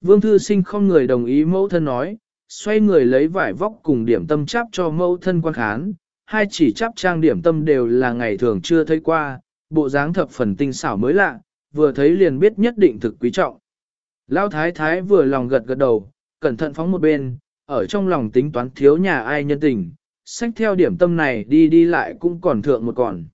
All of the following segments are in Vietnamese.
Vương thư sinh không người đồng ý mẫu thân nói, xoay người lấy vải vóc cùng điểm tâm chắp cho mẫu thân quan khán, hai chỉ chắp trang điểm tâm đều là ngày thường chưa thấy qua, bộ dáng thập phần tinh xảo mới lạ, vừa thấy liền biết nhất định thực quý trọng. Lão thái thái vừa lòng gật gật đầu, cẩn thận phóng một bên, ở trong lòng tính toán thiếu nhà ai nhân tình, sách theo điểm tâm này đi đi lại cũng còn thượng một còn.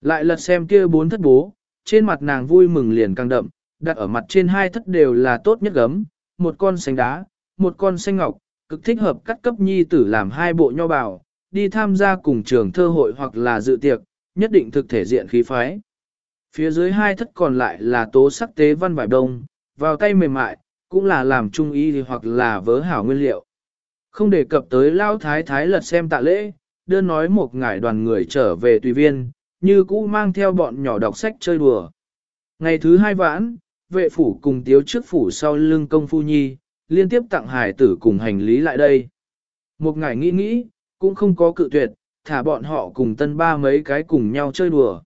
Lại lật xem kia bốn thất bố, trên mặt nàng vui mừng liền càng đậm, đặt ở mặt trên hai thất đều là tốt nhất gấm, một con xanh đá, một con xanh ngọc, cực thích hợp cắt cấp nhi tử làm hai bộ nho bào, đi tham gia cùng trường thơ hội hoặc là dự tiệc, nhất định thực thể diện khí phái. Phía dưới hai thất còn lại là tố sắc tế văn vải đông, vào tay mềm mại, cũng là làm trung y hoặc là vớ hảo nguyên liệu. Không đề cập tới lao thái thái lật xem tạ lễ, đưa nói một ngải đoàn người trở về tùy viên, như cũ mang theo bọn nhỏ đọc sách chơi đùa. Ngày thứ hai vãn, vệ phủ cùng tiếu trước phủ sau lưng công phu nhi, liên tiếp tặng hải tử cùng hành lý lại đây. Một ngày nghĩ nghĩ, cũng không có cự tuyệt, thả bọn họ cùng tân ba mấy cái cùng nhau chơi đùa.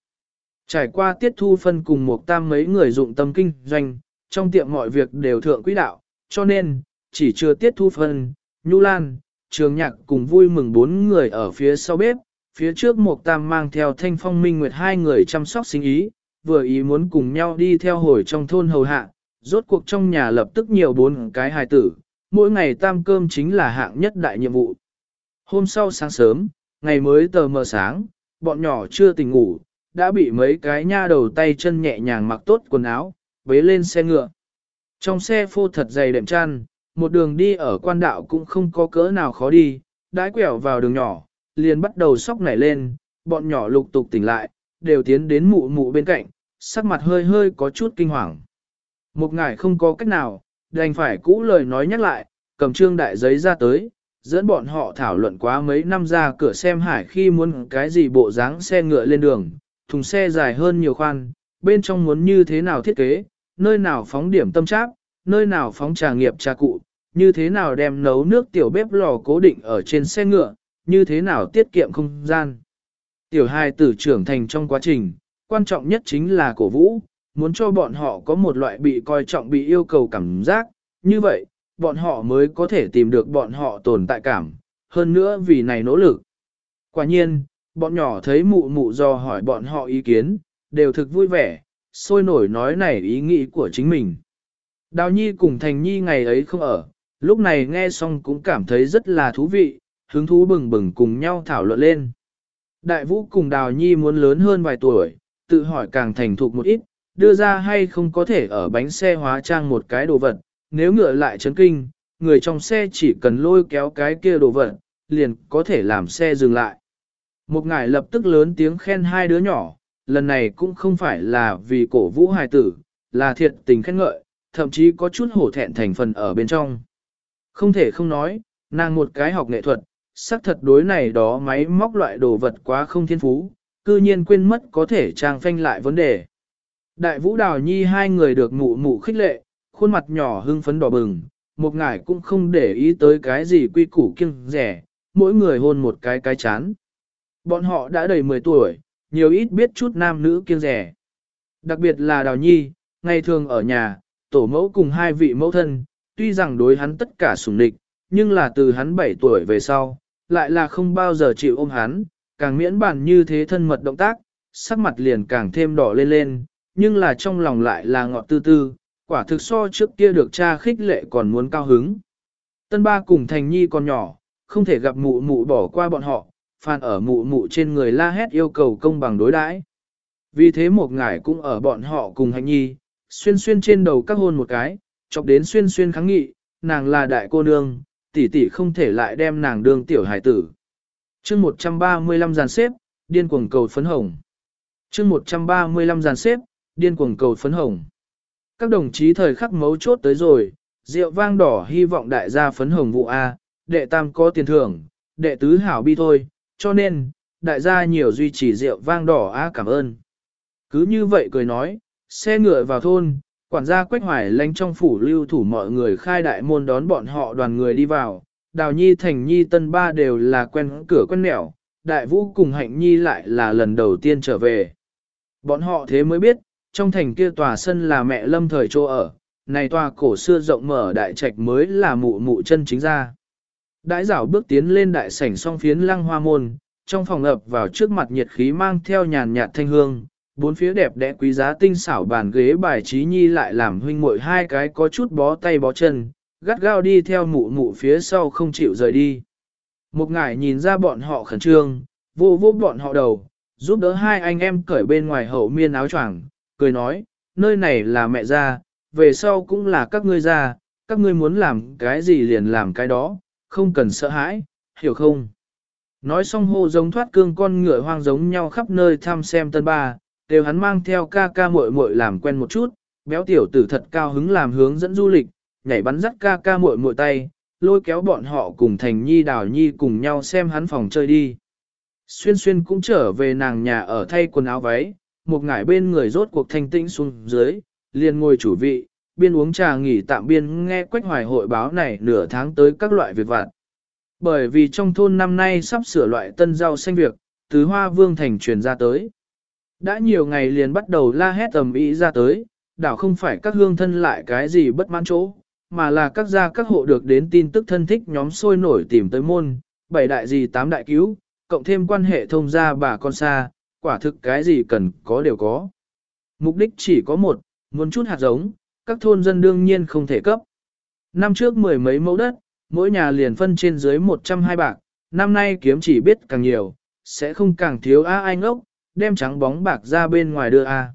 Trải qua tiết thu phân cùng một tam mấy người dụng tâm kinh doanh, trong tiệm mọi việc đều thượng quỹ đạo, cho nên, chỉ chưa tiết thu phân, nhu lan, trường nhạc cùng vui mừng bốn người ở phía sau bếp, phía trước một tam mang theo thanh phong minh nguyệt hai người chăm sóc sinh ý, vừa ý muốn cùng nhau đi theo hồi trong thôn hầu hạ, rốt cuộc trong nhà lập tức nhiều bốn cái hài tử, mỗi ngày tam cơm chính là hạng nhất đại nhiệm vụ. Hôm sau sáng sớm, ngày mới tờ mờ sáng, bọn nhỏ chưa tỉnh ngủ, đã bị mấy cái nha đầu tay chân nhẹ nhàng mặc tốt quần áo, bế lên xe ngựa. Trong xe phô thật dày đệm chăn, một đường đi ở quan đạo cũng không có cỡ nào khó đi, đãi quẹo vào đường nhỏ, liền bắt đầu sóc nảy lên, bọn nhỏ lục tục tỉnh lại, đều tiến đến mụ mụ bên cạnh, sắc mặt hơi hơi có chút kinh hoàng. Một ngải không có cách nào, đành phải cũ lời nói nhắc lại, cầm trương đại giấy ra tới, dẫn bọn họ thảo luận quá mấy năm ra cửa xem hải khi muốn cái gì bộ dáng xe ngựa lên đường, thùng xe dài hơn nhiều khoan, bên trong muốn như thế nào thiết kế, nơi nào phóng điểm tâm tráp, nơi nào phóng trà nghiệp trà cụ, như thế nào đem nấu nước tiểu bếp lò cố định ở trên xe ngựa, như thế nào tiết kiệm không gian. Tiểu hai tử trưởng thành trong quá trình, quan trọng nhất chính là cổ vũ, muốn cho bọn họ có một loại bị coi trọng bị yêu cầu cảm giác, như vậy, bọn họ mới có thể tìm được bọn họ tồn tại cảm, hơn nữa vì này nỗ lực. Quả nhiên, bọn nhỏ thấy mụ mụ do hỏi bọn họ ý kiến, đều thực vui vẻ, sôi nổi nói này ý nghĩ của chính mình. Đào Nhi cùng Thành Nhi ngày ấy không ở, lúc này nghe xong cũng cảm thấy rất là thú vị, hứng thú bừng bừng cùng nhau thảo luận lên. Đại Vũ cùng Đào Nhi muốn lớn hơn vài tuổi, tự hỏi càng thành thục một ít, đưa ra hay không có thể ở bánh xe hóa trang một cái đồ vật, nếu ngựa lại chấn kinh, người trong xe chỉ cần lôi kéo cái kia đồ vật, liền có thể làm xe dừng lại. Một ngài lập tức lớn tiếng khen hai đứa nhỏ, lần này cũng không phải là vì cổ vũ hài tử, là thiệt tình khen ngợi, thậm chí có chút hổ thẹn thành phần ở bên trong. Không thể không nói, nàng một cái học nghệ thuật, xác thật đối này đó máy móc loại đồ vật quá không thiên phú, cư nhiên quên mất có thể trang phanh lại vấn đề. Đại vũ đào nhi hai người được mụ mụ khích lệ, khuôn mặt nhỏ hưng phấn đỏ bừng, một ngải cũng không để ý tới cái gì quy củ kiêng rẻ, mỗi người hôn một cái cái chán. Bọn họ đã đầy 10 tuổi, nhiều ít biết chút nam nữ kiêng rẻ. Đặc biệt là đào nhi, ngày thường ở nhà, tổ mẫu cùng hai vị mẫu thân, tuy rằng đối hắn tất cả sủng địch, nhưng là từ hắn 7 tuổi về sau, lại là không bao giờ chịu ôm hắn, càng miễn bản như thế thân mật động tác, sắc mặt liền càng thêm đỏ lên lên, nhưng là trong lòng lại là ngọt tư tư, quả thực so trước kia được cha khích lệ còn muốn cao hứng. Tân ba cùng thành nhi còn nhỏ, không thể gặp mụ mụ bỏ qua bọn họ, phàn ở mụ mụ trên người la hét yêu cầu công bằng đối đãi. Vì thế một ngải cũng ở bọn họ cùng hành nhi, xuyên xuyên trên đầu các hôn một cái, chọc đến xuyên xuyên kháng nghị, nàng là đại cô nương, tỷ tỷ không thể lại đem nàng đương tiểu hải tử chương 135 dàn xếp, điên cuồng cầu phấn hồng. chương 135 dàn xếp, điên cuồng cầu phấn hồng. Các đồng chí thời khắc mấu chốt tới rồi, rượu vang đỏ hy vọng đại gia phấn hồng vụ A, đệ tam có tiền thưởng, đệ tứ hảo bi thôi, cho nên, đại gia nhiều duy trì rượu vang đỏ A cảm ơn. Cứ như vậy cười nói, xe ngựa vào thôn, quản gia quách hoài lánh trong phủ lưu thủ mọi người khai đại môn đón bọn họ đoàn người đi vào, đào nhi thành nhi tân ba đều là quen cửa quen nẻo, đại vũ cùng hạnh nhi lại là lần đầu tiên trở về. Bọn họ thế mới biết, trong thành kia tòa sân là mẹ lâm thời chỗ ở, này tòa cổ xưa rộng mở đại trạch mới là mụ mụ chân chính ra. Đãi dạo bước tiến lên đại sảnh song phiến lăng hoa môn, trong phòng ập vào trước mặt nhiệt khí mang theo nhàn nhạt thanh hương, bốn phía đẹp đẽ quý giá tinh xảo bàn ghế bài trí nhi lại làm huynh muội hai cái có chút bó tay bó chân, gắt gao đi theo mụ mụ phía sau không chịu rời đi. Một ngải nhìn ra bọn họ khẩn trương, vô vô bọn họ đầu, giúp đỡ hai anh em cởi bên ngoài hậu miên áo choàng, cười nói, nơi này là mẹ ra, về sau cũng là các ngươi ra, các ngươi muốn làm cái gì liền làm cái đó, không cần sợ hãi, hiểu không? Nói xong hô giống thoát cương con ngựa hoang giống nhau khắp nơi thăm xem tân ba, đều hắn mang theo ca ca muội muội làm quen một chút, béo tiểu tử thật cao hứng làm hướng dẫn du lịch, nhảy bắn dắt ca ca muội muội tay, lôi kéo bọn họ cùng thành nhi đào nhi cùng nhau xem hắn phòng chơi đi. Xuyên xuyên cũng trở về nàng nhà ở thay quần áo váy, một ngải bên người rốt cuộc thanh tĩnh xuống dưới, liền ngồi chủ vị, biên uống trà nghỉ tạm biên nghe quách hoài hội báo này nửa tháng tới các loại việc vặt. Bởi vì trong thôn năm nay sắp sửa loại tân rau xanh việc, từ hoa vương thành truyền ra tới. Đã nhiều ngày liền bắt đầu la hét tầm ĩ ra tới, đảo không phải các hương thân lại cái gì bất mãn chỗ, mà là các gia các hộ được đến tin tức thân thích nhóm sôi nổi tìm tới môn, bảy đại gì tám đại cứu, cộng thêm quan hệ thông gia bà con xa, quả thực cái gì cần có đều có. Mục đích chỉ có một, muốn chút hạt giống, các thôn dân đương nhiên không thể cấp. Năm trước mười mấy mẫu đất, mỗi nhà liền phân trên dưới 120 bạc, năm nay kiếm chỉ biết càng nhiều, sẽ không càng thiếu a ai ngốc, đem trắng bóng bạc ra bên ngoài đưa a.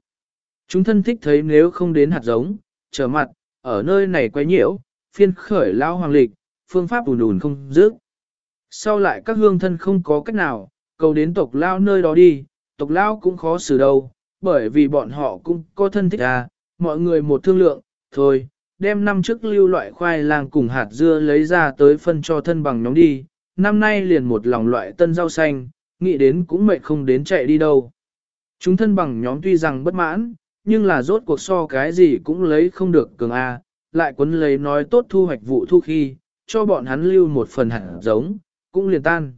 Chúng thân thích thấy nếu không đến hạt giống, trở mặt, ở nơi này quấy nhiễu, phiên khởi lao hoàng lịch, phương pháp ùn ùn không dứt. Sau lại các hương thân không có cách nào, cầu đến tộc lao nơi đó đi, tộc lao cũng khó xử đâu, bởi vì bọn họ cũng có thân thích à, mọi người một thương lượng, thôi, đem năm trước lưu loại khoai lang cùng hạt dưa lấy ra tới phân cho thân bằng nhóm đi, năm nay liền một lòng loại tân rau xanh, nghĩ đến cũng mệt không đến chạy đi đâu. Chúng thân bằng nhóm tuy rằng bất mãn, nhưng là rốt cuộc so cái gì cũng lấy không được cường A, lại quấn lấy nói tốt thu hoạch vụ thu khi, cho bọn hắn lưu một phần hạt giống, cũng liền tan.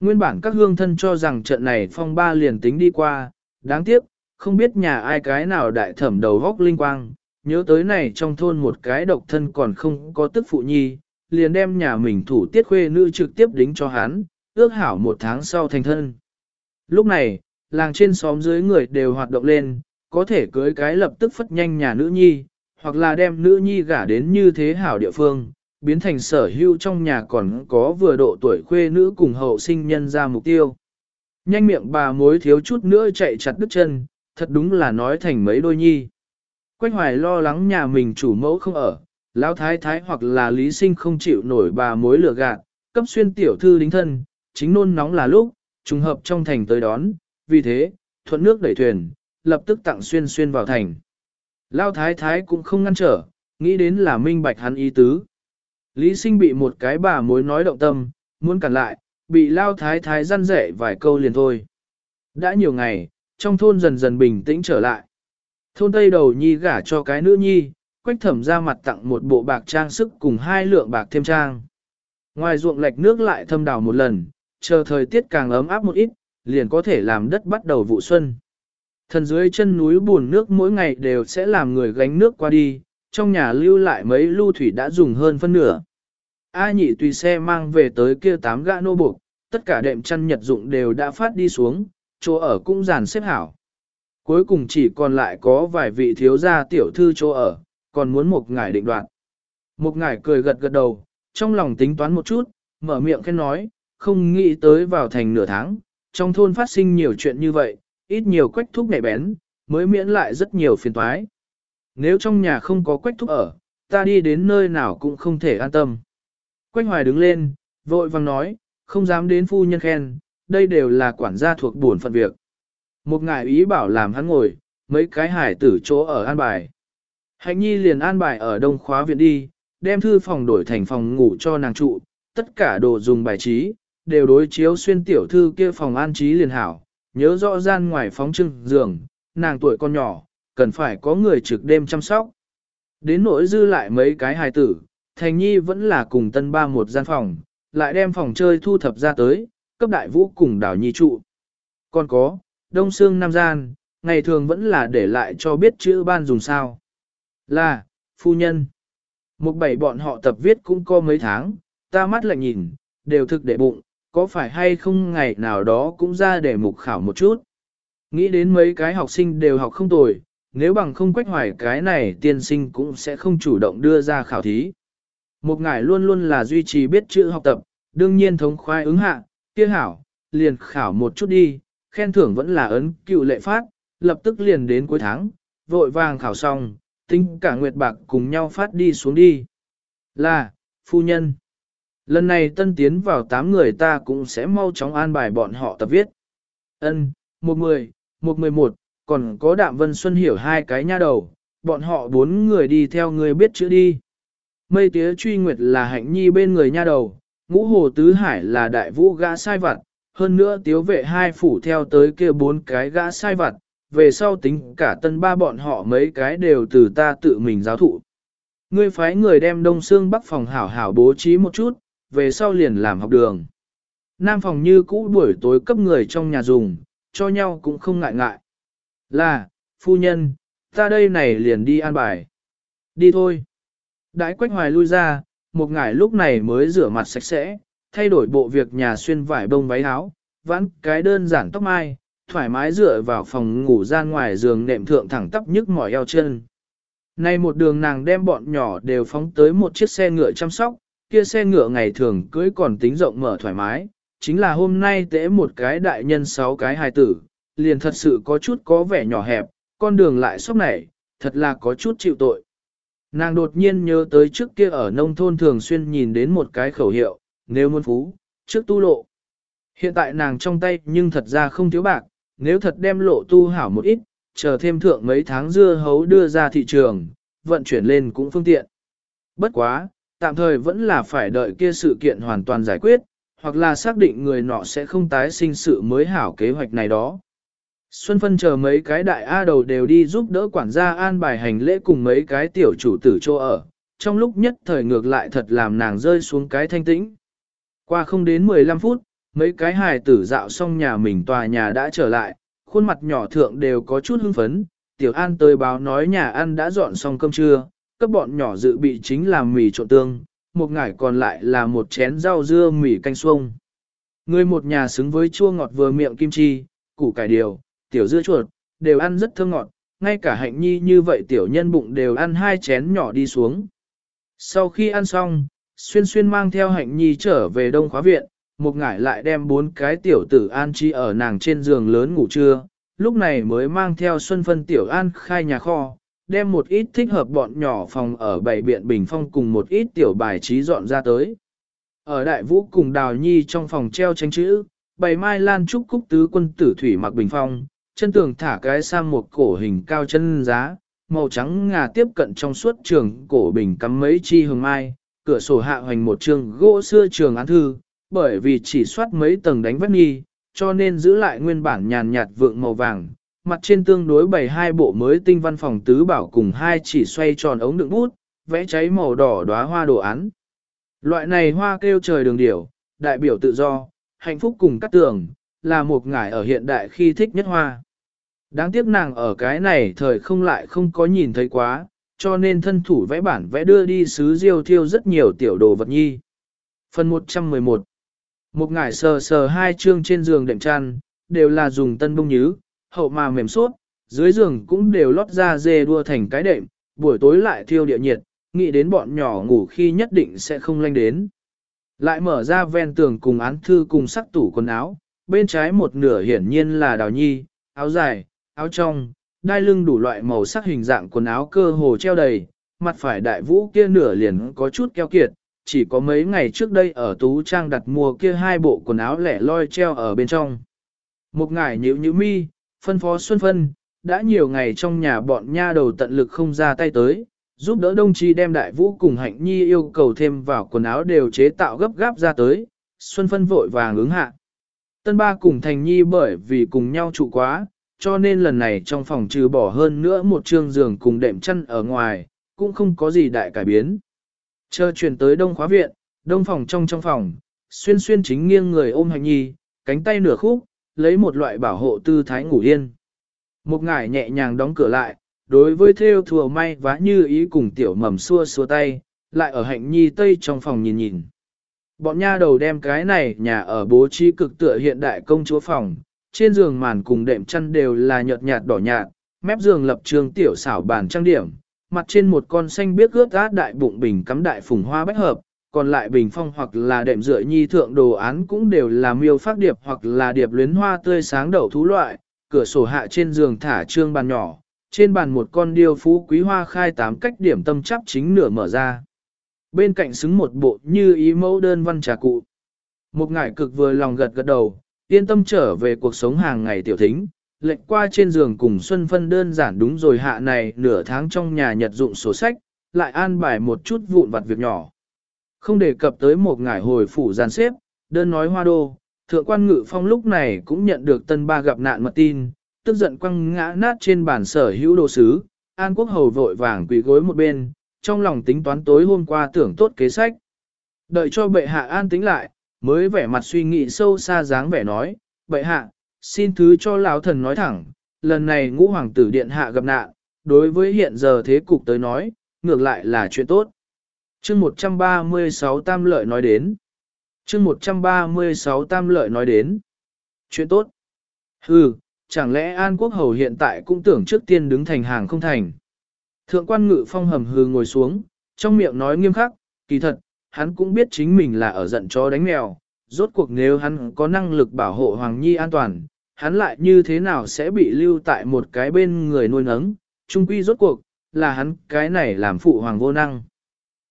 Nguyên bản các hương thân cho rằng trận này phong ba liền tính đi qua, đáng tiếc, không biết nhà ai cái nào đại thẩm đầu góc linh quang, nhớ tới này trong thôn một cái độc thân còn không có tức phụ nhi, liền đem nhà mình thủ tiết khuê nữ trực tiếp đính cho hắn, ước hảo một tháng sau thành thân. Lúc này, làng trên xóm dưới người đều hoạt động lên, có thể cưới cái lập tức phất nhanh nhà nữ nhi, hoặc là đem nữ nhi gả đến như thế hảo địa phương, biến thành sở hữu trong nhà còn có vừa độ tuổi khuê nữ cùng hậu sinh nhân ra mục tiêu. Nhanh miệng bà mối thiếu chút nữa chạy chặt đứt chân, thật đúng là nói thành mấy đôi nhi. Quách hoài lo lắng nhà mình chủ mẫu không ở, lão thái thái hoặc là lý sinh không chịu nổi bà mối lừa gạt, cấp xuyên tiểu thư đính thân, chính nôn nóng là lúc, trùng hợp trong thành tới đón, vì thế, thuận nước đẩy thuyền, lập tức tặng xuyên xuyên vào thành. Lao thái thái cũng không ngăn trở, nghĩ đến là minh bạch hắn ý tứ. Lý sinh bị một cái bà mối nói động tâm, muốn cản lại, bị lao thái thái răn rẻ vài câu liền thôi. Đã nhiều ngày, trong thôn dần dần bình tĩnh trở lại. Thôn Tây đầu nhi gả cho cái nữ nhi, quách thẩm ra mặt tặng một bộ bạc trang sức cùng hai lượng bạc thêm trang. Ngoài ruộng lệch nước lại thâm đào một lần, chờ thời tiết càng ấm áp một ít, liền có thể làm đất bắt đầu vụ xuân. Thần dưới chân núi buồn nước mỗi ngày đều sẽ làm người gánh nước qua đi, trong nhà lưu lại mấy lưu thủy đã dùng hơn phân nửa. A nhị tùy xe mang về tới kia tám gã nô buộc, tất cả đệm chăn nhật dụng đều đã phát đi xuống, chỗ ở cũng dàn xếp hảo. Cuối cùng chỉ còn lại có vài vị thiếu gia tiểu thư chỗ ở, còn muốn một ngải định đoạt. Một ngải cười gật gật đầu, trong lòng tính toán một chút, mở miệng khen nói, không nghĩ tới vào thành nửa tháng, trong thôn phát sinh nhiều chuyện như vậy, ít nhiều quách thúc nhạy bén, mới miễn lại rất nhiều phiền toái. Nếu trong nhà không có quách thúc ở, ta đi đến nơi nào cũng không thể an tâm. Quách hoài đứng lên, vội vang nói, không dám đến phu nhân khen, đây đều là quản gia thuộc buồn phận việc. Một ngài ý bảo làm hắn ngồi, mấy cái hải tử chỗ ở an bài. Hạnh nhi liền an bài ở đông khóa viện đi, đem thư phòng đổi thành phòng ngủ cho nàng trụ, tất cả đồ dùng bài trí, đều đối chiếu xuyên tiểu thư kia phòng an trí liền hảo, nhớ rõ gian ngoài phóng trưng giường, nàng tuổi con nhỏ, cần phải có người trực đêm chăm sóc. Đến nỗi dư lại mấy cái hài tử, Thành Nhi vẫn là cùng tân ba một gian phòng, lại đem phòng chơi thu thập ra tới, cấp đại vũ cùng đảo nhi trụ. Còn có, đông xương nam gian, ngày thường vẫn là để lại cho biết chữ ban dùng sao. Là, phu nhân. Một bảy bọn họ tập viết cũng có mấy tháng, ta mắt lại nhìn, đều thực để bụng, có phải hay không ngày nào đó cũng ra để mục khảo một chút. Nghĩ đến mấy cái học sinh đều học không tồi, nếu bằng không quách hoài cái này tiên sinh cũng sẽ không chủ động đưa ra khảo thí. Một ngải luôn luôn là duy trì biết chữ học tập, đương nhiên thống khoái ứng hạ, kia hảo, liền khảo một chút đi, khen thưởng vẫn là ấn cựu lệ phát, lập tức liền đến cuối tháng, vội vàng khảo xong, tính cả nguyệt bạc cùng nhau phát đi xuống đi. Là, phu nhân. Lần này tân tiến vào 8 người ta cũng sẽ mau chóng an bài bọn họ tập viết. Ân, một mười, một mười một, còn có Đạm Vân Xuân hiểu hai cái nha đầu, bọn họ bốn người đi theo người biết chữ đi. Mây tía truy nguyệt là hạnh nhi bên người nha đầu, ngũ hồ tứ hải là đại vũ gã sai vặt, hơn nữa tiếu vệ hai phủ theo tới kia bốn cái gã sai vặt, về sau tính cả tân ba bọn họ mấy cái đều từ ta tự mình giáo thụ. Ngươi phái người đem đông xương bắc phòng hảo hảo bố trí một chút, về sau liền làm học đường. Nam phòng như cũ buổi tối cấp người trong nhà dùng, cho nhau cũng không ngại ngại. Là, phu nhân, ta đây này liền đi an bài. Đi thôi. Đãi quách hoài lui ra, một ngải lúc này mới rửa mặt sạch sẽ, thay đổi bộ việc nhà xuyên vải bông váy áo, vãn cái đơn giản tóc mai, thoải mái dựa vào phòng ngủ ra ngoài giường nệm thượng thẳng tắp nhức mỏi eo chân. Nay một đường nàng đem bọn nhỏ đều phóng tới một chiếc xe ngựa chăm sóc, kia xe ngựa ngày thường cưới còn tính rộng mở thoải mái, chính là hôm nay tễ một cái đại nhân sáu cái hài tử, liền thật sự có chút có vẻ nhỏ hẹp, con đường lại sốc này, thật là có chút chịu tội. Nàng đột nhiên nhớ tới trước kia ở nông thôn thường xuyên nhìn đến một cái khẩu hiệu, nếu muốn phú, trước tu lộ. Hiện tại nàng trong tay nhưng thật ra không thiếu bạc, nếu thật đem lộ tu hảo một ít, chờ thêm thượng mấy tháng dưa hấu đưa ra thị trường, vận chuyển lên cũng phương tiện. Bất quá, tạm thời vẫn là phải đợi kia sự kiện hoàn toàn giải quyết, hoặc là xác định người nọ sẽ không tái sinh sự mới hảo kế hoạch này đó. Xuân Phân chờ mấy cái đại A đầu đều đi giúp đỡ quản gia an bài hành lễ cùng mấy cái tiểu chủ tử chỗ ở, trong lúc nhất thời ngược lại thật làm nàng rơi xuống cái thanh tĩnh. Qua không đến 15 phút, mấy cái hài tử dạo xong nhà mình tòa nhà đã trở lại, khuôn mặt nhỏ thượng đều có chút hưng phấn, tiểu an tới báo nói nhà ăn đã dọn xong cơm trưa, các bọn nhỏ dự bị chính là mì trộn tương, một ngải còn lại là một chén rau dưa mì canh xuông. Người một nhà xứng với chua ngọt vừa miệng kim chi, củ cải điều, tiểu dưa chuột, đều ăn rất thơm ngọt, ngay cả hạnh nhi như vậy tiểu nhân bụng đều ăn hai chén nhỏ đi xuống. Sau khi ăn xong, xuyên xuyên mang theo hạnh nhi trở về đông khóa viện, một ngải lại đem bốn cái tiểu tử an chi ở nàng trên giường lớn ngủ trưa, lúc này mới mang theo xuân phân tiểu an khai nhà kho, đem một ít thích hợp bọn nhỏ phòng ở bảy biện bình phong cùng một ít tiểu bài trí dọn ra tới. Ở đại vũ cùng đào nhi trong phòng treo tranh chữ, bày mai lan trúc cúc tứ quân tử thủy mặc bình phong, chân tường thả cái sang một cổ hình cao chân giá, màu trắng ngà tiếp cận trong suốt trường cổ bình cắm mấy chi hương mai, cửa sổ hạ hoành một trường gỗ xưa trường án thư, bởi vì chỉ soát mấy tầng đánh vách nghi, cho nên giữ lại nguyên bản nhàn nhạt vượng màu vàng. Mặt trên tương đối bày hai bộ mới tinh văn phòng tứ bảo cùng hai chỉ xoay tròn ống đựng bút, vẽ cháy màu đỏ đóa hoa đồ án. Loại này hoa kêu trời đường điểu, đại biểu tự do, hạnh phúc cùng cắt tường, là một ngải ở hiện đại khi thích nhất hoa. Đáng tiếc nàng ở cái này thời không lại không có nhìn thấy quá, cho nên thân thủ vẽ bản vẽ đưa đi sứ diêu thiêu rất nhiều tiểu đồ vật nhi. Phần 111 Một ngải sờ sờ hai chương trên giường đệm chăn, đều là dùng tân bông nhứ, hậu mà mềm suốt, dưới giường cũng đều lót ra dê đua thành cái đệm, buổi tối lại thiêu địa nhiệt, nghĩ đến bọn nhỏ ngủ khi nhất định sẽ không lanh đến. Lại mở ra ven tường cùng án thư cùng sắc tủ quần áo, bên trái một nửa hiển nhiên là đào nhi, áo dài, áo trong, đai lưng đủ loại màu sắc hình dạng quần áo cơ hồ treo đầy, mặt phải đại vũ kia nửa liền có chút keo kiệt, chỉ có mấy ngày trước đây ở tú trang đặt mua kia hai bộ quần áo lẻ loi treo ở bên trong. Một ngày nhíu nhíu mi, phân phó xuân phân, đã nhiều ngày trong nhà bọn nha đầu tận lực không ra tay tới, giúp đỡ đông chi đem đại vũ cùng hạnh nhi yêu cầu thêm vào quần áo đều chế tạo gấp gáp ra tới, xuân phân vội vàng ứng hạ. Tân ba cùng thành nhi bởi vì cùng nhau trụ quá, cho nên lần này trong phòng trừ bỏ hơn nữa một trương giường cùng đệm chăn ở ngoài, cũng không có gì đại cải biến. Chờ chuyển tới đông khóa viện, đông phòng trong trong phòng, xuyên xuyên chính nghiêng người ôm hạnh nhi, cánh tay nửa khúc, lấy một loại bảo hộ tư thái ngủ yên. Một ngải nhẹ nhàng đóng cửa lại, đối với theo thừa may vá như ý cùng tiểu mầm xua xua tay, lại ở hạnh nhi tây trong phòng nhìn nhìn. Bọn nha đầu đem cái này nhà ở bố trí cực tựa hiện đại công chúa phòng, trên giường màn cùng đệm chăn đều là nhợt nhạt đỏ nhạt, mép giường lập trường tiểu xảo bàn trang điểm, mặt trên một con xanh biếc ướt át đại bụng bình cắm đại phùng hoa bách hợp, còn lại bình phong hoặc là đệm dựa nhi thượng đồ án cũng đều là miêu phát điệp hoặc là điệp luyến hoa tươi sáng đậu thú loại, cửa sổ hạ trên giường thả trương bàn nhỏ, trên bàn một con điêu phú quý hoa khai tám cách điểm tâm chắp chính nửa mở ra. Bên cạnh xứng một bộ như ý mẫu đơn văn trà cụ. Một ngải cực vừa lòng gật gật đầu, yên tâm trở về cuộc sống hàng ngày tiểu thính, lệnh qua trên giường cùng Xuân Phân đơn giản đúng rồi hạ này nửa tháng trong nhà nhật dụng sổ sách, lại an bài một chút vụn vặt việc nhỏ. Không đề cập tới một ngải hồi phủ giàn xếp, đơn nói hoa đô, thượng quan ngự phong lúc này cũng nhận được tân ba gặp nạn mật tin, tức giận quăng ngã nát trên bàn sở hữu đồ sứ, An Quốc Hầu vội vàng quỳ gối một bên, trong lòng tính toán tối hôm qua tưởng tốt kế sách. Đợi cho bệ hạ an tính lại, mới vẻ mặt suy nghĩ sâu xa dáng vẻ nói, bệ hạ, xin thứ cho lão thần nói thẳng, lần này ngũ hoàng tử điện hạ gặp nạn, đối với hiện giờ thế cục tới nói, ngược lại là chuyện tốt chương 136 tam lợi nói đến. chương 136 tam lợi nói đến. Chuyện tốt. Hừ, chẳng lẽ An Quốc Hầu hiện tại cũng tưởng trước tiên đứng thành hàng không thành. Thượng quan ngự phong hầm hừ ngồi xuống, trong miệng nói nghiêm khắc, kỳ thật, hắn cũng biết chính mình là ở giận chó đánh mèo, rốt cuộc nếu hắn có năng lực bảo hộ Hoàng Nhi an toàn, hắn lại như thế nào sẽ bị lưu tại một cái bên người nuôi nấng, trung quy rốt cuộc, là hắn cái này làm phụ hoàng vô năng.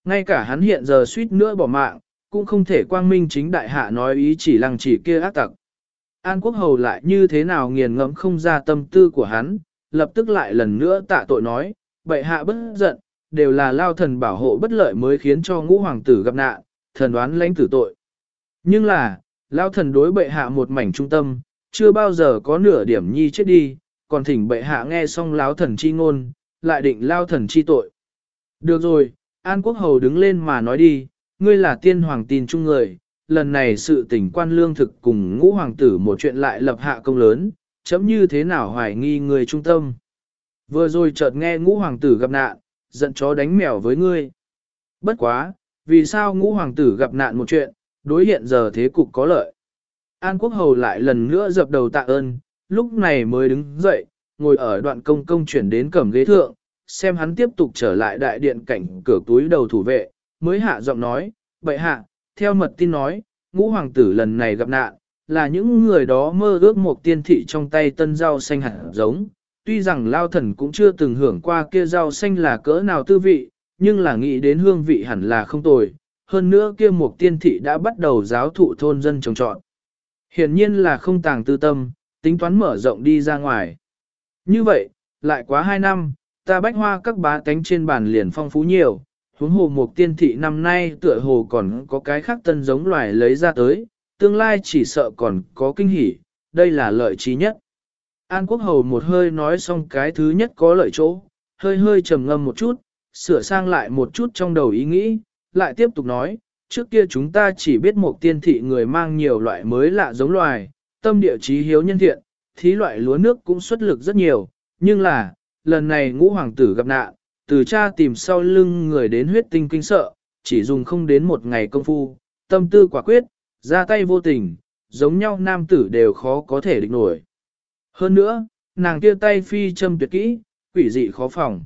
Ngay cả hắn hiện giờ suýt nữa bỏ mạng, cũng không thể quang minh chính đại hạ nói ý chỉ lăng chỉ kia ác tặc. An quốc hầu lại như thế nào nghiền ngẫm không ra tâm tư của hắn, lập tức lại lần nữa tạ tội nói, bệ hạ bất giận, đều là lao thần bảo hộ bất lợi mới khiến cho ngũ hoàng tử gặp nạn, thần đoán lãnh tử tội. Nhưng là, lao thần đối bệ hạ một mảnh trung tâm, chưa bao giờ có nửa điểm nhi chết đi, còn thỉnh bệ hạ nghe xong lao thần chi ngôn, lại định lao thần chi tội. Được rồi, An Quốc Hầu đứng lên mà nói đi, ngươi là tiên hoàng tin chung người, lần này sự tình quan lương thực cùng ngũ hoàng tử một chuyện lại lập hạ công lớn, chấm như thế nào hoài nghi người trung tâm. Vừa rồi chợt nghe ngũ hoàng tử gặp nạn, giận chó đánh mèo với ngươi. Bất quá, vì sao ngũ hoàng tử gặp nạn một chuyện, đối hiện giờ thế cục có lợi. An Quốc Hầu lại lần nữa dập đầu tạ ơn, lúc này mới đứng dậy, ngồi ở đoạn công công chuyển đến cẩm ghế thượng, xem hắn tiếp tục trở lại đại điện cảnh cửa túi đầu thủ vệ, mới hạ giọng nói, vậy hạ, theo mật tin nói, ngũ hoàng tử lần này gặp nạn, là những người đó mơ ước một tiên thị trong tay tân rau xanh hạt giống. Tuy rằng lao thần cũng chưa từng hưởng qua kia rau xanh là cỡ nào tư vị, nhưng là nghĩ đến hương vị hẳn là không tồi. Hơn nữa kia một tiên thị đã bắt đầu giáo thụ thôn dân trồng trọt. Hiển nhiên là không tàng tư tâm, tính toán mở rộng đi ra ngoài. Như vậy, lại quá hai năm, ta bách hoa các bá tánh trên bàn liền phong phú nhiều, huống hồ một tiên thị năm nay tựa hồ còn có cái khác tân giống loài lấy ra tới, tương lai chỉ sợ còn có kinh hỉ, đây là lợi trí nhất. An Quốc Hầu một hơi nói xong cái thứ nhất có lợi chỗ, hơi hơi trầm ngâm một chút, sửa sang lại một chút trong đầu ý nghĩ, lại tiếp tục nói, trước kia chúng ta chỉ biết một tiên thị người mang nhiều loại mới lạ giống loài, tâm địa trí hiếu nhân thiện, thí loại lúa nước cũng xuất lực rất nhiều, nhưng là, lần này ngũ hoàng tử gặp nạn, từ cha tìm sau lưng người đến huyết tinh kinh sợ, chỉ dùng không đến một ngày công phu, tâm tư quả quyết, ra tay vô tình, giống nhau nam tử đều khó có thể địch nổi. Hơn nữa, nàng kia tay phi châm tuyệt kỹ, quỷ dị khó phòng.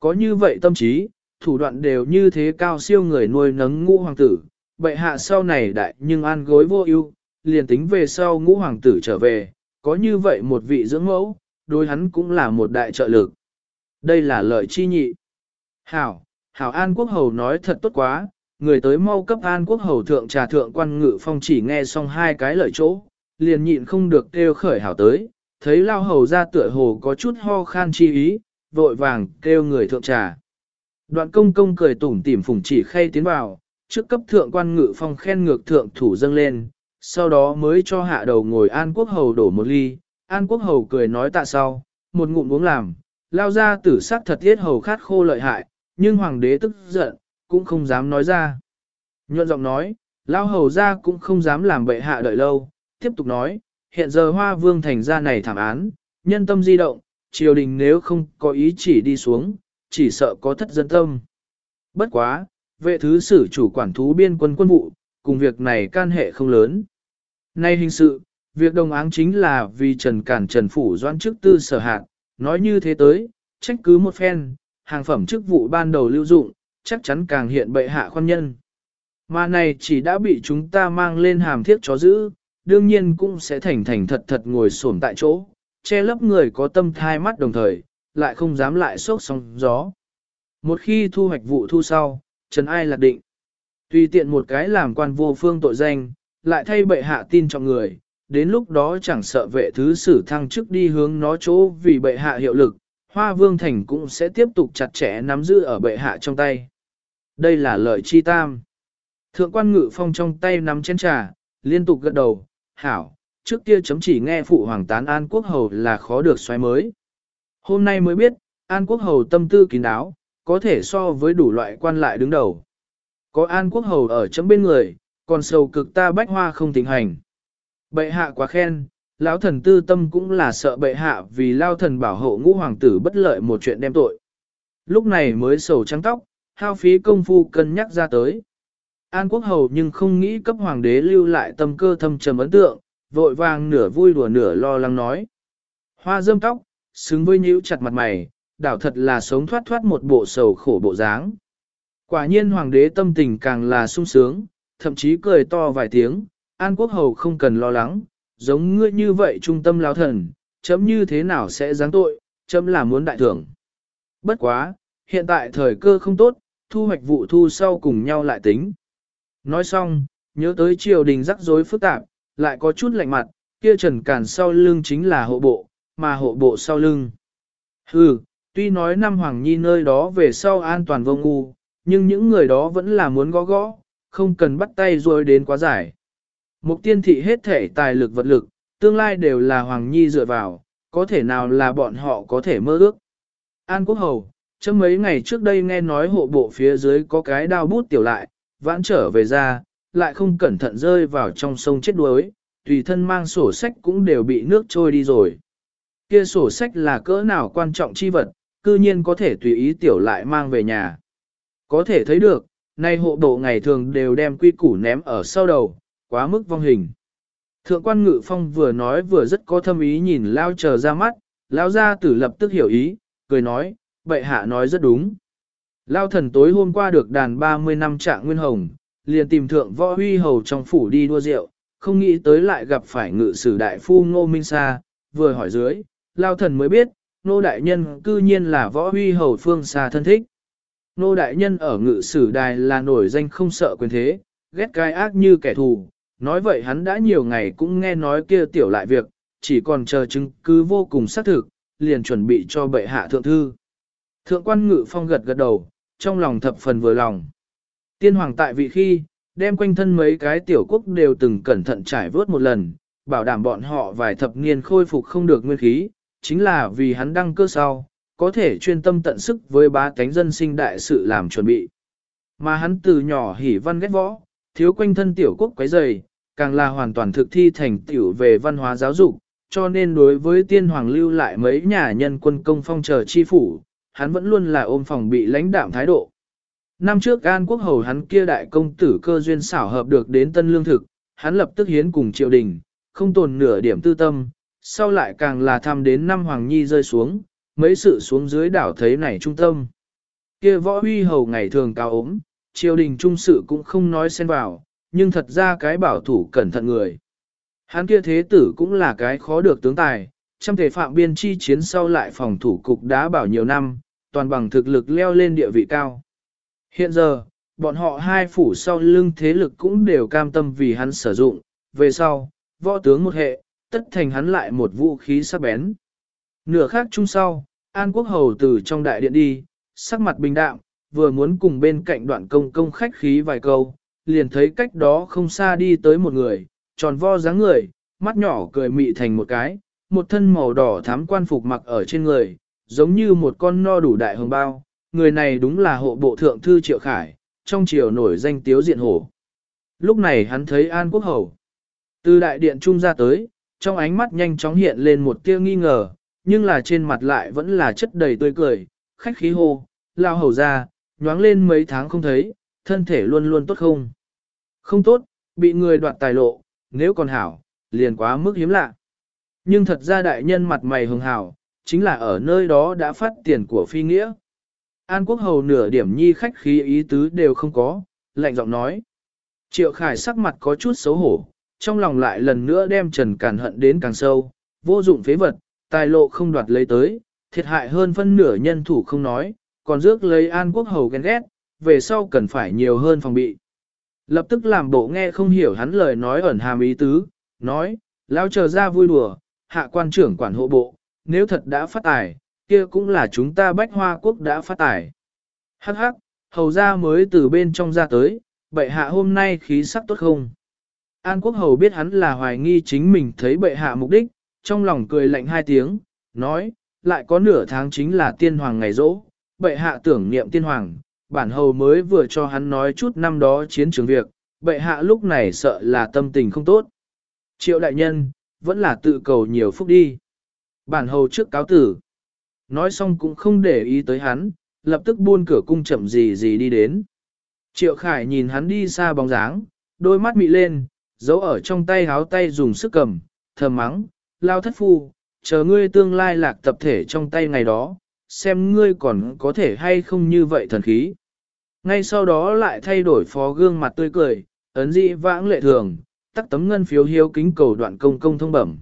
Có như vậy tâm trí, thủ đoạn đều như thế cao siêu người nuôi nấng ngũ hoàng tử, bệ hạ sau này đại nhưng an gối vô ưu, liền tính về sau ngũ hoàng tử trở về, có như vậy một vị dưỡng mẫu, đối hắn cũng là một đại trợ lực. Đây là lợi chi nhị. Hảo, Hảo An Quốc Hầu nói thật tốt quá, người tới mau cấp An Quốc Hầu thượng trà thượng quan ngự phong chỉ nghe xong hai cái lợi chỗ, liền nhịn không được kêu khởi Hảo tới, thấy Lao Hầu ra tựa hồ có chút ho khan chi ý, vội vàng kêu người thượng trà. Đoạn công công cười tủm tỉm phùng chỉ khay tiến vào, trước cấp thượng quan ngự phong khen ngược thượng thủ dâng lên, sau đó mới cho hạ đầu ngồi An Quốc Hầu đổ một ly, An Quốc Hầu cười nói tạ sau, một ngụm uống làm, lao ra tử sắc thật thiết hầu khát khô lợi hại, nhưng hoàng đế tức giận, cũng không dám nói ra. Nhuận giọng nói, lao hầu ra cũng không dám làm bệ hạ đợi lâu, tiếp tục nói, hiện giờ hoa vương thành ra này thảm án, nhân tâm di động, triều đình nếu không có ý chỉ đi xuống, chỉ sợ có thất dân tâm. Bất quá, vệ thứ sử chủ quản thú biên quân quân vụ, cùng việc này can hệ không lớn. Nay hình sự, việc đồng áng chính là vì Trần Cản Trần Phủ doan chức tư sở hạt, nói như thế tới, trách cứ một phen, hàng phẩm chức vụ ban đầu lưu dụng, chắc chắn càng hiện bệ hạ khoan nhân. Mà này chỉ đã bị chúng ta mang lên hàm thiết chó giữ, đương nhiên cũng sẽ thành thành thật thật ngồi xổm tại chỗ, che lấp người có tâm thai mắt đồng thời, lại không dám lại sốc sóng gió. Một khi thu hoạch vụ thu sau, Trần Ai lạc định. Tùy tiện một cái làm quan vô phương tội danh, lại thay bệ hạ tin cho người, đến lúc đó chẳng sợ vệ thứ sử thăng chức đi hướng nó chỗ vì bệ hạ hiệu lực, hoa vương thành cũng sẽ tiếp tục chặt chẽ nắm giữ ở bệ hạ trong tay. Đây là lợi chi tam. Thượng quan ngự phong trong tay nắm chén trà, liên tục gật đầu, hảo, trước kia chấm chỉ nghe phụ hoàng tán An Quốc Hầu là khó được xoay mới. Hôm nay mới biết, An Quốc Hầu tâm tư kín đáo, có thể so với đủ loại quan lại đứng đầu. Có An Quốc Hầu ở chấm bên người, còn sầu cực ta bách hoa không tình hành. Bệ hạ quá khen, lão thần tư tâm cũng là sợ bệ hạ vì lao thần bảo hộ ngũ hoàng tử bất lợi một chuyện đem tội. Lúc này mới sầu trắng tóc, hao phí công phu cân nhắc ra tới. An quốc hầu nhưng không nghĩ cấp hoàng đế lưu lại tâm cơ thâm trầm ấn tượng, vội vàng nửa vui đùa nửa lo lắng nói. Hoa dâm tóc, xứng với nhíu chặt mặt mày, đảo thật là sống thoát thoát một bộ sầu khổ bộ dáng. Quả nhiên hoàng đế tâm tình càng là sung sướng, thậm chí cười to vài tiếng, An quốc hầu không cần lo lắng, giống ngươi như vậy trung tâm lão thần, chấm như thế nào sẽ giáng tội, chấm là muốn đại thưởng. Bất quá, hiện tại thời cơ không tốt, thu hoạch vụ thu sau cùng nhau lại tính. Nói xong, nhớ tới triều đình rắc rối phức tạp, lại có chút lạnh mặt, kia trần cản sau lưng chính là hộ bộ, mà hộ bộ sau lưng. Hừ, tuy nói năm Hoàng Nhi nơi đó về sau an toàn vô ngu, nhưng những người đó vẫn là muốn gõ gõ, không cần bắt tay rồi đến quá giải. Mục tiên thị hết thể tài lực vật lực, tương lai đều là Hoàng Nhi dựa vào, có thể nào là bọn họ có thể mơ ước. An Quốc Hầu, chấm mấy ngày trước đây nghe nói hộ bộ phía dưới có cái đao bút tiểu lại, vãn trở về ra, lại không cẩn thận rơi vào trong sông chết đuối, tùy thân mang sổ sách cũng đều bị nước trôi đi rồi. Kia sổ sách là cỡ nào quan trọng chi vật, cư nhiên có thể tùy ý tiểu lại mang về nhà. Có thể thấy được, nay hộ bộ ngày thường đều đem quy củ ném ở sau đầu, quá mức vong hình. Thượng quan ngự phong vừa nói vừa rất có thâm ý nhìn lao chờ ra mắt, lao ra tử lập tức hiểu ý, cười nói, bệ hạ nói rất đúng. Lao thần tối hôm qua được đàn 30 năm trạng nguyên hồng, liền tìm thượng võ huy hầu trong phủ đi đua rượu, không nghĩ tới lại gặp phải ngự sử đại phu ngô minh sa, vừa hỏi dưới, Lao thần mới biết, nô đại nhân cư nhiên là võ huy hầu phương xa thân thích. Nô đại nhân ở ngự sử đài là nổi danh không sợ quyền thế, ghét cái ác như kẻ thù, nói vậy hắn đã nhiều ngày cũng nghe nói kia tiểu lại việc, chỉ còn chờ chứng cứ vô cùng xác thực, liền chuẩn bị cho bệ hạ thượng thư. Thượng quan ngự phong gật gật đầu, trong lòng thập phần vừa lòng. Tiên hoàng tại vị khi, đem quanh thân mấy cái tiểu quốc đều từng cẩn thận trải vớt một lần, bảo đảm bọn họ vài thập niên khôi phục không được nguyên khí, chính là vì hắn đăng cơ sau, có thể chuyên tâm tận sức với bá cánh dân sinh đại sự làm chuẩn bị. Mà hắn từ nhỏ hỉ văn ghét võ, thiếu quanh thân tiểu quốc quấy dày, càng là hoàn toàn thực thi thành tiểu về văn hóa giáo dục, cho nên đối với tiên hoàng lưu lại mấy nhà nhân quân công phong chờ chi phủ, hắn vẫn luôn là ôm phòng bị lãnh đạm thái độ. Năm trước An Quốc Hầu hắn kia đại công tử cơ duyên xảo hợp được đến tân lương thực, hắn lập tức hiến cùng triều đình, không tồn nửa điểm tư tâm, sau lại càng là thăm đến năm Hoàng Nhi rơi xuống, mấy sự xuống dưới đảo thấy này trung tâm. Kia võ huy hầu ngày thường cao ốm, triều đình trung sự cũng không nói xen vào, nhưng thật ra cái bảo thủ cẩn thận người. Hắn kia thế tử cũng là cái khó được tướng tài, trong thể phạm biên chi chiến sau lại phòng thủ cục đá bảo nhiều năm, toàn bằng thực lực leo lên địa vị cao. Hiện giờ, bọn họ hai phủ sau lưng thế lực cũng đều cam tâm vì hắn sử dụng, về sau, võ tướng một hệ, tất thành hắn lại một vũ khí sắc bén. Nửa khác chung sau, An Quốc Hầu từ trong đại điện đi, sắc mặt bình đạm, vừa muốn cùng bên cạnh đoạn công công khách khí vài câu, liền thấy cách đó không xa đi tới một người, tròn vo dáng người, mắt nhỏ cười mị thành một cái, một thân màu đỏ thám quan phục mặc ở trên người, giống như một con no đủ đại hồng bao. Người này đúng là hộ bộ thượng thư Triệu Khải, trong triều nổi danh tiếu diện hổ. Lúc này hắn thấy An Quốc Hầu. Từ đại điện trung ra tới, trong ánh mắt nhanh chóng hiện lên một tia nghi ngờ, nhưng là trên mặt lại vẫn là chất đầy tươi cười, khách khí hô, lao hầu ra, nhoáng lên mấy tháng không thấy, thân thể luôn luôn tốt không? Không tốt, bị người đoạt tài lộ, nếu còn hảo, liền quá mức hiếm lạ. Nhưng thật ra đại nhân mặt mày hường hảo, chính là ở nơi đó đã phát tiền của phi nghĩa. An quốc hầu nửa điểm nhi khách khí ý tứ đều không có, lạnh giọng nói. Triệu khải sắc mặt có chút xấu hổ, trong lòng lại lần nữa đem trần càn hận đến càng sâu, vô dụng phế vật, tài lộ không đoạt lấy tới, thiệt hại hơn phân nửa nhân thủ không nói, còn rước lấy an quốc hầu ghen ghét, về sau cần phải nhiều hơn phòng bị. Lập tức làm bộ nghe không hiểu hắn lời nói ẩn hàm ý tứ, nói, lao chờ ra vui đùa, hạ quan trưởng quản hộ bộ, nếu thật đã phát tài, kia cũng là chúng ta bách hoa quốc đã phát tài. Hắc hắc, hầu ra mới từ bên trong ra tới, bệ hạ hôm nay khí sắc tốt không? An quốc hầu biết hắn là hoài nghi chính mình thấy bệ hạ mục đích, trong lòng cười lạnh hai tiếng, nói, lại có nửa tháng chính là tiên hoàng ngày rỗ, bệ hạ tưởng niệm tiên hoàng, bản hầu mới vừa cho hắn nói chút năm đó chiến trường việc, bệ hạ lúc này sợ là tâm tình không tốt. Triệu đại nhân, vẫn là tự cầu nhiều phúc đi. Bản hầu trước cáo tử. Nói xong cũng không để ý tới hắn, lập tức buôn cửa cung chậm gì gì đi đến. Triệu Khải nhìn hắn đi xa bóng dáng, đôi mắt mị lên, giấu ở trong tay háo tay dùng sức cầm, thầm mắng, lao thất phu, chờ ngươi tương lai lạc tập thể trong tay ngày đó, xem ngươi còn có thể hay không như vậy thần khí. Ngay sau đó lại thay đổi phó gương mặt tươi cười, ấn dị vãng lệ thường, tắt tấm ngân phiếu hiếu kính cầu đoạn công công thông bẩm.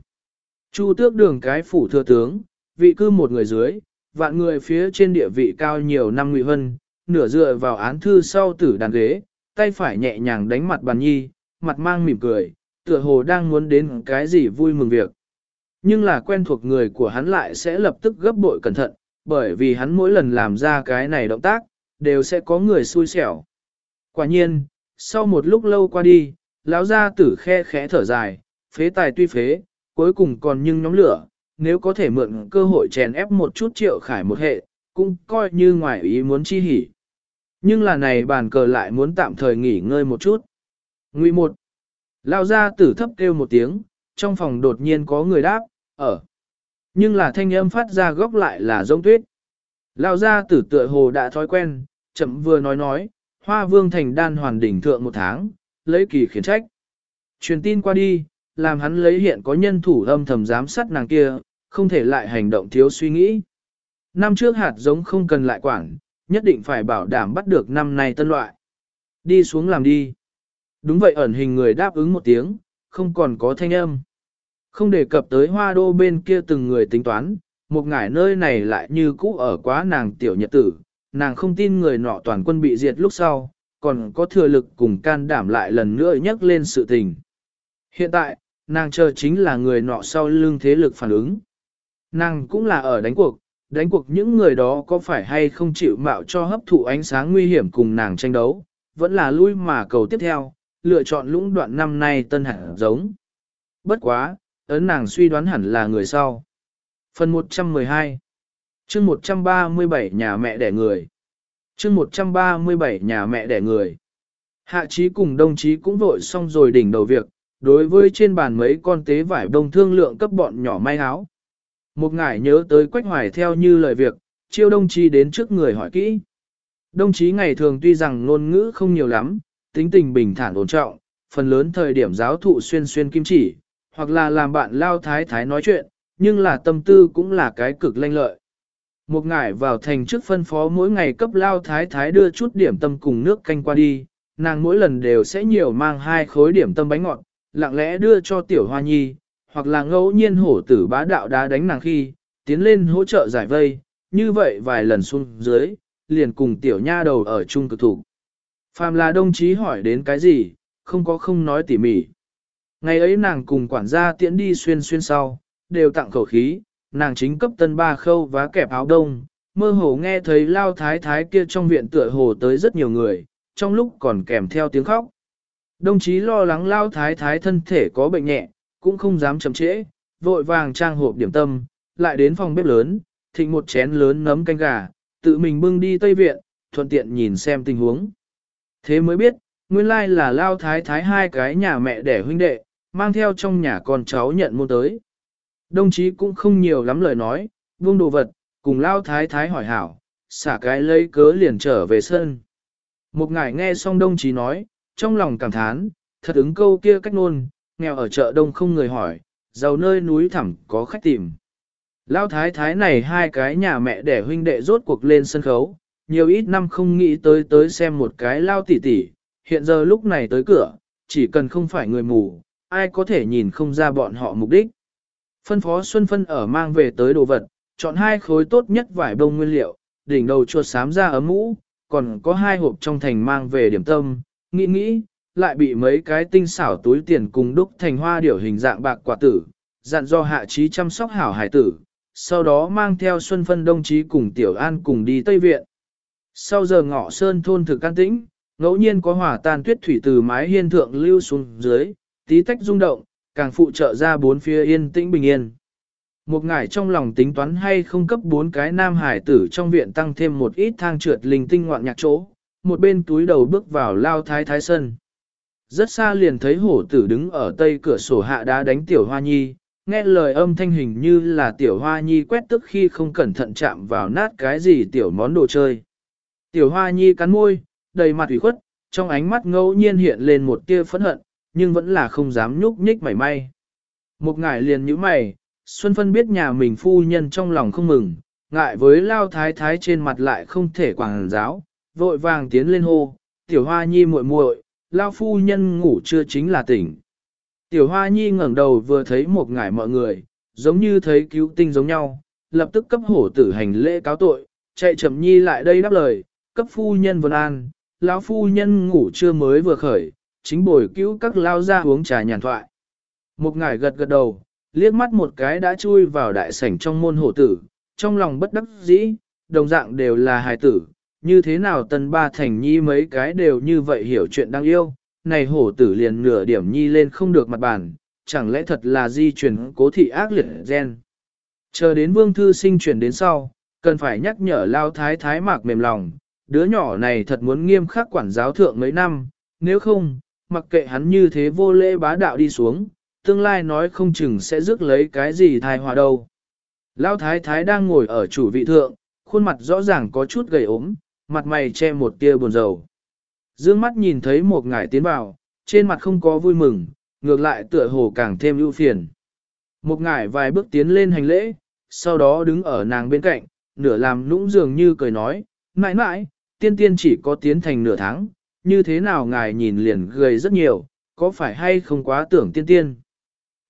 Chu tước đường cái phủ thừa tướng, vị cư một người dưới, vạn người phía trên địa vị cao nhiều năm ngụy hân, nửa dựa vào án thư sau tử đàn ghế, tay phải nhẹ nhàng đánh mặt bàn nhi, mặt mang mỉm cười, tựa hồ đang muốn đến cái gì vui mừng việc. Nhưng là quen thuộc người của hắn lại sẽ lập tức gấp bội cẩn thận, bởi vì hắn mỗi lần làm ra cái này động tác, đều sẽ có người xui xẻo. Quả nhiên, sau một lúc lâu qua đi, lão gia tử khe khẽ thở dài, phế tài tuy phế, cuối cùng còn nhưng nhóm lửa, nếu có thể mượn cơ hội chèn ép một chút triệu khải một hệ, cũng coi như ngoài ý muốn chi hỉ. Nhưng là này bàn cờ lại muốn tạm thời nghỉ ngơi một chút. Ngụy một. Lão gia tử thấp kêu một tiếng, trong phòng đột nhiên có người đáp, ở. Nhưng là thanh âm phát ra góc lại là giống tuyết. Lão gia tử tựa hồ đã thói quen, chậm vừa nói nói, hoa vương thành đan hoàn đỉnh thượng một tháng, lấy kỳ khiển trách. Truyền tin qua đi, làm hắn lấy hiện có nhân thủ âm thầm giám sát nàng kia, không thể lại hành động thiếu suy nghĩ. Năm trước hạt giống không cần lại quản, nhất định phải bảo đảm bắt được năm nay tân loại. Đi xuống làm đi. Đúng vậy ẩn hình người đáp ứng một tiếng, không còn có thanh âm. Không đề cập tới hoa đô bên kia từng người tính toán, một ngải nơi này lại như cũ ở quá nàng tiểu nhật tử, nàng không tin người nọ toàn quân bị diệt lúc sau, còn có thừa lực cùng can đảm lại lần nữa nhắc lên sự tình. Hiện tại, nàng chờ chính là người nọ sau lưng thế lực phản ứng. Nàng cũng là ở đánh cuộc, đánh cuộc những người đó có phải hay không chịu mạo cho hấp thụ ánh sáng nguy hiểm cùng nàng tranh đấu, vẫn là lui mà cầu tiếp theo, lựa chọn lũng đoạn năm nay tân hẳn giống. Bất quá, ấn nàng suy đoán hẳn là người sau. Phần 112 chương 137 nhà mẹ đẻ người chương 137 nhà mẹ đẻ người Hạ trí cùng đồng chí cũng vội xong rồi đỉnh đầu việc, đối với trên bàn mấy con tế vải đông thương lượng cấp bọn nhỏ may áo. Một ngải nhớ tới quách hoài theo như lời việc, chiêu đồng chí đến trước người hỏi kỹ. Đồng chí ngày thường tuy rằng ngôn ngữ không nhiều lắm, tính tình bình thản ổn trọng, phần lớn thời điểm giáo thụ xuyên xuyên kim chỉ, hoặc là làm bạn lao thái thái nói chuyện, nhưng là tâm tư cũng là cái cực lanh lợi. Một ngải vào thành trước phân phó mỗi ngày cấp lao thái thái đưa chút điểm tâm cùng nước canh qua đi, nàng mỗi lần đều sẽ nhiều mang hai khối điểm tâm bánh ngọt, lặng lẽ đưa cho tiểu hoa nhi, hoặc là ngẫu nhiên hổ tử bá đạo đá đánh nàng khi, tiến lên hỗ trợ giải vây, như vậy vài lần xuống dưới, liền cùng tiểu nha đầu ở chung cực thủ. Phàm là đồng chí hỏi đến cái gì, không có không nói tỉ mỉ. Ngày ấy nàng cùng quản gia tiễn đi xuyên xuyên sau, đều tặng khẩu khí, nàng chính cấp tân ba khâu vá kẹp áo đông, mơ hồ nghe thấy lao thái thái kia trong viện tựa hồ tới rất nhiều người, trong lúc còn kèm theo tiếng khóc. Đồng chí lo lắng lao thái thái thân thể có bệnh nhẹ, cũng không dám chậm trễ, vội vàng trang hộp điểm tâm, lại đến phòng bếp lớn, thịnh một chén lớn nấm canh gà, tự mình bưng đi Tây Viện, thuận tiện nhìn xem tình huống. Thế mới biết, nguyên lai là lao thái thái hai cái nhà mẹ đẻ huynh đệ, mang theo trong nhà con cháu nhận mua tới. Đồng chí cũng không nhiều lắm lời nói, vương đồ vật, cùng lao thái thái hỏi hảo, xả cái lấy cớ liền trở về sân. Một ngài nghe xong đồng chí nói, trong lòng cảm thán, thật ứng câu kia cách nôn, nghèo ở chợ đông không người hỏi, giàu nơi núi thẳm có khách tìm. Lao thái thái này hai cái nhà mẹ đẻ huynh đệ rốt cuộc lên sân khấu, nhiều ít năm không nghĩ tới tới xem một cái lao tỉ tỉ, hiện giờ lúc này tới cửa, chỉ cần không phải người mù, ai có thể nhìn không ra bọn họ mục đích. Phân phó Xuân Phân ở mang về tới đồ vật, chọn hai khối tốt nhất vải bông nguyên liệu, đỉnh đầu chuột sám ra ấm mũ, còn có hai hộp trong thành mang về điểm tâm, nghĩ nghĩ, lại bị mấy cái tinh xảo túi tiền cùng đúc thành hoa điểu hình dạng bạc quả tử, dặn do hạ trí chăm sóc hảo hải tử, sau đó mang theo Xuân Phân đồng chí cùng Tiểu An cùng đi Tây Viện. Sau giờ ngọ sơn thôn thực can tĩnh, ngẫu nhiên có hỏa tan tuyết thủy từ mái hiên thượng lưu xuống dưới, tí tách rung động, càng phụ trợ ra bốn phía yên tĩnh bình yên. Một ngải trong lòng tính toán hay không cấp bốn cái nam hải tử trong viện tăng thêm một ít thang trượt linh tinh ngoạn nhạc chỗ, một bên túi đầu bước vào lao thái thái sân. Rất xa liền thấy hổ tử đứng ở tây cửa sổ hạ đá đánh tiểu hoa nhi, nghe lời âm thanh hình như là tiểu hoa nhi quét tức khi không cẩn thận chạm vào nát cái gì tiểu món đồ chơi. Tiểu hoa nhi cắn môi, đầy mặt ủy khuất, trong ánh mắt ngẫu nhiên hiện lên một tia phẫn hận, nhưng vẫn là không dám nhúc nhích mảy may. Một ngải liền nhíu mày, Xuân Phân biết nhà mình phu nhân trong lòng không mừng, ngại với lao thái thái trên mặt lại không thể quảng giáo, vội vàng tiến lên hô, tiểu hoa nhi muội muội, lao phu nhân ngủ chưa chính là tỉnh. Tiểu hoa nhi ngẩng đầu vừa thấy một ngải mọi người, giống như thấy cứu tinh giống nhau, lập tức cấp hổ tử hành lễ cáo tội, chạy chậm nhi lại đây đáp lời, cấp phu nhân vân an, lão phu nhân ngủ chưa mới vừa khởi, chính bồi cứu các lao ra uống trà nhàn thoại. Một ngải gật gật đầu, liếc mắt một cái đã chui vào đại sảnh trong môn hổ tử, trong lòng bất đắc dĩ, đồng dạng đều là hài tử, như thế nào tần ba thành nhi mấy cái đều như vậy hiểu chuyện đang yêu, này hổ tử liền nửa điểm nhi lên không được mặt bàn, chẳng lẽ thật là di truyền cố thị ác liệt gen. Chờ đến vương thư sinh chuyển đến sau, cần phải nhắc nhở lao thái thái mạc mềm lòng, đứa nhỏ này thật muốn nghiêm khắc quản giáo thượng mấy năm, nếu không, mặc kệ hắn như thế vô lễ bá đạo đi xuống, tương lai nói không chừng sẽ rước lấy cái gì thai hòa đâu. Lão thái thái đang ngồi ở chủ vị thượng, khuôn mặt rõ ràng có chút gầy ốm, mặt mày che một tia buồn rầu. Dương mắt nhìn thấy một ngải tiến vào, trên mặt không có vui mừng, ngược lại tựa hồ càng thêm ưu phiền. Một ngải vài bước tiến lên hành lễ, sau đó đứng ở nàng bên cạnh, nửa làm nũng dường như cười nói, mãi mãi, tiên tiên chỉ có tiến thành nửa tháng, như thế nào ngài nhìn liền gầy rất nhiều, có phải hay không quá tưởng tiên tiên.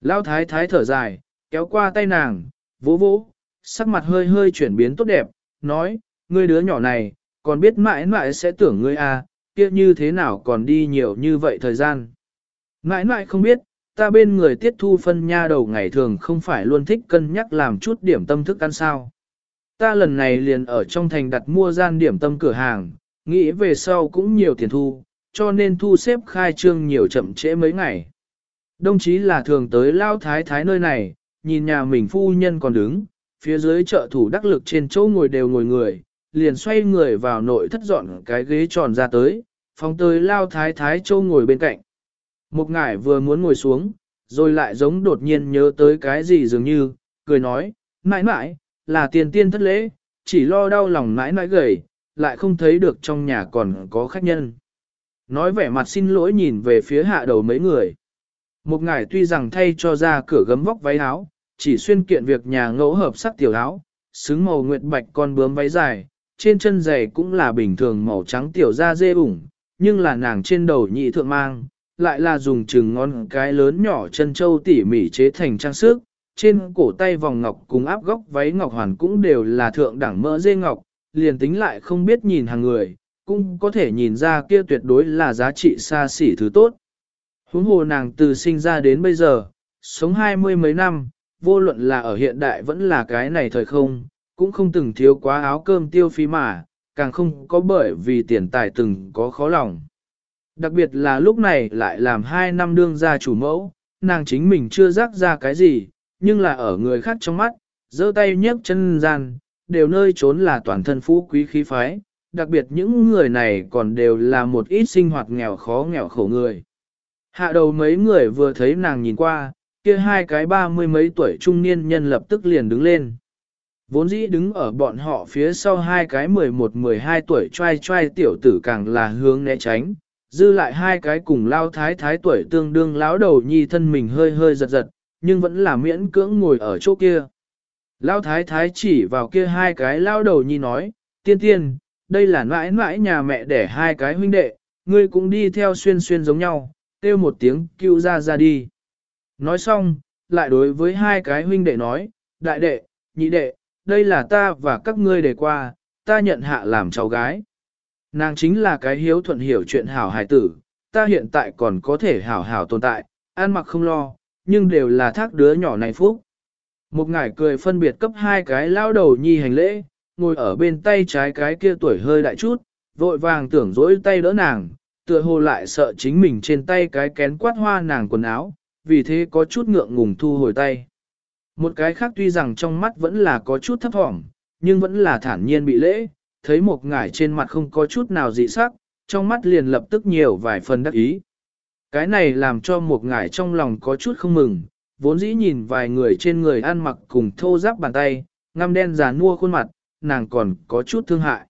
Lão thái thái thở dài, kéo qua tay nàng, vỗ vỗ, sắc mặt hơi hơi chuyển biến tốt đẹp, nói, ngươi đứa nhỏ này, còn biết mãi mãi sẽ tưởng ngươi à, kia như thế nào còn đi nhiều như vậy thời gian. Mãi mãi không biết, ta bên người tiết thu phân nha đầu ngày thường không phải luôn thích cân nhắc làm chút điểm tâm thức ăn sao. Ta lần này liền ở trong thành đặt mua gian điểm tâm cửa hàng, nghĩ về sau cũng nhiều tiền thu, cho nên thu xếp khai trương nhiều chậm trễ mấy ngày. Đồng chí là thường tới lao thái thái nơi này, nhìn nhà mình phu nhân còn đứng, phía dưới trợ thủ đắc lực trên chỗ ngồi đều ngồi người, liền xoay người vào nội thất dọn cái ghế tròn ra tới, phóng tới lao thái thái châu ngồi bên cạnh. Một ngải vừa muốn ngồi xuống, rồi lại giống đột nhiên nhớ tới cái gì dường như, cười nói, mãi mãi, là tiền tiên thất lễ, chỉ lo đau lòng mãi mãi gầy, lại không thấy được trong nhà còn có khách nhân. Nói vẻ mặt xin lỗi nhìn về phía hạ đầu mấy người. Một ngải tuy rằng thay cho ra cửa gấm vóc váy áo, chỉ xuyên kiện việc nhà ngẫu hợp sắc tiểu áo, xứng màu nguyệt bạch con bướm váy dài, trên chân giày cũng là bình thường màu trắng tiểu da dê ủng, nhưng là nàng trên đầu nhị thượng mang, lại là dùng chừng ngón cái lớn nhỏ chân châu tỉ mỉ chế thành trang sức, trên cổ tay vòng ngọc cùng áp góc váy ngọc hoàn cũng đều là thượng đẳng mỡ dê ngọc, liền tính lại không biết nhìn hàng người, cũng có thể nhìn ra kia tuyệt đối là giá trị xa xỉ thứ tốt. Huống hồ nàng từ sinh ra đến bây giờ, sống hai mươi mấy năm, vô luận là ở hiện đại vẫn là cái này thời không, cũng không từng thiếu quá áo cơm tiêu phí mà, càng không có bởi vì tiền tài từng có khó lòng. Đặc biệt là lúc này lại làm hai năm đương gia chủ mẫu, nàng chính mình chưa rắc ra cái gì, nhưng là ở người khác trong mắt, giơ tay nhấc chân gian, đều nơi trốn là toàn thân phú quý khí phái, đặc biệt những người này còn đều là một ít sinh hoạt nghèo khó nghèo khổ người. Hạ đầu mấy người vừa thấy nàng nhìn qua, kia hai cái ba mươi mấy tuổi trung niên nhân lập tức liền đứng lên. Vốn dĩ đứng ở bọn họ phía sau hai cái 11-12 tuổi trai trai tiểu tử càng là hướng né tránh, dư lại hai cái cùng lao thái thái tuổi tương đương lão đầu nhi thân mình hơi hơi giật giật, nhưng vẫn là miễn cưỡng ngồi ở chỗ kia. Lao thái thái chỉ vào kia hai cái lao đầu nhi nói, tiên tiên, đây là mãi mãi nhà mẹ để hai cái huynh đệ, ngươi cũng đi theo xuyên xuyên giống nhau, kêu một tiếng cứu ra ra đi. Nói xong, lại đối với hai cái huynh đệ nói, đại đệ, nhị đệ, đây là ta và các ngươi để qua, ta nhận hạ làm cháu gái. Nàng chính là cái hiếu thuận hiểu chuyện hảo hài tử, ta hiện tại còn có thể hảo hảo tồn tại, ăn mặc không lo, nhưng đều là thác đứa nhỏ này phúc. Một ngải cười phân biệt cấp hai cái lao đầu nhi hành lễ, ngồi ở bên tay trái cái kia tuổi hơi đại chút, vội vàng tưởng dỗi tay đỡ nàng, tựa hồ lại sợ chính mình trên tay cái kén quát hoa nàng quần áo, vì thế có chút ngượng ngùng thu hồi tay. Một cái khác tuy rằng trong mắt vẫn là có chút thấp thỏm, nhưng vẫn là thản nhiên bị lễ, thấy một ngải trên mặt không có chút nào dị sắc, trong mắt liền lập tức nhiều vài phần đắc ý. Cái này làm cho một ngải trong lòng có chút không mừng, vốn dĩ nhìn vài người trên người ăn mặc cùng thô giáp bàn tay, ngăm đen già nua khuôn mặt, nàng còn có chút thương hại.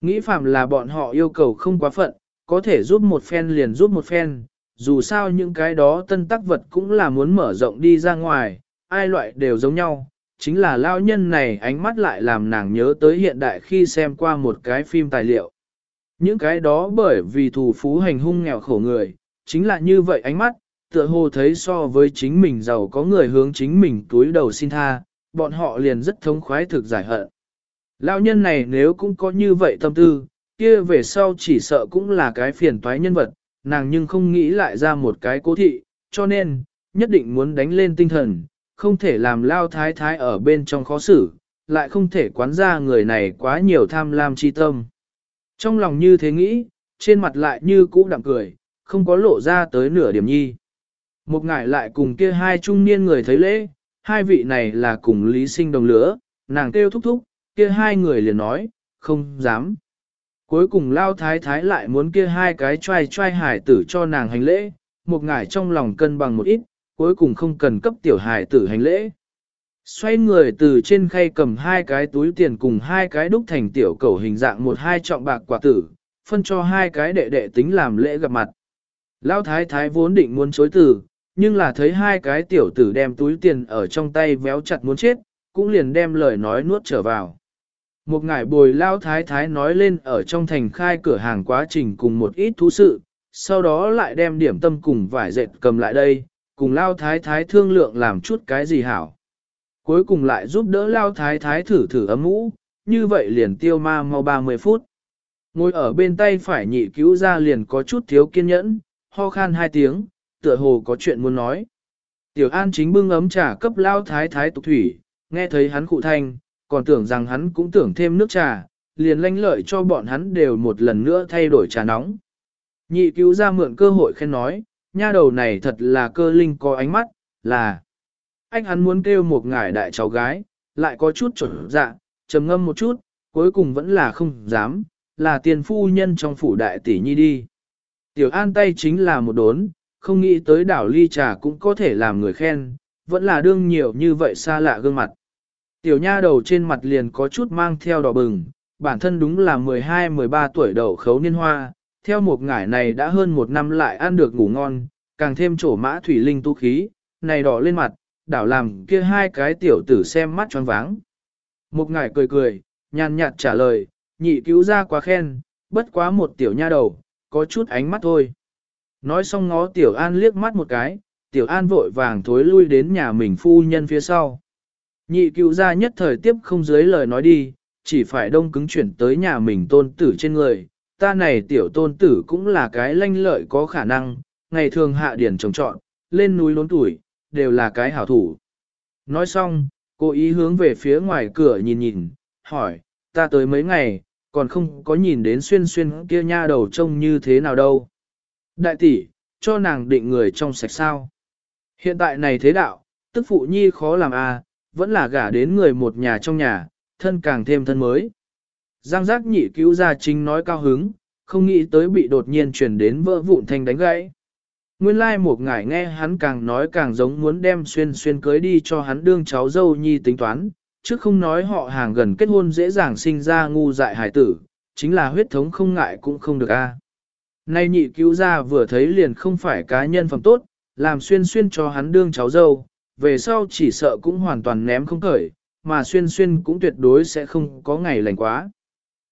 Nghĩ phạm là bọn họ yêu cầu không quá phận, có thể giúp một phen liền giúp một phen, dù sao những cái đó tân tác vật cũng là muốn mở rộng đi ra ngoài, ai loại đều giống nhau, chính là lao nhân này ánh mắt lại làm nàng nhớ tới hiện đại khi xem qua một cái phim tài liệu. Những cái đó bởi vì thù phú hành hung nghèo khổ người, chính là như vậy ánh mắt, tựa hồ thấy so với chính mình giàu có người hướng chính mình túi đầu xin tha, bọn họ liền rất thống khoái thực giải hận. Lão nhân này nếu cũng có như vậy tâm tư, kia về sau chỉ sợ cũng là cái phiền toái nhân vật, nàng nhưng không nghĩ lại ra một cái cố thị, cho nên, nhất định muốn đánh lên tinh thần, không thể làm lao thái thái ở bên trong khó xử, lại không thể quán ra người này quá nhiều tham lam chi tâm. Trong lòng như thế nghĩ, trên mặt lại như cũ đạm cười, không có lộ ra tới nửa điểm nhi. Một ngải lại cùng kia hai trung niên người thấy lễ, hai vị này là cùng lý sinh đồng lửa, nàng kêu thúc thúc, kia hai người liền nói, không dám. Cuối cùng lao thái thái lại muốn kia hai cái trai trai hải tử cho nàng hành lễ, một ngải trong lòng cân bằng một ít, cuối cùng không cần cấp tiểu hải tử hành lễ. Xoay người từ trên khay cầm hai cái túi tiền cùng hai cái đúc thành tiểu cầu hình dạng một hai trọng bạc quả tử, phân cho hai cái đệ đệ tính làm lễ gặp mặt. Lao thái thái vốn định muốn chối từ, nhưng là thấy hai cái tiểu tử đem túi tiền ở trong tay véo chặt muốn chết, cũng liền đem lời nói nuốt trở vào. Một ngải bồi lao thái thái nói lên ở trong thành khai cửa hàng quá trình cùng một ít thú sự, sau đó lại đem điểm tâm cùng vải dệt cầm lại đây, cùng lao thái thái thương lượng làm chút cái gì hảo. Cuối cùng lại giúp đỡ lao thái thái thử thử ấm mũ, như vậy liền tiêu ma mau 30 phút. Ngồi ở bên tay phải nhị cứu ra liền có chút thiếu kiên nhẫn, ho khan hai tiếng, tựa hồ có chuyện muốn nói. Tiểu An chính bưng ấm trà cấp lao thái thái tục thủy, nghe thấy hắn cụ thanh, còn tưởng rằng hắn cũng tưởng thêm nước trà, liền lanh lợi cho bọn hắn đều một lần nữa thay đổi trà nóng. Nhị cứu ra mượn cơ hội khen nói, nha đầu này thật là cơ linh có ánh mắt, là anh hắn muốn kêu một ngải đại cháu gái, lại có chút chuẩn dạ, trầm ngâm một chút, cuối cùng vẫn là không dám, là tiền phu nhân trong phủ đại tỷ nhi đi. Tiểu an tay chính là một đốn, không nghĩ tới đảo ly trà cũng có thể làm người khen, vẫn là đương nhiều như vậy xa lạ gương mặt. Tiểu nha đầu trên mặt liền có chút mang theo đỏ bừng, bản thân đúng là 12-13 tuổi đầu khấu niên hoa, theo một ngải này đã hơn một năm lại ăn được ngủ ngon, càng thêm trổ mã thủy linh tu khí, này đỏ lên mặt, đảo làm kia hai cái tiểu tử xem mắt choáng váng. Một ngải cười cười, nhàn nhạt trả lời, nhị cứu ra quá khen, bất quá một tiểu nha đầu, có chút ánh mắt thôi. Nói xong ngó tiểu an liếc mắt một cái, tiểu an vội vàng thối lui đến nhà mình phu nhân phía sau. Nhị cứu gia nhất thời tiếp không dưới lời nói đi, chỉ phải đông cứng chuyển tới nhà mình tôn tử trên người. Ta này tiểu tôn tử cũng là cái lanh lợi có khả năng, ngày thường hạ điển trồng trọn, lên núi lốn tuổi, đều là cái hảo thủ. Nói xong, cô ý hướng về phía ngoài cửa nhìn nhìn, hỏi, ta tới mấy ngày, còn không có nhìn đến xuyên xuyên kia nha đầu trông như thế nào đâu. Đại tỷ, cho nàng định người trong sạch sao. Hiện tại này thế đạo, tức phụ nhi khó làm à, vẫn là gả đến người một nhà trong nhà, thân càng thêm thân mới. Giang giác nhị cứu gia chính nói cao hứng, không nghĩ tới bị đột nhiên chuyển đến vỡ vụn thanh đánh gãy. Nguyên lai một ngải nghe hắn càng nói càng giống muốn đem xuyên xuyên cưới đi cho hắn đương cháu dâu nhi tính toán, chứ không nói họ hàng gần kết hôn dễ dàng sinh ra ngu dại hải tử, chính là huyết thống không ngại cũng không được a. Nay nhị cứu ra vừa thấy liền không phải cá nhân phẩm tốt, làm xuyên xuyên cho hắn đương cháu dâu, về sau chỉ sợ cũng hoàn toàn ném không khởi, mà xuyên xuyên cũng tuyệt đối sẽ không có ngày lành quá.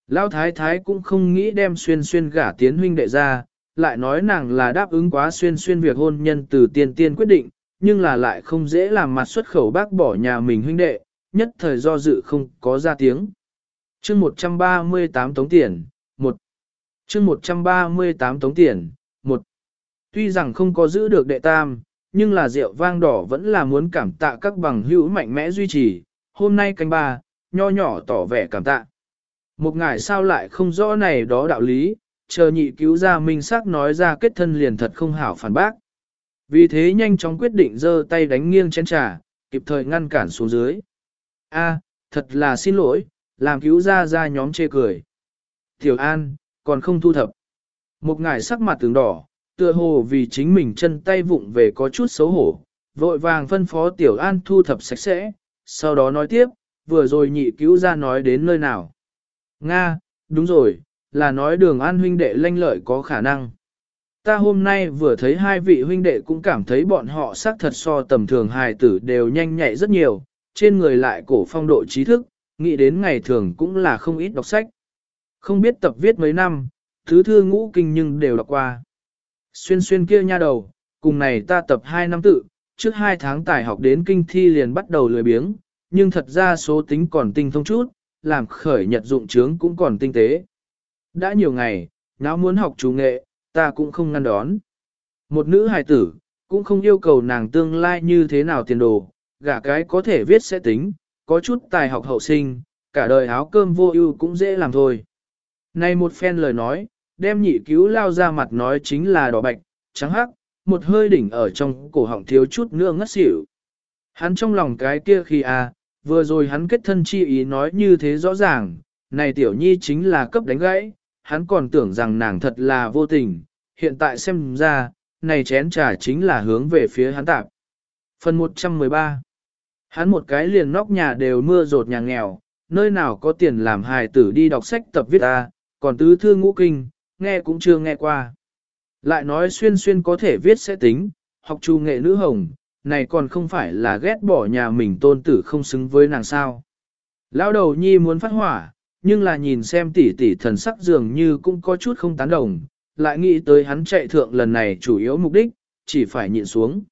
Lão thái thái cũng không nghĩ đem xuyên xuyên gả tiến huynh đệ ra, lại nói nàng là đáp ứng quá xuyên xuyên việc hôn nhân từ tiên tiên quyết định, nhưng là lại không dễ làm mặt xuất khẩu bác bỏ nhà mình huynh đệ, nhất thời do dự không có ra tiếng. chương 138 tống tiền, chương 138 tống tiền, 1. Tuy rằng không có giữ được đệ tam, nhưng là rượu vang đỏ vẫn là muốn cảm tạ các bằng hữu mạnh mẽ duy trì, hôm nay canh ba, nho nhỏ tỏ vẻ cảm tạ. Một ngài sao lại không rõ này đó đạo lý, chờ nhị cứu ra minh xác nói ra kết thân liền thật không hảo phản bác. Vì thế nhanh chóng quyết định giơ tay đánh nghiêng chén trà, kịp thời ngăn cản xuống dưới. A, thật là xin lỗi, làm cứu ra ra nhóm chê cười. Tiểu An, còn không thu thập. Một ngài sắc mặt tướng đỏ, tựa hồ vì chính mình chân tay vụng về có chút xấu hổ, vội vàng phân phó Tiểu An thu thập sạch sẽ, sau đó nói tiếp, vừa rồi nhị cứu ra nói đến nơi nào. Nga, đúng rồi, là nói đường an huynh đệ lanh lợi có khả năng. Ta hôm nay vừa thấy hai vị huynh đệ cũng cảm thấy bọn họ xác thật so tầm thường hài tử đều nhanh nhạy rất nhiều, trên người lại cổ phong độ trí thức, nghĩ đến ngày thường cũng là không ít đọc sách. Không biết tập viết mấy năm, thứ thư ngũ kinh nhưng đều đọc qua. Xuyên xuyên kia nha đầu, cùng này ta tập 2 năm tự, trước 2 tháng tài học đến kinh thi liền bắt đầu lười biếng, nhưng thật ra số tính còn tinh thông chút, làm khởi nhật dụng trướng cũng còn tinh tế. Đã nhiều ngày, não muốn học chủ nghệ, ta cũng không ngăn đón. Một nữ hài tử, cũng không yêu cầu nàng tương lai như thế nào tiền đồ, gả cái có thể viết sẽ tính, có chút tài học hậu sinh, cả đời áo cơm vô ưu cũng dễ làm thôi. Này một phen lời nói, đem nhị cứu lao ra mặt nói chính là đỏ bạch, trắng hắc, một hơi đỉnh ở trong cổ họng thiếu chút nữa ngất xỉu. Hắn trong lòng cái kia khi à, vừa rồi hắn kết thân chi ý nói như thế rõ ràng, này tiểu nhi chính là cấp đánh gãy, hắn còn tưởng rằng nàng thật là vô tình, hiện tại xem ra, này chén trà chính là hướng về phía hắn tạp. Phần 113 Hắn một cái liền nóc nhà đều mưa rột nhà nghèo, nơi nào có tiền làm hài tử đi đọc sách tập viết ta, còn tứ thư ngũ kinh, nghe cũng chưa nghe qua. Lại nói xuyên xuyên có thể viết sẽ tính, học trù nghệ nữ hồng, này còn không phải là ghét bỏ nhà mình tôn tử không xứng với nàng sao. Lão đầu nhi muốn phát hỏa, nhưng là nhìn xem tỷ tỷ thần sắc dường như cũng có chút không tán đồng, lại nghĩ tới hắn chạy thượng lần này chủ yếu mục đích, chỉ phải nhịn xuống.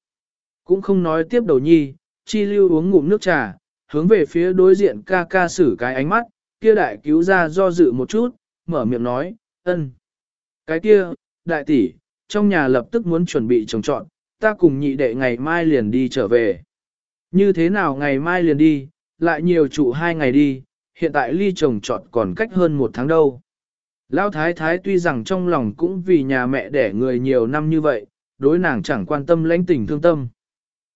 Cũng không nói tiếp đầu nhi, chi lưu uống ngụm nước trà, hướng về phía đối diện ca ca xử cái ánh mắt, kia đại cứu ra do dự một chút, mở miệng nói, ân. Cái kia, đại tỷ, trong nhà lập tức muốn chuẩn bị trồng trọn, ta cùng nhị đệ ngày mai liền đi trở về. Như thế nào ngày mai liền đi, lại nhiều trụ hai ngày đi, hiện tại ly trồng trọt còn cách hơn một tháng đâu. Lão thái thái tuy rằng trong lòng cũng vì nhà mẹ đẻ người nhiều năm như vậy, đối nàng chẳng quan tâm lãnh tình thương tâm.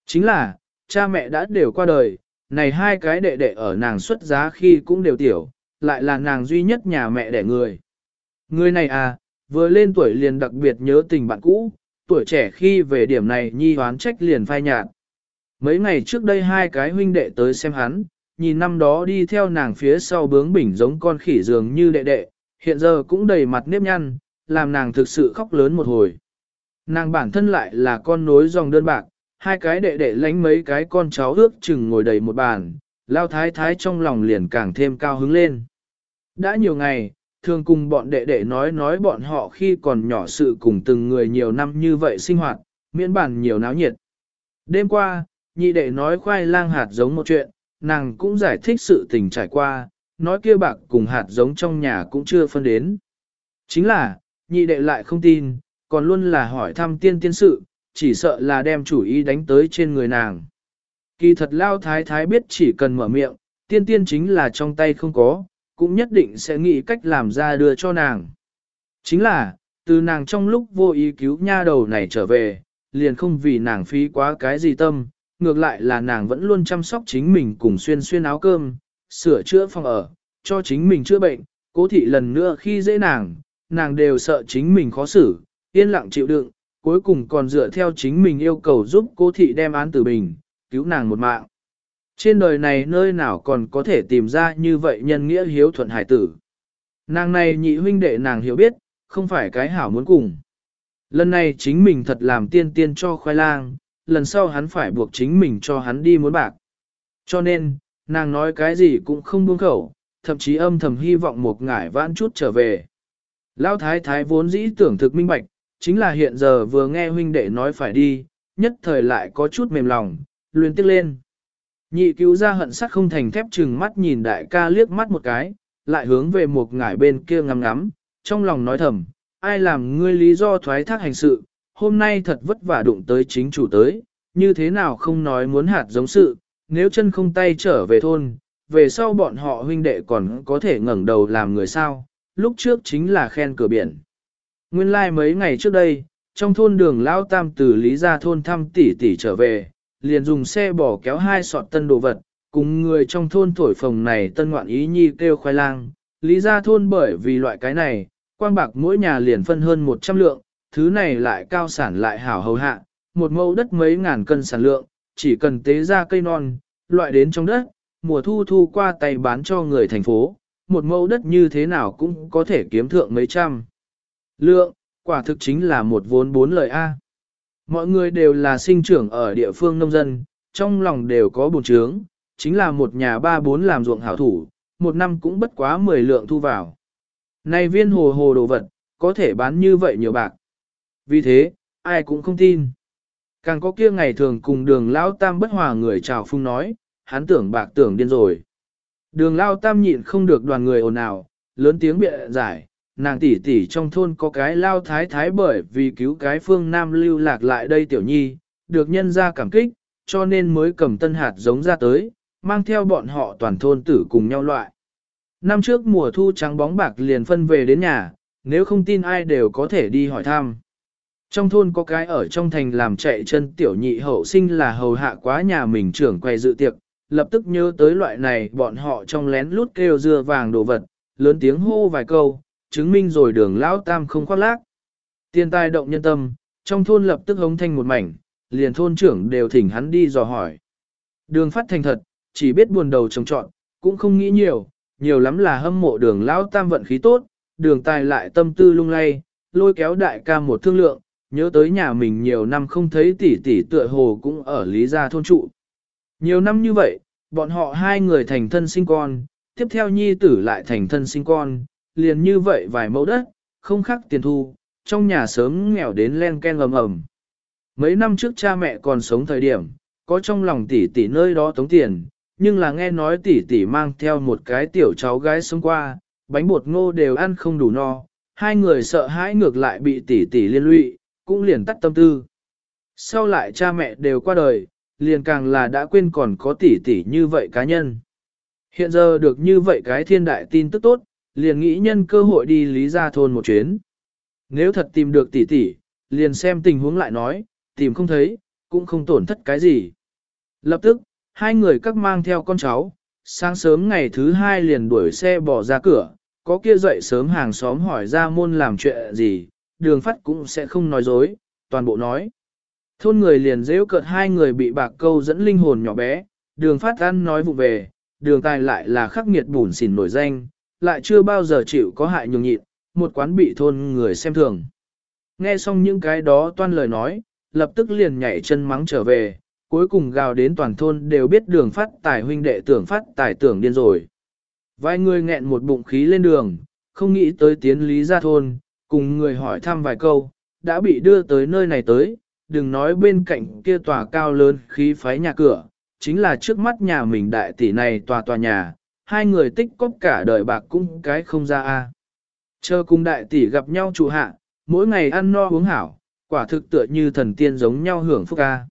Chính là, cha mẹ đã đều qua đời, này hai cái đệ đệ ở nàng xuất giá khi cũng đều tiểu, lại là nàng duy nhất nhà mẹ đẻ người. Người này à, vừa lên tuổi liền đặc biệt nhớ tình bạn cũ, tuổi trẻ khi về điểm này nhi hoán trách liền phai nhạt. Mấy ngày trước đây hai cái huynh đệ tới xem hắn, nhìn năm đó đi theo nàng phía sau bướng bỉnh giống con khỉ dường như đệ đệ, hiện giờ cũng đầy mặt nếp nhăn, làm nàng thực sự khóc lớn một hồi. Nàng bản thân lại là con nối dòng đơn bạc, hai cái đệ đệ lánh mấy cái con cháu ước chừng ngồi đầy một bàn, lao thái thái trong lòng liền càng thêm cao hứng lên. Đã nhiều ngày, thường cùng bọn đệ đệ nói nói bọn họ khi còn nhỏ sự cùng từng người nhiều năm như vậy sinh hoạt, miễn bản nhiều náo nhiệt. Đêm qua, nhị đệ nói khoai lang hạt giống một chuyện, nàng cũng giải thích sự tình trải qua, nói kia bạc cùng hạt giống trong nhà cũng chưa phân đến. Chính là, nhị đệ lại không tin, còn luôn là hỏi thăm tiên tiên sự, chỉ sợ là đem chủ ý đánh tới trên người nàng. Kỳ thật lao thái thái biết chỉ cần mở miệng, tiên tiên chính là trong tay không có, cũng nhất định sẽ nghĩ cách làm ra đưa cho nàng. Chính là, từ nàng trong lúc vô ý cứu nha đầu này trở về, liền không vì nàng phí quá cái gì tâm, ngược lại là nàng vẫn luôn chăm sóc chính mình cùng xuyên xuyên áo cơm, sửa chữa phòng ở, cho chính mình chữa bệnh, cố thị lần nữa khi dễ nàng, nàng đều sợ chính mình khó xử, yên lặng chịu đựng, cuối cùng còn dựa theo chính mình yêu cầu giúp cô thị đem án tử bình, cứu nàng một mạng. Trên đời này nơi nào còn có thể tìm ra như vậy nhân nghĩa hiếu thuận hải tử. Nàng này nhị huynh đệ nàng hiểu biết, không phải cái hảo muốn cùng. Lần này chính mình thật làm tiên tiên cho khoai lang, lần sau hắn phải buộc chính mình cho hắn đi muốn bạc. Cho nên, nàng nói cái gì cũng không buông khẩu, thậm chí âm thầm hy vọng một ngải vãn chút trở về. Lão thái thái vốn dĩ tưởng thực minh bạch, chính là hiện giờ vừa nghe huynh đệ nói phải đi, nhất thời lại có chút mềm lòng, luyến tiếc lên. Nhị cứu ra hận sắc không thành thép chừng mắt nhìn đại ca liếc mắt một cái, lại hướng về một ngải bên kia ngắm ngắm, trong lòng nói thầm, ai làm ngươi lý do thoái thác hành sự, hôm nay thật vất vả đụng tới chính chủ tới, như thế nào không nói muốn hạt giống sự, nếu chân không tay trở về thôn, về sau bọn họ huynh đệ còn có thể ngẩng đầu làm người sao, lúc trước chính là khen cửa biển. Nguyên lai like mấy ngày trước đây, trong thôn đường Lao Tam từ Lý ra thôn thăm tỷ tỷ trở về, liền dùng xe bỏ kéo hai sọt tân đồ vật, cùng người trong thôn thổi phồng này tân ngoạn ý nhi kêu khoai lang. Lý ra thôn bởi vì loại cái này, quang bạc mỗi nhà liền phân hơn 100 lượng, thứ này lại cao sản lại hảo hầu hạ, một mẫu đất mấy ngàn cân sản lượng, chỉ cần tế ra cây non, loại đến trong đất, mùa thu thu qua tay bán cho người thành phố, một mẫu đất như thế nào cũng có thể kiếm thượng mấy trăm. Lượng, quả thực chính là một vốn bốn lời A. Mọi người đều là sinh trưởng ở địa phương nông dân, trong lòng đều có bồn trướng, chính là một nhà ba bốn làm ruộng hảo thủ, một năm cũng bất quá 10 lượng thu vào. Này viên hồ hồ đồ vật, có thể bán như vậy nhiều bạc. Vì thế, ai cũng không tin. Càng có kia ngày thường cùng đường Lao Tam bất hòa người chào phung nói, hắn tưởng bạc tưởng điên rồi. Đường Lao Tam nhịn không được đoàn người ồn ào, lớn tiếng bịa giải, nàng tỷ tỷ trong thôn có cái Lao Thái Thái bởi vì cứu cái phương Nam lưu lạc lại đây tiểu nhi, được nhân ra cảm kích, cho nên mới cầm tân hạt giống ra tới, mang theo bọn họ toàn thôn tử cùng nhau loại. Năm trước mùa thu trắng bóng bạc liền phân về đến nhà, nếu không tin ai đều có thể đi hỏi thăm. Trong thôn có cái ở trong thành làm chạy chân tiểu nhị hậu sinh là hầu hạ quá nhà mình trưởng quay dự tiệc, lập tức nhớ tới loại này bọn họ trong lén lút kêu dưa vàng đồ vật, lớn tiếng hô vài câu, chứng minh rồi đường lão tam không khoác lác. Tiền tai động nhân tâm, trong thôn lập tức hống thanh một mảnh, liền thôn trưởng đều thỉnh hắn đi dò hỏi. Đường phát thành thật, chỉ biết buồn đầu trồng trọn, cũng không nghĩ nhiều, nhiều lắm là hâm mộ đường lão tam vận khí tốt, đường tài lại tâm tư lung lay, lôi kéo đại ca một thương lượng, nhớ tới nhà mình nhiều năm không thấy tỷ tỷ tựa hồ cũng ở Lý Gia thôn trụ. Nhiều năm như vậy, bọn họ hai người thành thân sinh con, tiếp theo nhi tử lại thành thân sinh con, liền như vậy vài mẫu đất, không khác tiền thu, trong nhà sớm nghèo đến len ken ầm ầm. Mấy năm trước cha mẹ còn sống thời điểm, có trong lòng tỷ tỷ nơi đó tống tiền, nhưng là nghe nói tỷ tỷ mang theo một cái tiểu cháu gái sống qua, bánh bột ngô đều ăn không đủ no, hai người sợ hãi ngược lại bị tỷ tỷ liên lụy, cũng liền tắt tâm tư. Sau lại cha mẹ đều qua đời, liền càng là đã quên còn có tỷ tỷ như vậy cá nhân. Hiện giờ được như vậy cái thiên đại tin tức tốt, liền nghĩ nhân cơ hội đi lý gia thôn một chuyến. Nếu thật tìm được tỷ tỷ, liền xem tình huống lại nói, tìm không thấy, cũng không tổn thất cái gì. Lập tức, hai người các mang theo con cháu, sáng sớm ngày thứ hai liền đuổi xe bỏ ra cửa, có kia dậy sớm hàng xóm hỏi ra môn làm chuyện gì, đường phát cũng sẽ không nói dối, toàn bộ nói. Thôn người liền dễ cợt hai người bị bạc câu dẫn linh hồn nhỏ bé, đường phát ăn nói vụ về, đường tài lại là khắc nghiệt bùn xỉn nổi danh, lại chưa bao giờ chịu có hại nhường nhịn, một quán bị thôn người xem thường. Nghe xong những cái đó toan lời nói, lập tức liền nhảy chân mắng trở về, cuối cùng gào đến toàn thôn đều biết đường phát tài huynh đệ tưởng phát tài tưởng điên rồi. Vài người nghẹn một bụng khí lên đường, không nghĩ tới tiến lý ra thôn, cùng người hỏi thăm vài câu, đã bị đưa tới nơi này tới, đừng nói bên cạnh kia tòa cao lớn khí phái nhà cửa, chính là trước mắt nhà mình đại tỷ này tòa tòa nhà, hai người tích cóp cả đời bạc cũng cái không ra a. Chờ cùng đại tỷ gặp nhau trụ hạ, mỗi ngày ăn no uống hảo, quả thực tựa như thần tiên giống nhau hưởng phúc a.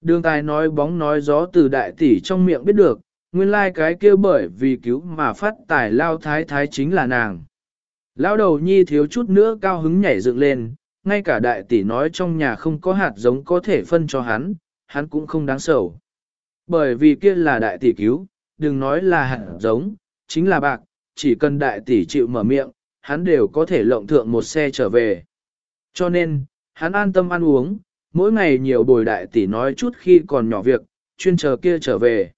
Đường tài nói bóng nói gió từ đại tỷ trong miệng biết được, nguyên lai like cái kia bởi vì cứu mà phát tài lao thái thái chính là nàng. Lao đầu nhi thiếu chút nữa cao hứng nhảy dựng lên, ngay cả đại tỷ nói trong nhà không có hạt giống có thể phân cho hắn, hắn cũng không đáng sầu. Bởi vì kia là đại tỷ cứu, đừng nói là hạt giống, chính là bạc, chỉ cần đại tỷ chịu mở miệng, hắn đều có thể lộng thượng một xe trở về. Cho nên, hắn an tâm ăn uống, mỗi ngày nhiều bồi đại tỷ nói chút khi còn nhỏ việc, chuyên chờ kia trở về.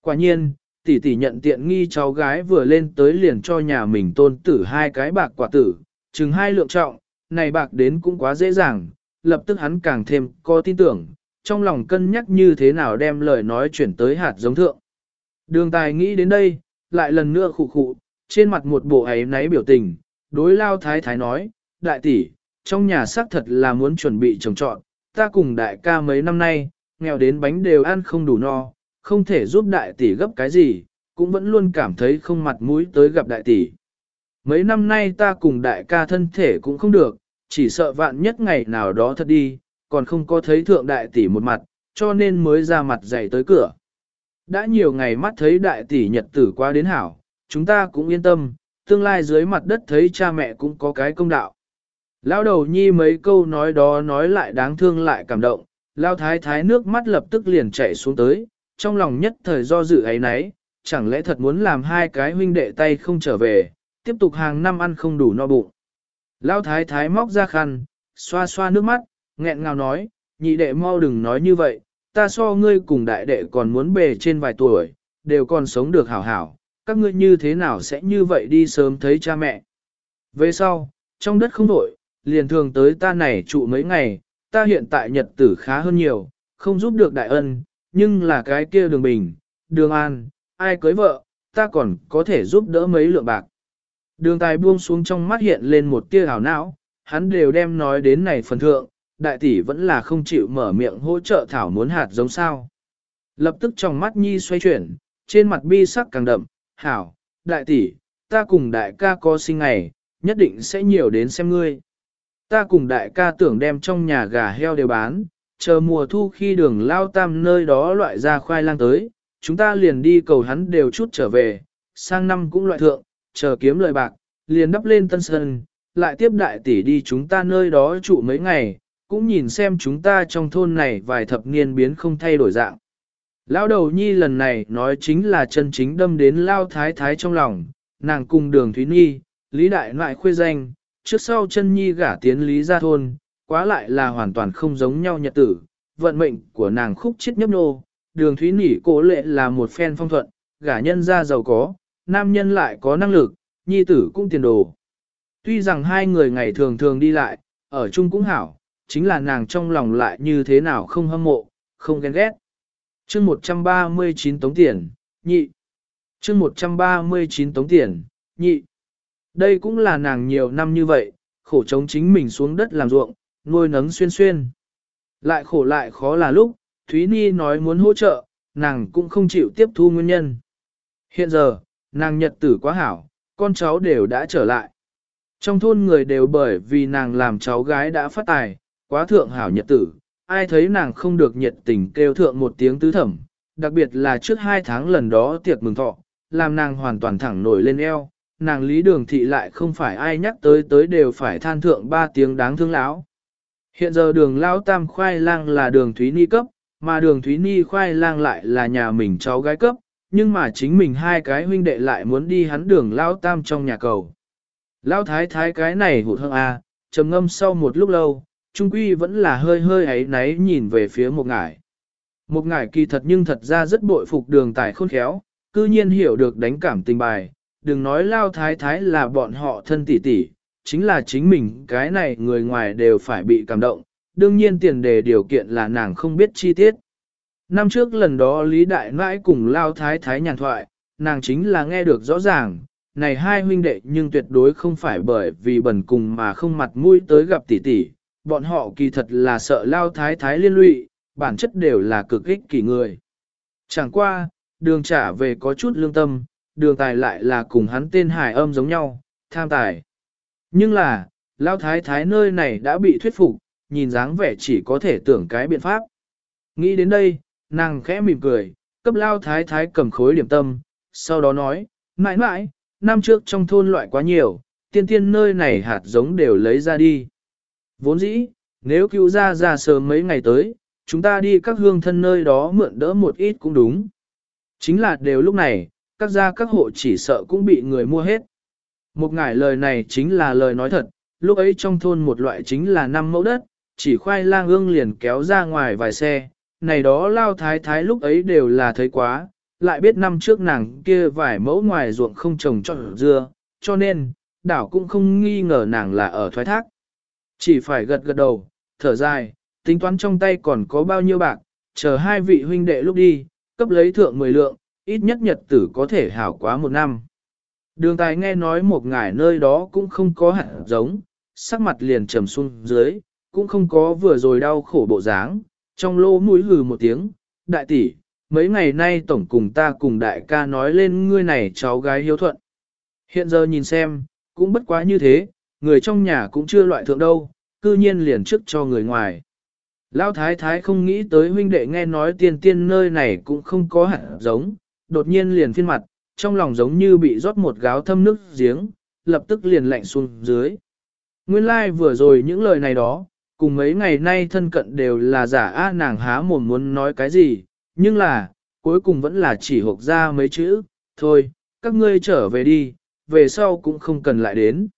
Quả nhiên, tỷ tỷ nhận tiện nghi cháu gái vừa lên tới liền cho nhà mình tôn tử hai cái bạc quả tử, chừng hai lượng trọng, này bạc đến cũng quá dễ dàng, lập tức hắn càng thêm có tin tưởng, trong lòng cân nhắc như thế nào đem lời nói chuyển tới hạt giống thượng. Đường tài nghĩ đến đây, lại lần nữa khụ khụ, trên mặt một bộ ấy náy biểu tình, đối lao thái thái nói, đại tỷ, trong nhà xác thật là muốn chuẩn bị trồng trọn, ta cùng đại ca mấy năm nay, nghèo đến bánh đều ăn không đủ no, không thể giúp đại tỷ gấp cái gì, cũng vẫn luôn cảm thấy không mặt mũi tới gặp đại tỷ. Mấy năm nay ta cùng đại ca thân thể cũng không được, chỉ sợ vạn nhất ngày nào đó thật đi, còn không có thấy thượng đại tỷ một mặt, cho nên mới ra mặt dày tới cửa. Đã nhiều ngày mắt thấy đại tỷ nhật tử qua đến hảo, chúng ta cũng yên tâm, tương lai dưới mặt đất thấy cha mẹ cũng có cái công đạo. Lao đầu nhi mấy câu nói đó nói lại đáng thương lại cảm động, lao thái thái nước mắt lập tức liền chảy xuống tới, trong lòng nhất thời do dự ấy nấy, chẳng lẽ thật muốn làm hai cái huynh đệ tay không trở về, tiếp tục hàng năm ăn không đủ no bụng. Lao thái thái móc ra khăn, xoa xoa nước mắt, nghẹn ngào nói, nhị đệ mau đừng nói như vậy, ta so ngươi cùng đại đệ còn muốn bề trên vài tuổi, đều còn sống được hảo hảo, các ngươi như thế nào sẽ như vậy đi sớm thấy cha mẹ. Về sau, trong đất không đổi, liền thường tới ta này trụ mấy ngày, ta hiện tại nhật tử khá hơn nhiều, không giúp được đại ân, nhưng là cái kia đường bình, đường an, ai cưới vợ, ta còn có thể giúp đỡ mấy lượng bạc. Đường tài buông xuống trong mắt hiện lên một tia hảo não, hắn đều đem nói đến này phần thượng, đại tỷ vẫn là không chịu mở miệng hỗ trợ thảo muốn hạt giống sao. Lập tức trong mắt nhi xoay chuyển, trên mặt bi sắc càng đậm, hảo, đại tỷ, ta cùng đại ca có sinh ngày, nhất định sẽ nhiều đến xem ngươi. Ta cùng đại ca tưởng đem trong nhà gà heo đều bán, chờ mùa thu khi đường lao tam nơi đó loại ra khoai lang tới, chúng ta liền đi cầu hắn đều chút trở về, sang năm cũng loại thượng, chờ kiếm lời bạc, liền đắp lên tân sơn, lại tiếp đại tỷ đi chúng ta nơi đó trụ mấy ngày, cũng nhìn xem chúng ta trong thôn này vài thập niên biến không thay đổi dạng. Lão đầu nhi lần này nói chính là chân chính đâm đến lao thái thái trong lòng, nàng cùng đường Thúy Nhi, Lý Đại Ngoại khuê danh, trước sau chân nhi gả tiến Lý ra thôn, quá lại là hoàn toàn không giống nhau nhật tử, vận mệnh của nàng khúc chết nhấp nô, đường Thúy Nhi cố lệ là một phen phong thuận, gả nhân ra giàu có, nam nhân lại có năng lực, nhi tử cũng tiền đồ. Tuy rằng hai người ngày thường thường đi lại, ở chung cũng hảo, chính là nàng trong lòng lại như thế nào không hâm mộ, không ghen ghét. chương 139 tống tiền, nhị. chương 139 tống tiền, nhị. Đây cũng là nàng nhiều năm như vậy, khổ chống chính mình xuống đất làm ruộng, nuôi nấng xuyên xuyên. Lại khổ lại khó là lúc, Thúy Ni nói muốn hỗ trợ, nàng cũng không chịu tiếp thu nguyên nhân. Hiện giờ, nàng nhật tử quá hảo, con cháu đều đã trở lại. Trong thôn người đều bởi vì nàng làm cháu gái đã phát tài, quá thượng hảo nhật tử, ai thấy nàng không được nhiệt tình kêu thượng một tiếng tứ thẩm, đặc biệt là trước hai tháng lần đó tiệc mừng thọ, làm nàng hoàn toàn thẳng nổi lên eo, nàng lý đường thị lại không phải ai nhắc tới tới đều phải than thượng ba tiếng đáng thương lão. Hiện giờ đường lão tam khoai lang là đường Thúy Ni cấp, mà đường Thúy Ni khoai lang lại là nhà mình cháu gái cấp, nhưng mà chính mình hai cái huynh đệ lại muốn đi hắn đường lão tam trong nhà cầu. Lão thái thái cái này hụt hơn à, trầm ngâm sau một lúc lâu, trung quy vẫn là hơi hơi ấy náy nhìn về phía một ngải. Một ngải kỳ thật nhưng thật ra rất bội phục đường tài khôn khéo, cư nhiên hiểu được đánh cảm tình bài, đừng nói lao thái thái là bọn họ thân tỷ tỷ, chính là chính mình cái này người ngoài đều phải bị cảm động, đương nhiên tiền đề điều kiện là nàng không biết chi tiết. Năm trước lần đó Lý Đại Nãi cùng lao thái thái nhàn thoại, nàng chính là nghe được rõ ràng, này hai huynh đệ nhưng tuyệt đối không phải bởi vì bần cùng mà không mặt mũi tới gặp tỷ tỷ, bọn họ kỳ thật là sợ lao thái thái liên lụy, bản chất đều là cực ích kỷ người. Chẳng qua, đường trả về có chút lương tâm, đường tài lại là cùng hắn tên hải âm giống nhau, tham tài. Nhưng là, lao thái thái nơi này đã bị thuyết phục, nhìn dáng vẻ chỉ có thể tưởng cái biện pháp. Nghĩ đến đây, nàng khẽ mỉm cười, cấp lao thái thái cầm khối điểm tâm, sau đó nói, mãi mãi, năm trước trong thôn loại quá nhiều, tiên tiên nơi này hạt giống đều lấy ra đi. Vốn dĩ, nếu cứu ra ra sớm mấy ngày tới, chúng ta đi các hương thân nơi đó mượn đỡ một ít cũng đúng. Chính là đều lúc này, các gia các hộ chỉ sợ cũng bị người mua hết. Một ngải lời này chính là lời nói thật, lúc ấy trong thôn một loại chính là năm mẫu đất, chỉ khoai lang ương liền kéo ra ngoài vài xe, này đó lao thái thái lúc ấy đều là thấy quá, lại biết năm trước nàng kia vài mẫu ngoài ruộng không trồng cho dưa, cho nên, đảo cũng không nghi ngờ nàng là ở thoái thác. Chỉ phải gật gật đầu, thở dài, tính toán trong tay còn có bao nhiêu bạc, chờ hai vị huynh đệ lúc đi, cấp lấy thượng 10 lượng, ít nhất nhật tử có thể hảo quá một năm. Đường tài nghe nói một ngải nơi đó cũng không có hạt giống, sắc mặt liền trầm xuống dưới, cũng không có vừa rồi đau khổ bộ dáng, trong lô mũi hừ một tiếng, đại tỷ, mấy ngày nay tổng cùng ta cùng đại ca nói lên ngươi này cháu gái hiếu thuận. Hiện giờ nhìn xem, cũng bất quá như thế, người trong nhà cũng chưa loại thượng đâu, cư nhiên liền trước cho người ngoài. Lão thái thái không nghĩ tới huynh đệ nghe nói tiên tiên nơi này cũng không có hạt giống, đột nhiên liền phiên mặt, trong lòng giống như bị rót một gáo thâm nước giếng, lập tức liền lạnh xuống dưới. Nguyên lai like vừa rồi những lời này đó, cùng mấy ngày nay thân cận đều là giả a nàng há mồm muốn nói cái gì, nhưng là, cuối cùng vẫn là chỉ hộp ra mấy chữ, thôi, các ngươi trở về đi, về sau cũng không cần lại đến.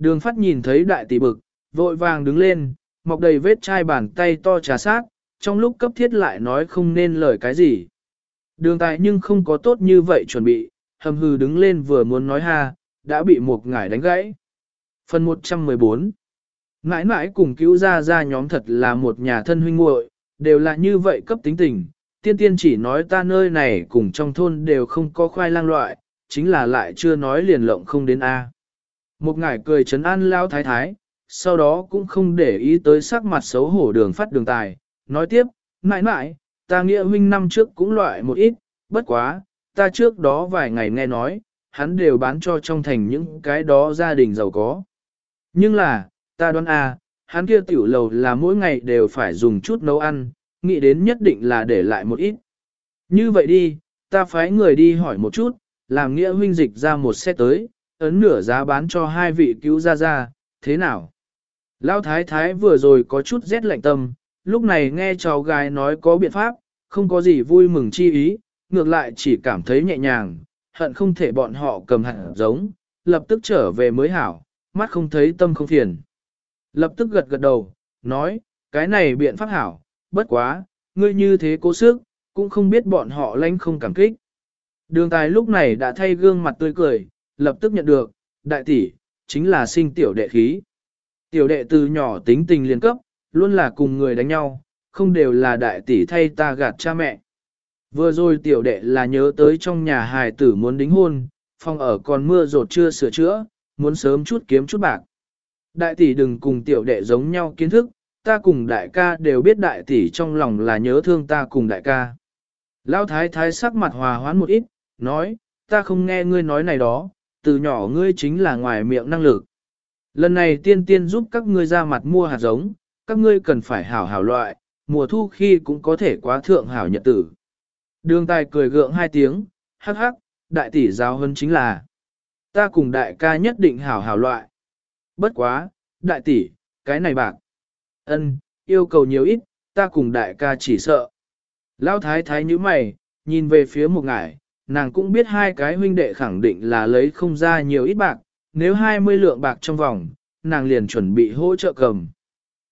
Đường phát nhìn thấy đại tỷ bực, vội vàng đứng lên, mọc đầy vết chai bàn tay to trà sát, trong lúc cấp thiết lại nói không nên lời cái gì. Đường tài nhưng không có tốt như vậy chuẩn bị, hầm hừ đứng lên vừa muốn nói ha, đã bị một ngải đánh gãy. Phần 114 Ngãi mãi cùng cứu ra ra nhóm thật là một nhà thân huynh muội đều là như vậy cấp tính tình. Tiên tiên chỉ nói ta nơi này cùng trong thôn đều không có khoai lang loại, chính là lại chưa nói liền lộng không đến A. Một ngải cười chấn an lao thái thái, sau đó cũng không để ý tới sắc mặt xấu hổ đường phát đường tài, nói tiếp, mãi mãi, ta nghĩa huynh năm trước cũng loại một ít, bất quá, ta trước đó vài ngày nghe nói, hắn đều bán cho trong thành những cái đó gia đình giàu có. Nhưng là, ta đoán à, hắn kia tiểu lầu là mỗi ngày đều phải dùng chút nấu ăn, nghĩ đến nhất định là để lại một ít. Như vậy đi, ta phái người đi hỏi một chút, làm nghĩa huynh dịch ra một xe tới, ấn nửa giá bán cho hai vị cứu ra ra, thế nào? Lão thái thái vừa rồi có chút rét lạnh tâm, lúc này nghe cháu gái nói có biện pháp, không có gì vui mừng chi ý, ngược lại chỉ cảm thấy nhẹ nhàng, hận không thể bọn họ cầm hạt giống, lập tức trở về mới hảo, mắt không thấy tâm không phiền. Lập tức gật gật đầu, nói, cái này biện pháp hảo, bất quá, ngươi như thế cố sức, cũng không biết bọn họ lanh không cảm kích. Đường tài lúc này đã thay gương mặt tươi cười, lập tức nhận được, đại tỷ, chính là sinh tiểu đệ khí. Tiểu đệ từ nhỏ tính tình liên cấp, luôn là cùng người đánh nhau, không đều là đại tỷ thay ta gạt cha mẹ. Vừa rồi tiểu đệ là nhớ tới trong nhà hài tử muốn đính hôn, phòng ở còn mưa rột chưa sửa chữa, muốn sớm chút kiếm chút bạc. Đại tỷ đừng cùng tiểu đệ giống nhau kiến thức, ta cùng đại ca đều biết đại tỷ trong lòng là nhớ thương ta cùng đại ca. Lão thái thái sắc mặt hòa hoãn một ít, nói, ta không nghe ngươi nói này đó, từ nhỏ ngươi chính là ngoài miệng năng lực. Lần này tiên tiên giúp các ngươi ra mặt mua hạt giống, các ngươi cần phải hảo hảo loại, mùa thu khi cũng có thể quá thượng hảo nhật tử. Đường tài cười gượng hai tiếng, hắc hắc, đại tỷ giáo hơn chính là, ta cùng đại ca nhất định hảo hảo loại. Bất quá, đại tỷ, cái này bạc. ân yêu cầu nhiều ít, ta cùng đại ca chỉ sợ. Lão thái thái như mày, nhìn về phía một ngải, nàng cũng biết hai cái huynh đệ khẳng định là lấy không ra nhiều ít bạc, nếu 20 lượng bạc trong vòng, nàng liền chuẩn bị hỗ trợ cầm.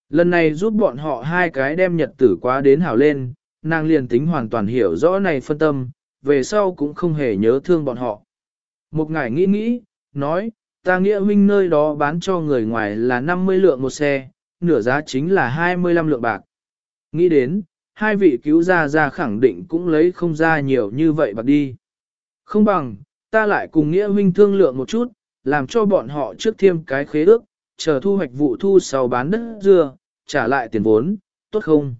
Lần này giúp bọn họ hai cái đem nhật tử quá đến hảo lên, nàng liền tính hoàn toàn hiểu rõ này phân tâm, về sau cũng không hề nhớ thương bọn họ. Một ngày nghĩ nghĩ, nói, ta nghĩa huynh nơi đó bán cho người ngoài là 50 lượng một xe, nửa giá chính là 25 lượng bạc. Nghĩ đến, hai vị cứu gia gia khẳng định cũng lấy không ra nhiều như vậy bạc đi. Không bằng, ta lại cùng nghĩa huynh thương lượng một chút, làm cho bọn họ trước thêm cái khế ước, chờ thu hoạch vụ thu sau bán đất dưa, trả lại tiền vốn, tốt không?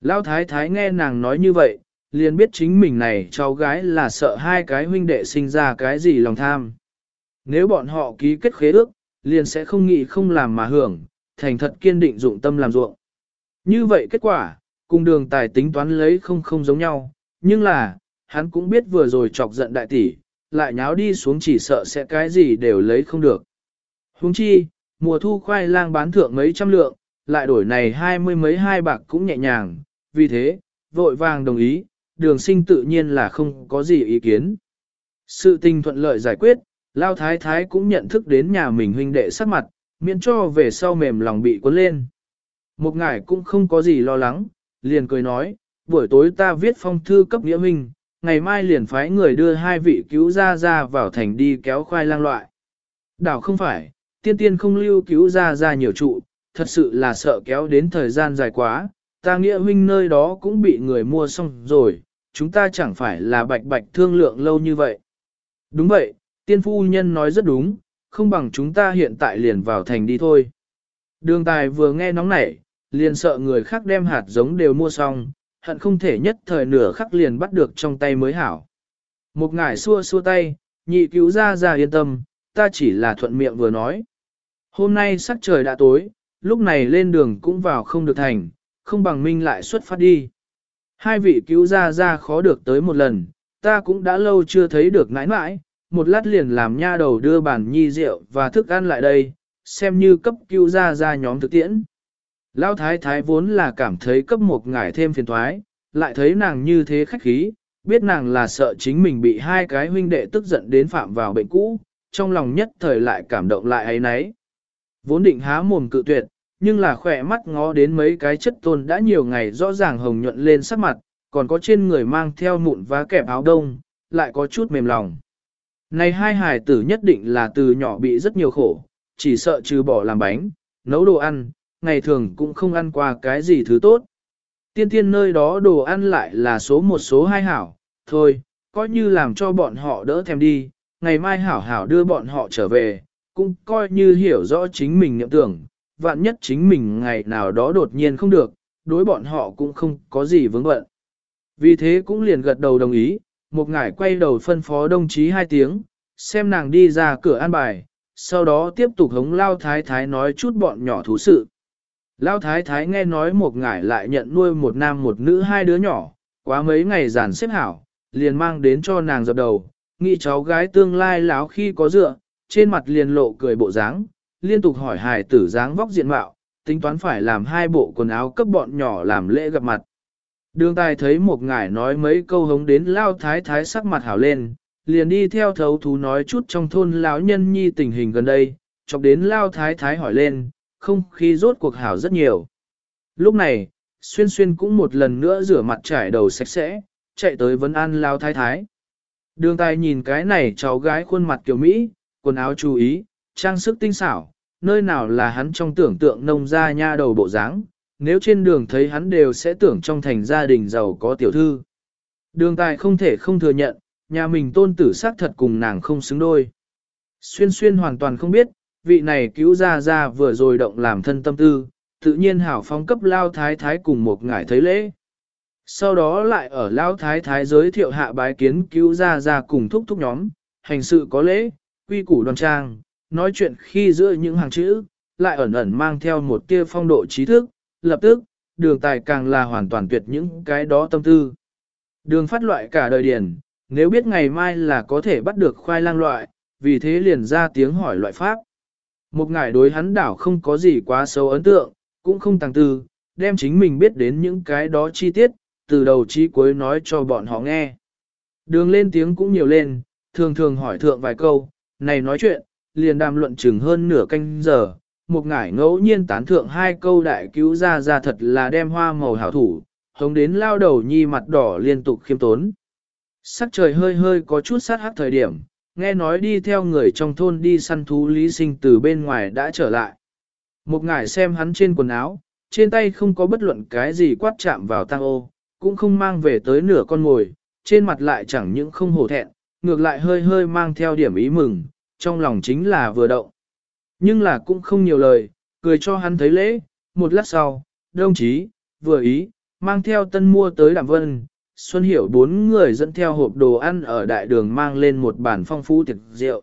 Lão thái thái nghe nàng nói như vậy, liền biết chính mình này cháu gái là sợ hai cái huynh đệ sinh ra cái gì lòng tham. Nếu bọn họ ký kết khế ước, liền sẽ không nghĩ không làm mà hưởng, thành thật kiên định dụng tâm làm ruộng. Như vậy kết quả, cùng đường tài tính toán lấy không không giống nhau, nhưng là, hắn cũng biết vừa rồi chọc giận đại tỷ, lại nháo đi xuống chỉ sợ sẽ cái gì đều lấy không được. Huống chi, mùa thu khoai lang bán thượng mấy trăm lượng, lại đổi này hai mươi mấy hai bạc cũng nhẹ nhàng, vì thế, vội vàng đồng ý, đường sinh tự nhiên là không có gì ý kiến. Sự tình thuận lợi giải quyết, Lao Thái Thái cũng nhận thức đến nhà mình huynh đệ sắc mặt, miễn cho về sau mềm lòng bị cuốn lên. Một ngải cũng không có gì lo lắng, liền cười nói, buổi tối ta viết phong thư cấp nghĩa minh, ngày mai liền phái người đưa hai vị cứu ra ra vào thành đi kéo khoai lang loại. Đảo không phải, tiên tiên không lưu cứu ra ra nhiều trụ, thật sự là sợ kéo đến thời gian dài quá, ta nghĩa huynh nơi đó cũng bị người mua xong rồi, chúng ta chẳng phải là bạch bạch thương lượng lâu như vậy. Đúng vậy, tiên phu nhân nói rất đúng, không bằng chúng ta hiện tại liền vào thành đi thôi. Đường tài vừa nghe nóng nảy, liền sợ người khác đem hạt giống đều mua xong, hận không thể nhất thời nửa khắc liền bắt được trong tay mới hảo. Một ngải xua xua tay, nhị cứu ra ra yên tâm, ta chỉ là thuận miệng vừa nói. Hôm nay sắc trời đã tối, lúc này lên đường cũng vào không được thành, không bằng minh lại xuất phát đi. Hai vị cứu ra ra khó được tới một lần, ta cũng đã lâu chưa thấy được nãi nãi, một lát liền làm nha đầu đưa bàn nhi rượu và thức ăn lại đây, xem như cấp cứu ra ra nhóm thực tiễn. Lão thái thái vốn là cảm thấy cấp một ngải thêm phiền thoái, lại thấy nàng như thế khách khí, biết nàng là sợ chính mình bị hai cái huynh đệ tức giận đến phạm vào bệnh cũ, trong lòng nhất thời lại cảm động lại ấy nấy. Vốn định há mồm cự tuyệt, nhưng là khỏe mắt ngó đến mấy cái chất tôn đã nhiều ngày rõ ràng hồng nhuận lên sắc mặt, còn có trên người mang theo mụn vá kẹp áo đông, lại có chút mềm lòng. Này hai hài tử nhất định là từ nhỏ bị rất nhiều khổ, chỉ sợ trừ bỏ làm bánh, nấu đồ ăn, ngày thường cũng không ăn qua cái gì thứ tốt. Tiên tiên nơi đó đồ ăn lại là số một số hai hảo, thôi, coi như làm cho bọn họ đỡ thèm đi, ngày mai hảo hảo đưa bọn họ trở về, cũng coi như hiểu rõ chính mình niệm tưởng, vạn nhất chính mình ngày nào đó đột nhiên không được, đối bọn họ cũng không có gì vướng bận. Vì thế cũng liền gật đầu đồng ý, một ngải quay đầu phân phó đồng chí hai tiếng, xem nàng đi ra cửa an bài, sau đó tiếp tục hống lao thái thái nói chút bọn nhỏ thú sự. Lao thái thái nghe nói một ngải lại nhận nuôi một nam một nữ hai đứa nhỏ, quá mấy ngày giản xếp hảo, liền mang đến cho nàng dập đầu, nghĩ cháu gái tương lai láo khi có dựa, trên mặt liền lộ cười bộ dáng, liên tục hỏi hài tử dáng vóc diện mạo, tính toán phải làm hai bộ quần áo cấp bọn nhỏ làm lễ gặp mặt. Đường tài thấy một ngải nói mấy câu hống đến lao thái thái sắc mặt hảo lên, liền đi theo thấu thú nói chút trong thôn lão nhân nhi tình hình gần đây, chọc đến lao thái thái hỏi lên, không khí rốt cuộc hảo rất nhiều. Lúc này, xuyên xuyên cũng một lần nữa rửa mặt trải đầu sạch sẽ, chạy tới vấn an lao thái thái. Đường tài nhìn cái này cháu gái khuôn mặt kiểu Mỹ, quần áo chú ý, trang sức tinh xảo, nơi nào là hắn trong tưởng tượng nông gia nha đầu bộ dáng, nếu trên đường thấy hắn đều sẽ tưởng trong thành gia đình giàu có tiểu thư. Đường tài không thể không thừa nhận, nhà mình tôn tử xác thật cùng nàng không xứng đôi. Xuyên xuyên hoàn toàn không biết, vị này cứu ra ra vừa rồi động làm thân tâm tư, tự nhiên hảo phong cấp lao thái thái cùng một ngải thấy lễ. Sau đó lại ở lao thái thái giới thiệu hạ bái kiến cứu ra ra cùng thúc thúc nhóm, hành sự có lễ, quy củ đoan trang, nói chuyện khi giữa những hàng chữ, lại ẩn ẩn mang theo một tia phong độ trí thức, lập tức, đường tài càng là hoàn toàn tuyệt những cái đó tâm tư. Đường phát loại cả đời điển, nếu biết ngày mai là có thể bắt được khoai lang loại, vì thế liền ra tiếng hỏi loại pháp. Một ngải đối hắn đảo không có gì quá xấu ấn tượng, cũng không tàng tư, đem chính mình biết đến những cái đó chi tiết, từ đầu chí cuối nói cho bọn họ nghe. Đường lên tiếng cũng nhiều lên, thường thường hỏi thượng vài câu, này nói chuyện, liền đàm luận chừng hơn nửa canh giờ, một ngải ngẫu nhiên tán thượng hai câu đại cứu ra ra thật là đem hoa màu hảo thủ, hống đến lao đầu nhi mặt đỏ liên tục khiêm tốn. Sắc trời hơi hơi có chút sát hắc thời điểm, nghe nói đi theo người trong thôn đi săn thú lý sinh từ bên ngoài đã trở lại. Một ngải xem hắn trên quần áo, trên tay không có bất luận cái gì quát chạm vào tang ô, cũng không mang về tới nửa con ngồi, trên mặt lại chẳng những không hổ thẹn, ngược lại hơi hơi mang theo điểm ý mừng, trong lòng chính là vừa động. Nhưng là cũng không nhiều lời, cười cho hắn thấy lễ, một lát sau, đồng chí, vừa ý, mang theo tân mua tới Đàm Vân, Xuân Hiểu bốn người dẫn theo hộp đồ ăn ở đại đường mang lên một bản phong phú tiệc rượu.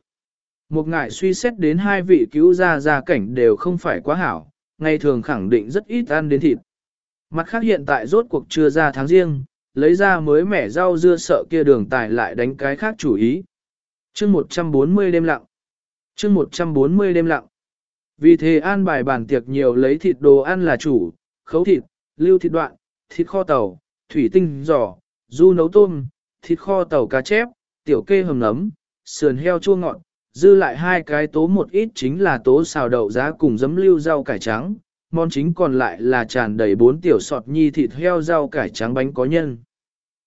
Một ngài suy xét đến hai vị cứu gia gia cảnh đều không phải quá hảo, ngày thường khẳng định rất ít ăn đến thịt. Mặt khác hiện tại rốt cuộc chưa ra tháng riêng, lấy ra mới mẻ rau dưa sợ kia đường tài lại đánh cái khác chủ ý. chương 140 đêm lặng. chương 140 đêm lặng. Vì thế an bài bàn tiệc nhiều lấy thịt đồ ăn là chủ, khấu thịt, lưu thịt đoạn, thịt kho tàu, thủy tinh giò, du nấu tôm, thịt kho tàu cá chép, tiểu kê hầm nấm, sườn heo chua ngọt, dư lại hai cái tố một ít chính là tố xào đậu giá cùng giấm lưu rau cải trắng, món chính còn lại là tràn đầy bốn tiểu sọt nhi thịt heo rau cải trắng bánh có nhân.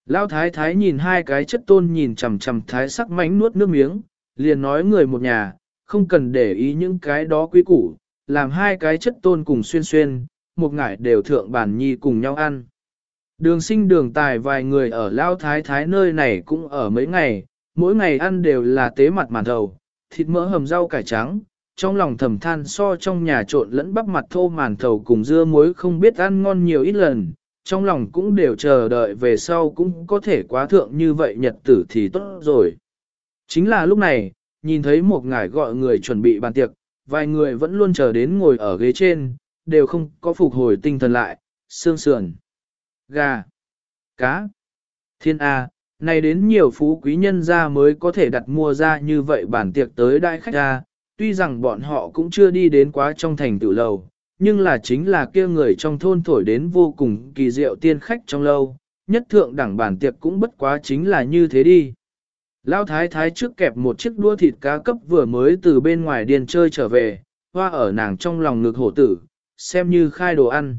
Lão thái thái nhìn hai cái chất tôn nhìn chằm chằm thái sắc mánh nuốt nước miếng, liền nói người một nhà, không cần để ý những cái đó quý củ, làm hai cái chất tôn cùng xuyên xuyên, một ngải đều thượng bản nhi cùng nhau ăn. Đường sinh đường tài vài người ở Lao Thái Thái nơi này cũng ở mấy ngày, mỗi ngày ăn đều là tế mặt màn thầu, thịt mỡ hầm rau cải trắng, trong lòng thầm than so trong nhà trộn lẫn bắp mặt thô màn thầu cùng dưa muối không biết ăn ngon nhiều ít lần, trong lòng cũng đều chờ đợi về sau cũng có thể quá thượng như vậy nhật tử thì tốt rồi. Chính là lúc này, nhìn thấy một ngải gọi người chuẩn bị bàn tiệc, vài người vẫn luôn chờ đến ngồi ở ghế trên, đều không có phục hồi tinh thần lại, sương sườn, gà, cá, thiên A, này đến nhiều phú quý nhân ra mới có thể đặt mua ra như vậy bản tiệc tới đại khách ra, tuy rằng bọn họ cũng chưa đi đến quá trong thành tử lầu, nhưng là chính là kia người trong thôn thổi đến vô cùng kỳ diệu tiên khách trong lâu, nhất thượng đẳng bản tiệc cũng bất quá chính là như thế đi. Lão thái thái trước kẹp một chiếc đua thịt cá cấp vừa mới từ bên ngoài điền chơi trở về, hoa ở nàng trong lòng ngực hổ tử, xem như khai đồ ăn.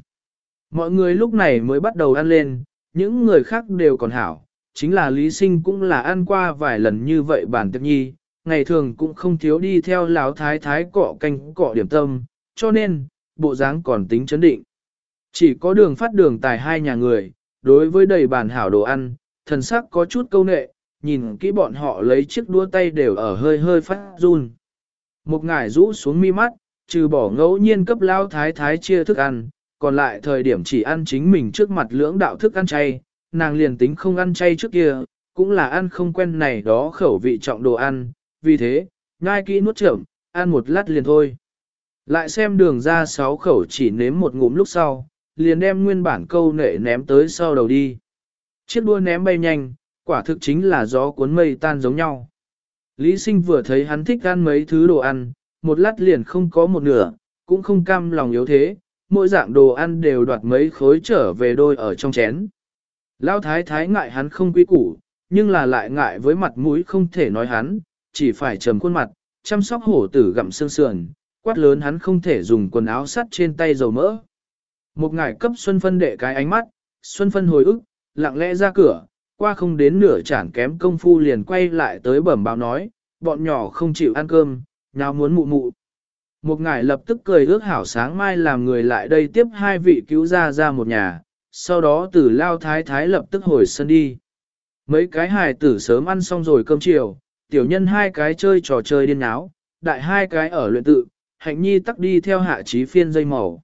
Mọi người lúc này mới bắt đầu ăn lên, những người khác đều còn hảo, chính là Lý Sinh cũng là ăn qua vài lần như vậy bản tiệc nhi, ngày thường cũng không thiếu đi theo lão thái thái cọ canh cọ điểm tâm, cho nên, bộ dáng còn tính chấn định. Chỉ có đường phát đường tài hai nhà người, đối với đầy bàn hảo đồ ăn, thần sắc có chút câu nệ, nhìn kỹ bọn họ lấy chiếc đua tay đều ở hơi hơi phát run. Một ngải rũ xuống mi mắt, trừ bỏ ngẫu nhiên cấp lao thái thái chia thức ăn, còn lại thời điểm chỉ ăn chính mình trước mặt lưỡng đạo thức ăn chay, nàng liền tính không ăn chay trước kia, cũng là ăn không quen này đó khẩu vị trọng đồ ăn, vì thế, ngai kỹ nuốt chậm, ăn một lát liền thôi. Lại xem đường ra sáu khẩu chỉ nếm một ngụm lúc sau, liền đem nguyên bản câu nệ ném tới sau đầu đi. Chiếc đua ném bay nhanh, quả thực chính là gió cuốn mây tan giống nhau. Lý sinh vừa thấy hắn thích ăn mấy thứ đồ ăn, một lát liền không có một nửa, cũng không cam lòng yếu thế, mỗi dạng đồ ăn đều đoạt mấy khối trở về đôi ở trong chén. Lão thái thái ngại hắn không quý củ, nhưng là lại ngại với mặt mũi không thể nói hắn, chỉ phải trầm khuôn mặt, chăm sóc hổ tử gặm xương sườn, quát lớn hắn không thể dùng quần áo sắt trên tay dầu mỡ. Một ngải cấp Xuân Phân đệ cái ánh mắt, Xuân Phân hồi ức, lặng lẽ ra cửa, qua không đến nửa chản kém công phu liền quay lại tới bẩm báo nói, bọn nhỏ không chịu ăn cơm, nào muốn mụ mụ. Một ngài lập tức cười ước hảo sáng mai làm người lại đây tiếp hai vị cứu ra ra một nhà, sau đó tử lao thái thái lập tức hồi sân đi. Mấy cái hài tử sớm ăn xong rồi cơm chiều, tiểu nhân hai cái chơi trò chơi điên áo, đại hai cái ở luyện tự, hạnh nhi tắc đi theo hạ trí phiên dây màu.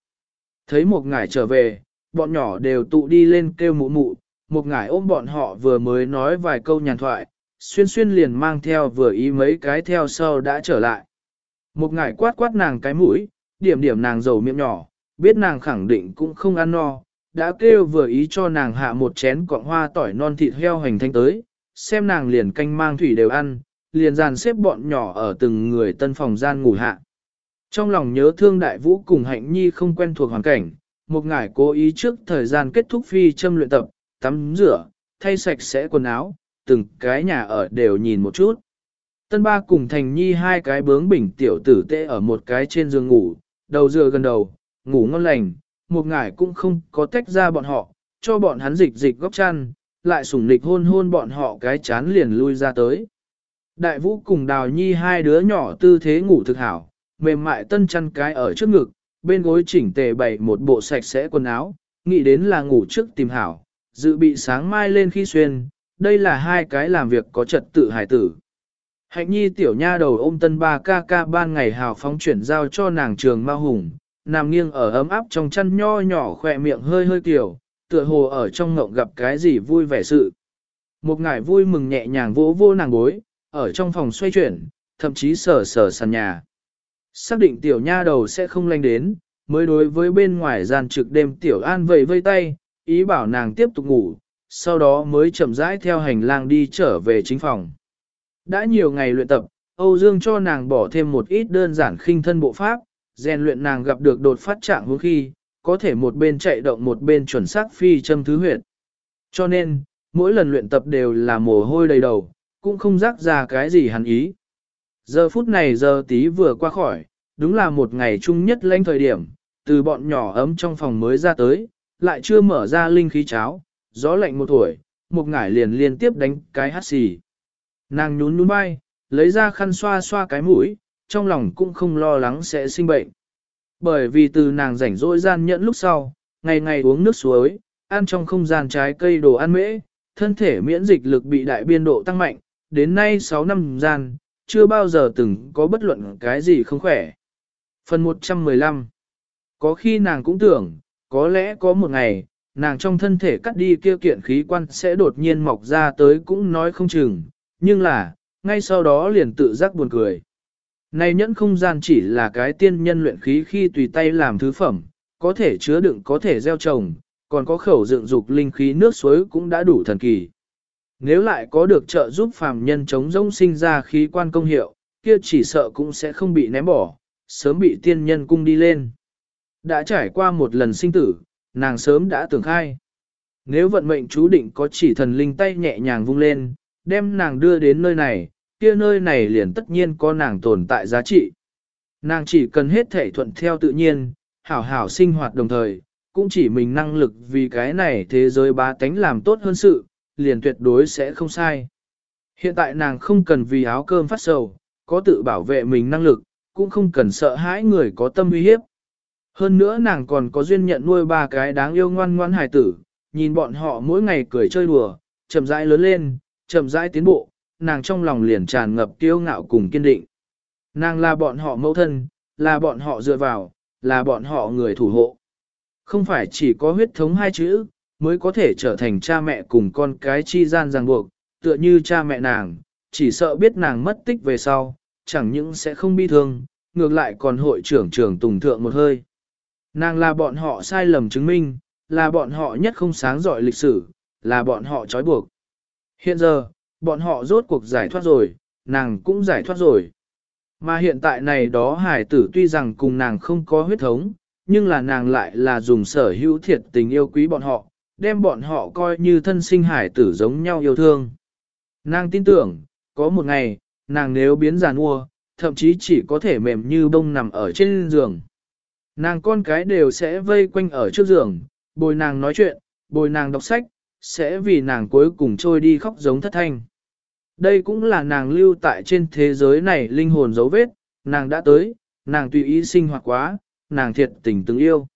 Thấy một ngải trở về, bọn nhỏ đều tụ đi lên kêu mụ mụ, một ngải ôm bọn họ vừa mới nói vài câu nhàn thoại, xuyên xuyên liền mang theo vừa ý mấy cái theo sau đã trở lại. Một ngải quát quát nàng cái mũi, điểm điểm nàng dầu miệng nhỏ, biết nàng khẳng định cũng không ăn no, đã kêu vừa ý cho nàng hạ một chén cọng hoa tỏi non thịt heo hành thanh tới, xem nàng liền canh mang thủy đều ăn, liền dàn xếp bọn nhỏ ở từng người tân phòng gian ngủ hạ. Trong lòng nhớ thương đại vũ cùng hạnh nhi không quen thuộc hoàn cảnh, một ngải cố ý trước thời gian kết thúc phi châm luyện tập, tắm rửa, thay sạch sẽ quần áo, từng cái nhà ở đều nhìn một chút. Tân ba cùng thành nhi hai cái bướng bỉnh tiểu tử tê ở một cái trên giường ngủ, đầu dừa gần đầu, ngủ ngon lành, một ngải cũng không có tách ra bọn họ, cho bọn hắn dịch dịch góc chăn, lại sủng nịch hôn hôn bọn họ cái chán liền lui ra tới. Đại vũ cùng đào nhi hai đứa nhỏ tư thế ngủ thực hảo, mềm mại tân chăn cái ở trước ngực, bên gối chỉnh tề bày một bộ sạch sẽ quần áo, nghĩ đến là ngủ trước tìm hảo, dự bị sáng mai lên khi xuyên, đây là hai cái làm việc có trật tự hài tử. Hạnh nhi tiểu nha đầu ôm tân ba ca ca ban ngày hào phóng chuyển giao cho nàng trường ma hùng, nằm nghiêng ở ấm áp trong chăn nho nhỏ khỏe miệng hơi hơi tiểu, tựa hồ ở trong ngộng gặp cái gì vui vẻ sự. Một ngải vui mừng nhẹ nhàng vỗ vô nàng bối, ở trong phòng xoay chuyển, thậm chí sờ sờ sàn nhà. Xác định tiểu nha đầu sẽ không lanh đến, mới đối với bên ngoài gian trực đêm tiểu an vầy vây tay, ý bảo nàng tiếp tục ngủ, sau đó mới chậm rãi theo hành lang đi trở về chính phòng. Đã nhiều ngày luyện tập, Âu Dương cho nàng bỏ thêm một ít đơn giản khinh thân bộ pháp, rèn luyện nàng gặp được đột phát trạng hướng khi, có thể một bên chạy động một bên chuẩn xác phi châm thứ huyệt. Cho nên, mỗi lần luyện tập đều là mồ hôi đầy đầu, cũng không rắc ra cái gì hắn ý. Giờ phút này giờ tí vừa qua khỏi, đúng là một ngày chung nhất lênh thời điểm, từ bọn nhỏ ấm trong phòng mới ra tới, lại chưa mở ra linh khí cháo, gió lạnh một tuổi, một ngải liền liên tiếp đánh cái hát xì. Nàng nhún nhún vai, lấy ra khăn xoa xoa cái mũi, trong lòng cũng không lo lắng sẽ sinh bệnh. Bởi vì từ nàng rảnh rỗi gian nhẫn lúc sau, ngày ngày uống nước suối, ăn trong không gian trái cây đồ ăn mễ, thân thể miễn dịch lực bị đại biên độ tăng mạnh, đến nay 6 năm gian, chưa bao giờ từng có bất luận cái gì không khỏe. Phần 115 Có khi nàng cũng tưởng, có lẽ có một ngày, nàng trong thân thể cắt đi kia kiện khí quan sẽ đột nhiên mọc ra tới cũng nói không chừng, nhưng là, ngay sau đó liền tự giác buồn cười. Này nhẫn không gian chỉ là cái tiên nhân luyện khí khi tùy tay làm thứ phẩm, có thể chứa đựng có thể gieo trồng, còn có khẩu dựng dục linh khí nước suối cũng đã đủ thần kỳ. Nếu lại có được trợ giúp phàm nhân chống rông sinh ra khí quan công hiệu, kia chỉ sợ cũng sẽ không bị ném bỏ, sớm bị tiên nhân cung đi lên. Đã trải qua một lần sinh tử, nàng sớm đã tưởng khai. Nếu vận mệnh chú định có chỉ thần linh tay nhẹ nhàng vung lên, đem nàng đưa đến nơi này, kia nơi này liền tất nhiên có nàng tồn tại giá trị. Nàng chỉ cần hết thể thuận theo tự nhiên, hảo hảo sinh hoạt đồng thời, cũng chỉ mình năng lực vì cái này thế giới bá tánh làm tốt hơn sự, liền tuyệt đối sẽ không sai. Hiện tại nàng không cần vì áo cơm phát sầu, có tự bảo vệ mình năng lực, cũng không cần sợ hãi người có tâm uy hiếp. Hơn nữa nàng còn có duyên nhận nuôi ba cái đáng yêu ngoan ngoan hài tử, nhìn bọn họ mỗi ngày cười chơi đùa, chậm rãi lớn lên, chậm rãi tiến bộ, nàng trong lòng liền tràn ngập kiêu ngạo cùng kiên định. Nàng là bọn họ mẫu thân, là bọn họ dựa vào, là bọn họ người thủ hộ. Không phải chỉ có huyết thống hai chữ, mới có thể trở thành cha mẹ cùng con cái chi gian ràng buộc, tựa như cha mẹ nàng, chỉ sợ biết nàng mất tích về sau, chẳng những sẽ không bi thương, ngược lại còn hội trưởng trưởng tùng thượng một hơi. Nàng là bọn họ sai lầm chứng minh, là bọn họ nhất không sáng giỏi lịch sử, là bọn họ trói buộc. Hiện giờ, bọn họ rốt cuộc giải thoát rồi, nàng cũng giải thoát rồi. Mà hiện tại này đó hải tử tuy rằng cùng nàng không có huyết thống, nhưng là nàng lại là dùng sở hữu thiệt tình yêu quý bọn họ, đem bọn họ coi như thân sinh hải tử giống nhau yêu thương. Nàng tin tưởng, có một ngày, nàng nếu biến giàn ua, thậm chí chỉ có thể mềm như bông nằm ở trên giường. Nàng con cái đều sẽ vây quanh ở trước giường, bồi nàng nói chuyện, bồi nàng đọc sách, sẽ vì nàng cuối cùng trôi đi khóc giống thất thanh. Đây cũng là nàng lưu tại trên thế giới này linh hồn dấu vết, nàng đã tới, nàng tùy ý sinh hoạt quá, nàng thiệt tình từng yêu.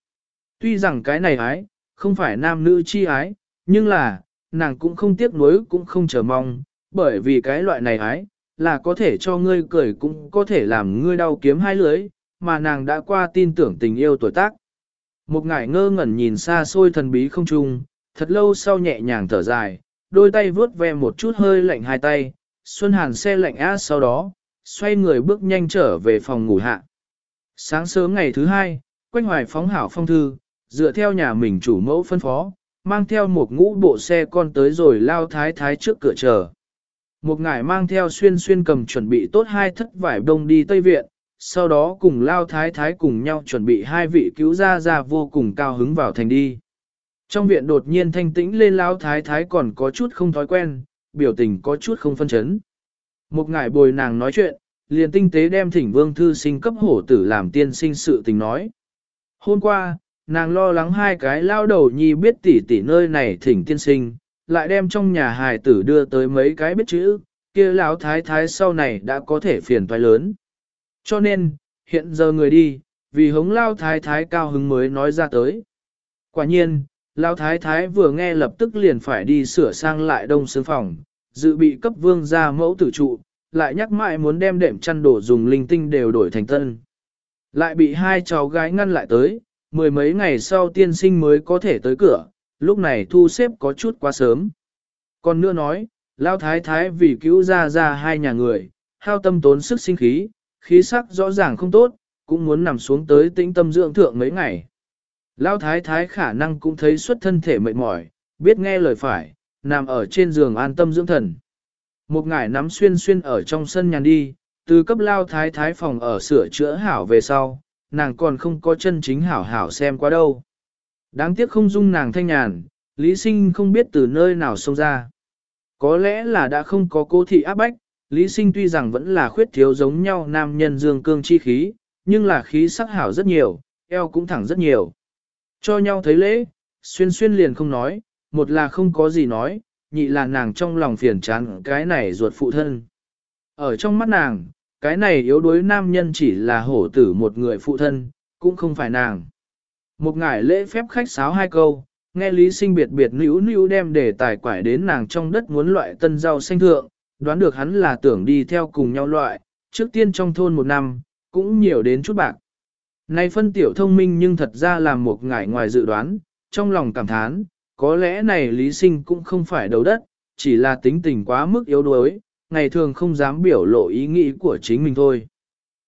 Tuy rằng cái này ái, không phải nam nữ chi ái, nhưng là, nàng cũng không tiếc nuối cũng không chờ mong, bởi vì cái loại này ái, là có thể cho ngươi cười cũng có thể làm ngươi đau kiếm hai lưới, mà nàng đã qua tin tưởng tình yêu tuổi tác. Một ngải ngơ ngẩn nhìn xa xôi thần bí không trung, thật lâu sau nhẹ nhàng thở dài, đôi tay vướt ve một chút hơi lạnh hai tay, Xuân Hàn xe lạnh á sau đó, xoay người bước nhanh trở về phòng ngủ hạ. Sáng sớm ngày thứ hai, quanh hoài phóng hảo phong thư, dựa theo nhà mình chủ mẫu phân phó, mang theo một ngũ bộ xe con tới rồi lao thái thái trước cửa chờ. Một ngải mang theo xuyên xuyên cầm chuẩn bị tốt hai thất vải đông đi Tây Viện, sau đó cùng lao thái thái cùng nhau chuẩn bị hai vị cứu gia ra vô cùng cao hứng vào thành đi. Trong viện đột nhiên thanh tĩnh lên lão thái thái còn có chút không thói quen, biểu tình có chút không phân chấn. Một ngải bồi nàng nói chuyện, liền tinh tế đem thỉnh vương thư sinh cấp hổ tử làm tiên sinh sự tình nói. Hôm qua, nàng lo lắng hai cái lao đầu nhi biết tỉ tỉ nơi này thỉnh tiên sinh, lại đem trong nhà hài tử đưa tới mấy cái biết chữ, kia lão thái thái sau này đã có thể phiền toái lớn. Cho nên, hiện giờ người đi, vì hống lao thái thái cao hứng mới nói ra tới. Quả nhiên, Lão thái thái vừa nghe lập tức liền phải đi sửa sang lại đông sương phòng, dự bị cấp vương ra mẫu tử trụ, lại nhắc mãi muốn đem đệm chăn đổ dùng linh tinh đều đổi thành tân. Lại bị hai cháu gái ngăn lại tới, mười mấy ngày sau tiên sinh mới có thể tới cửa, lúc này thu xếp có chút quá sớm. Còn nữa nói, Lão thái thái vì cứu ra ra hai nhà người, hao tâm tốn sức sinh khí, khí sắc rõ ràng không tốt, cũng muốn nằm xuống tới tĩnh tâm dưỡng thượng mấy ngày. Lão thái thái khả năng cũng thấy xuất thân thể mệt mỏi, biết nghe lời phải, nằm ở trên giường an tâm dưỡng thần. Một ngải nắm xuyên xuyên ở trong sân nhàn đi, từ cấp lao thái thái phòng ở sửa chữa hảo về sau, nàng còn không có chân chính hảo hảo xem qua đâu. Đáng tiếc không dung nàng thanh nhàn, Lý Sinh không biết từ nơi nào xông ra. Có lẽ là đã không có cố thị áp bách, Lý Sinh tuy rằng vẫn là khuyết thiếu giống nhau nam nhân dương cương chi khí, nhưng là khí sắc hảo rất nhiều, eo cũng thẳng rất nhiều. Cho nhau thấy lễ, xuyên xuyên liền không nói, một là không có gì nói, nhị là nàng trong lòng phiền chán cái này ruột phụ thân. Ở trong mắt nàng, cái này yếu đuối nam nhân chỉ là hổ tử một người phụ thân, cũng không phải nàng. Một ngải lễ phép khách sáo hai câu, nghe Lý Sinh biệt biệt nữ nữ đem để tài quải đến nàng trong đất muốn loại tân rau xanh thượng, đoán được hắn là tưởng đi theo cùng nhau loại, trước tiên trong thôn một năm, cũng nhiều đến chút bạc. Này phân tiểu thông minh nhưng thật ra là một ngải ngoài dự đoán, trong lòng cảm thán, có lẽ này Lý Sinh cũng không phải đầu đất, chỉ là tính tình quá mức yếu đuối, ngày thường không dám biểu lộ ý nghĩ của chính mình thôi.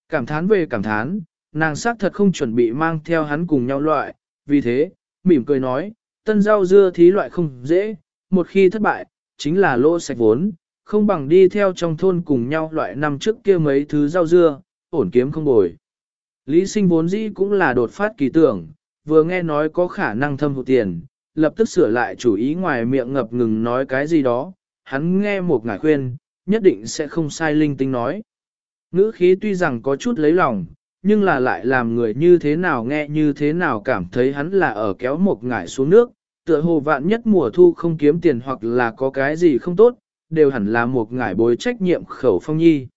Cảm thán về cảm thán, nàng xác thật không chuẩn bị mang theo hắn cùng nhau loại, vì thế, mỉm cười nói, tân rau dưa thí loại không dễ, một khi thất bại, chính là lỗ sạch vốn, không bằng đi theo trong thôn cùng nhau loại năm trước kia mấy thứ rau dưa, ổn kiếm không bồi. Lý sinh vốn dĩ cũng là đột phát kỳ tưởng, vừa nghe nói có khả năng thâm hụt tiền, lập tức sửa lại chủ ý ngoài miệng ngập ngừng nói cái gì đó, hắn nghe một ngài khuyên, nhất định sẽ không sai linh tinh nói. Ngữ khí tuy rằng có chút lấy lòng, nhưng là lại làm người như thế nào nghe như thế nào cảm thấy hắn là ở kéo một ngải xuống nước, tựa hồ vạn nhất mùa thu không kiếm tiền hoặc là có cái gì không tốt, đều hẳn là một ngải bối trách nhiệm khẩu phong nhi.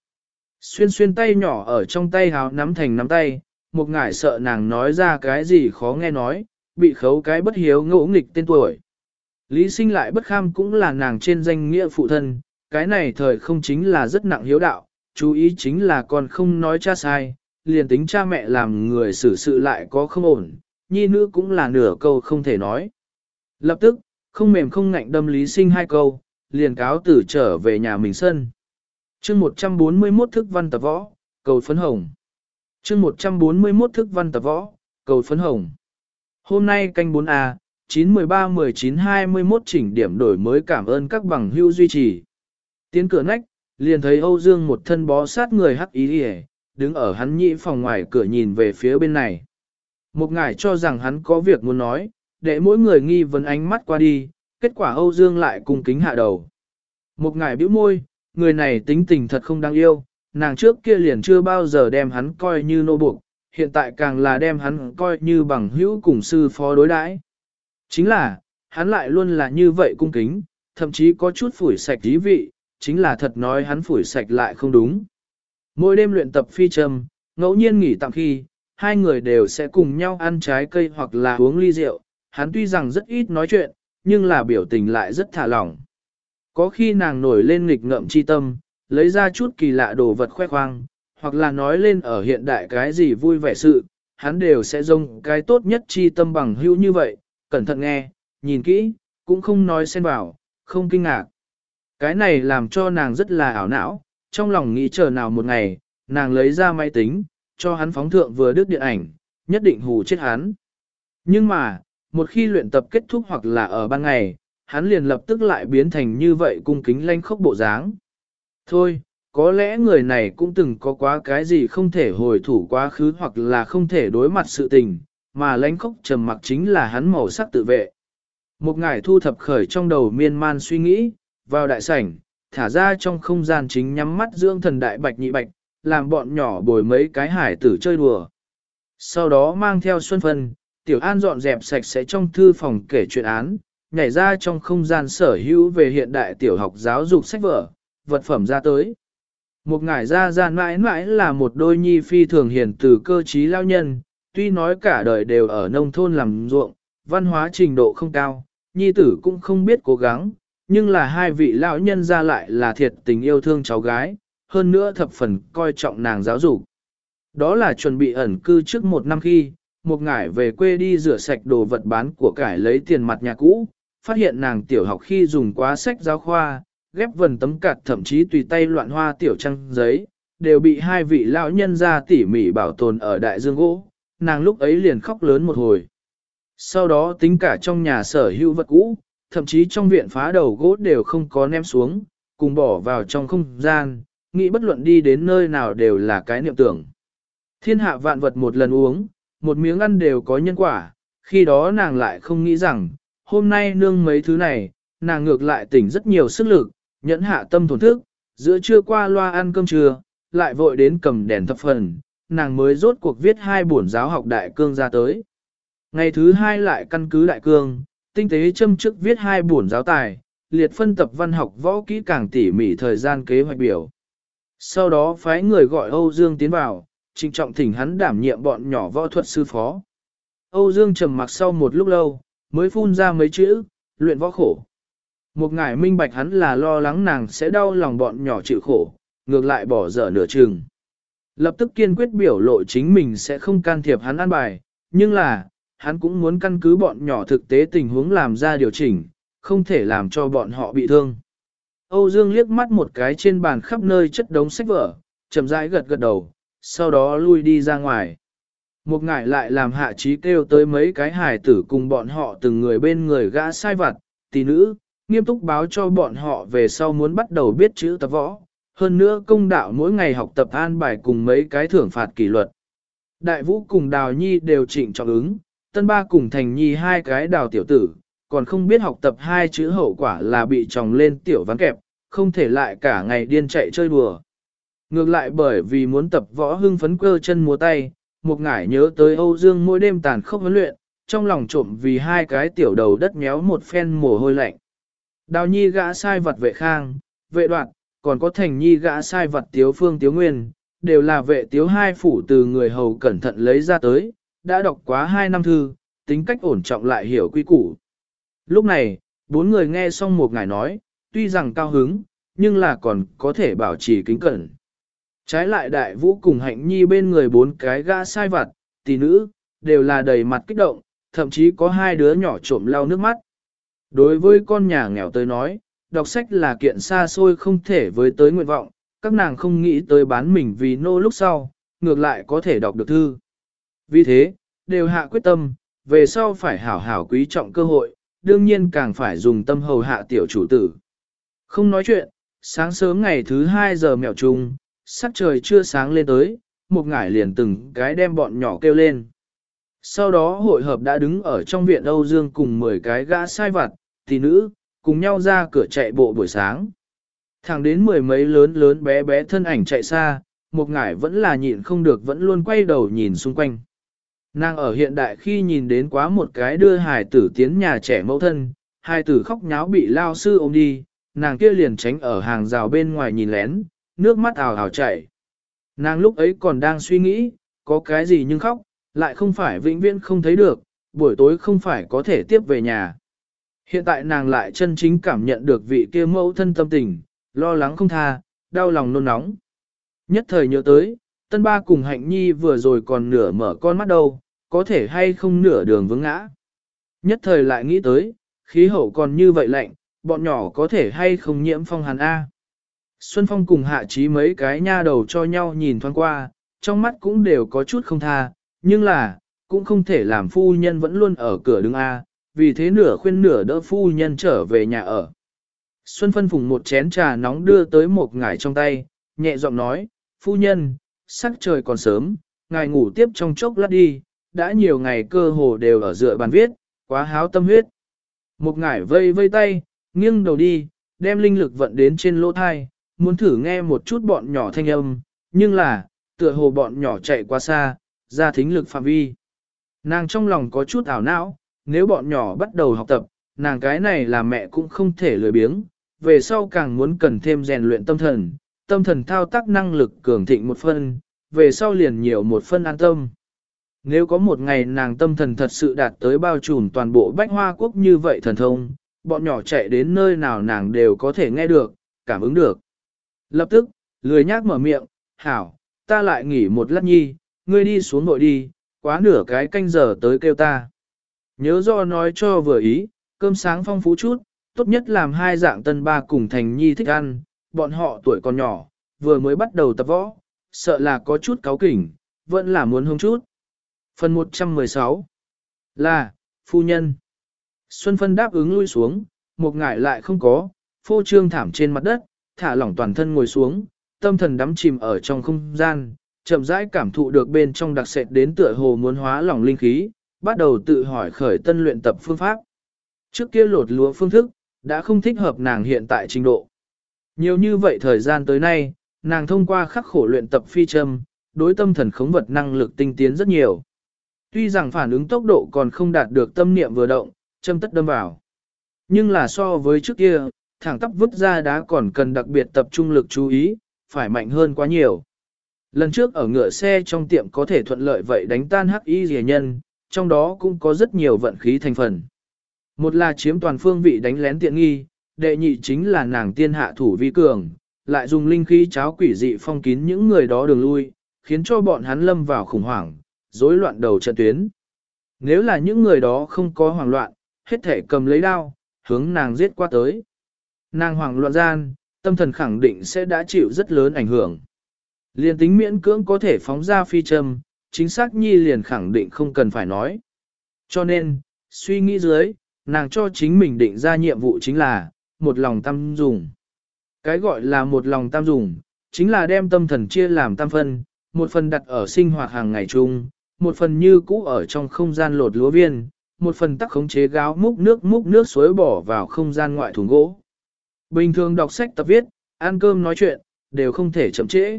Xuyên xuyên tay nhỏ ở trong tay hào nắm thành nắm tay, một ngải sợ nàng nói ra cái gì khó nghe nói, bị khấu cái bất hiếu ngỗ nghịch tên tuổi. Lý sinh lại bất kham cũng là nàng trên danh nghĩa phụ thân, cái này thời không chính là rất nặng hiếu đạo, chú ý chính là con không nói cha sai, liền tính cha mẹ làm người xử sự lại có không ổn, nhi nữ cũng là nửa câu không thể nói. Lập tức, không mềm không ngạnh đâm lý sinh hai câu, liền cáo tử trở về nhà mình sân chương 141 thức văn tập võ, cầu phấn hồng. chương 141 thức văn tập võ, cầu phấn hồng. Hôm nay canh 4A, 9, 13, 19, 21 chỉnh điểm đổi mới cảm ơn các bằng hưu duy trì. Tiến cửa nách, liền thấy Âu Dương một thân bó sát người hắc ý hề, đứng ở hắn nhị phòng ngoài cửa nhìn về phía bên này. Một ngài cho rằng hắn có việc muốn nói, để mỗi người nghi vấn ánh mắt qua đi, kết quả Âu Dương lại cung kính hạ đầu. Một ngài bĩu môi, người này tính tình thật không đáng yêu, nàng trước kia liền chưa bao giờ đem hắn coi như nô buộc, hiện tại càng là đem hắn coi như bằng hữu cùng sư phó đối đãi. Chính là, hắn lại luôn là như vậy cung kính, thậm chí có chút phủi sạch dí vị, chính là thật nói hắn phủi sạch lại không đúng. Mỗi đêm luyện tập phi trầm, ngẫu nhiên nghỉ tạm khi, hai người đều sẽ cùng nhau ăn trái cây hoặc là uống ly rượu, hắn tuy rằng rất ít nói chuyện, nhưng là biểu tình lại rất thả lỏng. Có khi nàng nổi lên nghịch ngợm chi tâm, lấy ra chút kỳ lạ đồ vật khoe khoang, hoặc là nói lên ở hiện đại cái gì vui vẻ sự, hắn đều sẽ dùng cái tốt nhất chi tâm bằng hữu như vậy, cẩn thận nghe, nhìn kỹ, cũng không nói xen vào, không kinh ngạc. Cái này làm cho nàng rất là ảo não, trong lòng nghĩ chờ nào một ngày, nàng lấy ra máy tính, cho hắn phóng thượng vừa đứt điện ảnh, nhất định hù chết hắn. Nhưng mà, một khi luyện tập kết thúc hoặc là ở ban ngày, hắn liền lập tức lại biến thành như vậy cung kính lanh khốc bộ dáng. Thôi, có lẽ người này cũng từng có quá cái gì không thể hồi thủ quá khứ hoặc là không thể đối mặt sự tình, mà lánh khốc trầm mặc chính là hắn màu sắc tự vệ. Một ngải thu thập khởi trong đầu miên man suy nghĩ, vào đại sảnh, thả ra trong không gian chính nhắm mắt dưỡng thần đại bạch nhị bạch, làm bọn nhỏ bồi mấy cái hải tử chơi đùa. Sau đó mang theo Xuân Phân, Tiểu An dọn dẹp sạch sẽ trong thư phòng kể chuyện án, nhảy ra trong không gian sở hữu về hiện đại tiểu học giáo dục sách vở, vật phẩm ra tới. Một ngải ra gian mãi mãi là một đôi nhi phi thường hiền từ cơ trí lao nhân, tuy nói cả đời đều ở nông thôn làm ruộng, văn hóa trình độ không cao, nhi tử cũng không biết cố gắng, nhưng là hai vị lão nhân ra lại là thiệt tình yêu thương cháu gái, hơn nữa thập phần coi trọng nàng giáo dục. Đó là chuẩn bị ẩn cư trước một năm khi, một ngải về quê đi rửa sạch đồ vật bán của cải lấy tiền mặt nhà cũ, phát hiện nàng tiểu học khi dùng quá sách giáo khoa, ghép vần tấm cạt thậm chí tùy tay loạn hoa tiểu trăng giấy, đều bị hai vị lão nhân ra tỉ mỉ bảo tồn ở đại dương gỗ, nàng lúc ấy liền khóc lớn một hồi. Sau đó tính cả trong nhà sở hữu vật cũ, thậm chí trong viện phá đầu gỗ đều không có ném xuống, cùng bỏ vào trong không gian, nghĩ bất luận đi đến nơi nào đều là cái niệm tưởng. Thiên hạ vạn vật một lần uống, một miếng ăn đều có nhân quả, khi đó nàng lại không nghĩ rằng, hôm nay nương mấy thứ này, nàng ngược lại tỉnh rất nhiều sức lực, nhẫn hạ tâm thổn thức, giữa trưa qua loa ăn cơm trưa, lại vội đến cầm đèn thập phần, nàng mới rốt cuộc viết hai bổn giáo học đại cương ra tới. Ngày thứ hai lại căn cứ đại cương, tinh tế châm chức viết hai bổn giáo tài, liệt phân tập văn học võ kỹ càng tỉ mỉ thời gian kế hoạch biểu. Sau đó phái người gọi Âu Dương tiến vào, trịnh trọng thỉnh hắn đảm nhiệm bọn nhỏ võ thuật sư phó. Âu Dương trầm mặc sau một lúc lâu, mới phun ra mấy chữ, luyện võ khổ. Một ngải minh bạch hắn là lo lắng nàng sẽ đau lòng bọn nhỏ chịu khổ, ngược lại bỏ dở nửa chừng. Lập tức kiên quyết biểu lộ chính mình sẽ không can thiệp hắn ăn bài, nhưng là, hắn cũng muốn căn cứ bọn nhỏ thực tế tình huống làm ra điều chỉnh, không thể làm cho bọn họ bị thương. Âu Dương liếc mắt một cái trên bàn khắp nơi chất đống sách vở, chậm rãi gật gật đầu, sau đó lui đi ra ngoài. Một ngải lại làm hạ trí kêu tới mấy cái hài tử cùng bọn họ từng người bên người gã sai vặt, tỷ nữ, nghiêm túc báo cho bọn họ về sau muốn bắt đầu biết chữ tập võ. Hơn nữa công đạo mỗi ngày học tập an bài cùng mấy cái thưởng phạt kỷ luật. Đại vũ cùng đào nhi đều trịnh trọng ứng, tân ba cùng thành nhi hai cái đào tiểu tử, còn không biết học tập hai chữ hậu quả là bị tròng lên tiểu ván kẹp, không thể lại cả ngày điên chạy chơi đùa. Ngược lại bởi vì muốn tập võ hưng phấn cơ chân múa tay, một ngải nhớ tới Âu Dương mỗi đêm tàn khốc huấn luyện, trong lòng trộm vì hai cái tiểu đầu đất méo một phen mồ hôi lạnh. Đào nhi gã sai vật vệ khang, vệ đoạn, còn có thành nhi gã sai vật tiếu phương tiếu nguyên, đều là vệ tiếu hai phủ từ người hầu cẩn thận lấy ra tới, đã đọc quá hai năm thư, tính cách ổn trọng lại hiểu quy củ. Lúc này, bốn người nghe xong một ngài nói, tuy rằng cao hứng, nhưng là còn có thể bảo trì kính cẩn. Trái lại đại vũ cùng hạnh nhi bên người bốn cái gã sai vặt, tỷ nữ, đều là đầy mặt kích động, thậm chí có hai đứa nhỏ trộm lau nước mắt. Đối với con nhà nghèo tới nói, đọc sách là kiện xa xôi không thể với tới nguyện vọng, các nàng không nghĩ tới bán mình vì nô lúc sau, ngược lại có thể đọc được thư. Vì thế, đều hạ quyết tâm, về sau phải hảo hảo quý trọng cơ hội, đương nhiên càng phải dùng tâm hầu hạ tiểu chủ tử. Không nói chuyện, sáng sớm ngày thứ 2 giờ mèo trùng, sắc trời chưa sáng lên tới, một ngải liền từng cái đem bọn nhỏ kêu lên. Sau đó hội hợp đã đứng ở trong viện Âu Dương cùng 10 cái gã sai vặt, tỷ nữ, cùng nhau ra cửa chạy bộ buổi sáng. Thẳng đến mười mấy lớn lớn bé bé thân ảnh chạy xa, một ngải vẫn là nhịn không được vẫn luôn quay đầu nhìn xung quanh. Nàng ở hiện đại khi nhìn đến quá một cái đưa hài tử tiến nhà trẻ mẫu thân, hài tử khóc nháo bị lao sư ôm đi, nàng kia liền tránh ở hàng rào bên ngoài nhìn lén, nước mắt ảo ảo chảy. Nàng lúc ấy còn đang suy nghĩ, có cái gì nhưng khóc, lại không phải vĩnh viễn không thấy được, buổi tối không phải có thể tiếp về nhà. Hiện tại nàng lại chân chính cảm nhận được vị kia mẫu thân tâm tình, lo lắng không tha, đau lòng nôn nóng. Nhất thời nhớ tới, tân ba cùng hạnh nhi vừa rồi còn nửa mở con mắt đâu, có thể hay không nửa đường vướng ngã. Nhất thời lại nghĩ tới, khí hậu còn như vậy lạnh, bọn nhỏ có thể hay không nhiễm phong hàn A. Xuân Phong cùng hạ trí mấy cái nha đầu cho nhau nhìn thoáng qua, trong mắt cũng đều có chút không tha, nhưng là, cũng không thể làm phu nhân vẫn luôn ở cửa đứng A, vì thế nửa khuyên nửa đỡ phu nhân trở về nhà ở. Xuân Phân phùng một chén trà nóng đưa tới một ngải trong tay, nhẹ giọng nói, phu nhân, sắc trời còn sớm, ngài ngủ tiếp trong chốc lát đi, đã nhiều ngày cơ hồ đều ở dựa bàn viết, quá háo tâm huyết. Một ngải vây vây tay, nghiêng đầu đi, đem linh lực vận đến trên lỗ thai, muốn thử nghe một chút bọn nhỏ thanh âm, nhưng là, tựa hồ bọn nhỏ chạy quá xa, ra thính lực phạm vi. Nàng trong lòng có chút ảo não, nếu bọn nhỏ bắt đầu học tập, nàng cái này là mẹ cũng không thể lười biếng, về sau càng muốn cần thêm rèn luyện tâm thần, tâm thần thao tác năng lực cường thịnh một phân, về sau liền nhiều một phân an tâm. Nếu có một ngày nàng tâm thần thật sự đạt tới bao trùm toàn bộ bách hoa quốc như vậy thần thông, bọn nhỏ chạy đến nơi nào nàng đều có thể nghe được, cảm ứng được. Lập tức, lười nhác mở miệng, hảo, ta lại nghỉ một lát nhi, ngươi đi xuống nội đi, quá nửa cái canh giờ tới kêu ta. Nhớ do nói cho vừa ý, cơm sáng phong phú chút, tốt nhất làm hai dạng tân ba cùng thành nhi thích ăn, bọn họ tuổi còn nhỏ, vừa mới bắt đầu tập võ, sợ là có chút cáu kỉnh, vẫn là muốn hông chút. Phần 116 Là, phu nhân. Xuân Phân đáp ứng lui xuống, một ngải lại không có, phô trương thảm trên mặt đất, thả lỏng toàn thân ngồi xuống, tâm thần đắm chìm ở trong không gian, chậm rãi cảm thụ được bên trong đặc sệt đến tựa hồ muốn hóa lỏng linh khí, bắt đầu tự hỏi khởi tân luyện tập phương pháp. Trước kia lột lúa phương thức, đã không thích hợp nàng hiện tại trình độ. Nhiều như vậy thời gian tới nay, nàng thông qua khắc khổ luyện tập phi châm, đối tâm thần khống vật năng lực tinh tiến rất nhiều. Tuy rằng phản ứng tốc độ còn không đạt được tâm niệm vừa động, châm tất đâm vào. Nhưng là so với trước kia, thẳng tắp vứt ra đá còn cần đặc biệt tập trung lực chú ý, phải mạnh hơn quá nhiều. Lần trước ở ngựa xe trong tiệm có thể thuận lợi vậy đánh tan hắc y rìa nhân, trong đó cũng có rất nhiều vận khí thành phần. Một là chiếm toàn phương vị đánh lén tiện nghi, đệ nhị chính là nàng tiên hạ thủ vi cường, lại dùng linh khí cháo quỷ dị phong kín những người đó đường lui, khiến cho bọn hắn lâm vào khủng hoảng, rối loạn đầu trận tuyến. Nếu là những người đó không có hoảng loạn, hết thể cầm lấy đao, hướng nàng giết qua tới. Nàng hoảng loạn gian, tâm thần khẳng định sẽ đã chịu rất lớn ảnh hưởng. Liên tính miễn cưỡng có thể phóng ra phi châm, chính xác nhi liền khẳng định không cần phải nói. Cho nên, suy nghĩ dưới, nàng cho chính mình định ra nhiệm vụ chính là, một lòng tam dùng. Cái gọi là một lòng tam dùng, chính là đem tâm thần chia làm tam phân, một phần đặt ở sinh hoạt hàng ngày chung, một phần như cũ ở trong không gian lột lúa viên, một phần tắc khống chế gáo múc nước múc nước suối bỏ vào không gian ngoại thùng gỗ. Bình thường đọc sách tập viết, ăn cơm nói chuyện, đều không thể chậm trễ.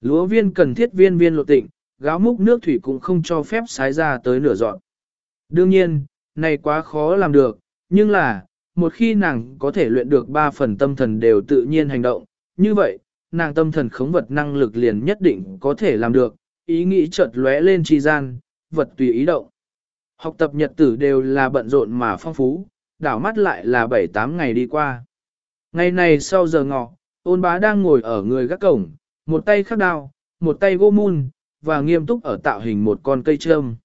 Lúa viên cần thiết viên viên lột tịnh, gáo múc nước thủy cũng không cho phép sái ra tới nửa dọn. Đương nhiên, này quá khó làm được, nhưng là, một khi nàng có thể luyện được ba phần tâm thần đều tự nhiên hành động, như vậy, nàng tâm thần khống vật năng lực liền nhất định có thể làm được, ý nghĩ chợt lóe lên chi gian, vật tùy ý động. Học tập nhật tử đều là bận rộn mà phong phú, đảo mắt lại là 7-8 ngày đi qua. Ngày này sau giờ ngọ, ôn bá đang ngồi ở người gác cổng, một tay khắc đao, một tay gỗ mun, và nghiêm túc ở tạo hình một con cây trâm.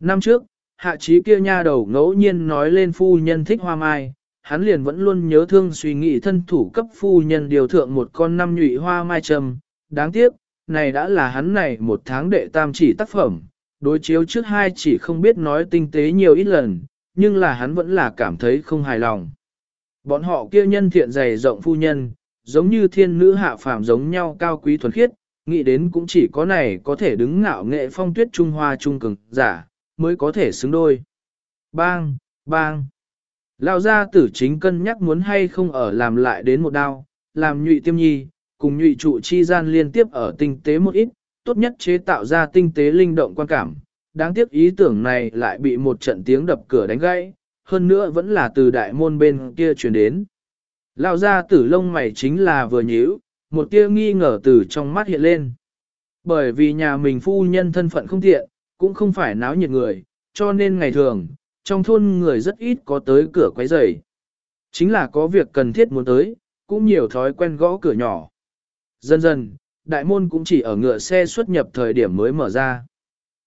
Năm trước, hạ trí kia nha đầu ngẫu nhiên nói lên phu nhân thích hoa mai, hắn liền vẫn luôn nhớ thương suy nghĩ thân thủ cấp phu nhân điều thượng một con năm nhụy hoa mai trâm. Đáng tiếc, này đã là hắn này một tháng đệ tam chỉ tác phẩm, đối chiếu trước hai chỉ không biết nói tinh tế nhiều ít lần, nhưng là hắn vẫn là cảm thấy không hài lòng. Bọn họ kia nhân thiện dày rộng phu nhân, giống như thiên nữ hạ phàm giống nhau cao quý thuần khiết, nghĩ đến cũng chỉ có này có thể đứng ngạo nghệ phong tuyết Trung Hoa Trung cường giả, mới có thể xứng đôi. Bang, bang. Lão gia tử chính cân nhắc muốn hay không ở làm lại đến một đao, làm nhụy tiêm nhi, cùng nhụy trụ chi gian liên tiếp ở tinh tế một ít, tốt nhất chế tạo ra tinh tế linh động quan cảm. Đáng tiếc ý tưởng này lại bị một trận tiếng đập cửa đánh gãy, hơn nữa vẫn là từ đại môn bên kia truyền đến. lao ra tử lông mày chính là vừa nhíu, một tia nghi ngờ từ trong mắt hiện lên. Bởi vì nhà mình phu nhân thân phận không tiện, cũng không phải náo nhiệt người, cho nên ngày thường, trong thôn người rất ít có tới cửa quấy rầy. Chính là có việc cần thiết muốn tới, cũng nhiều thói quen gõ cửa nhỏ. Dần dần, đại môn cũng chỉ ở ngựa xe xuất nhập thời điểm mới mở ra.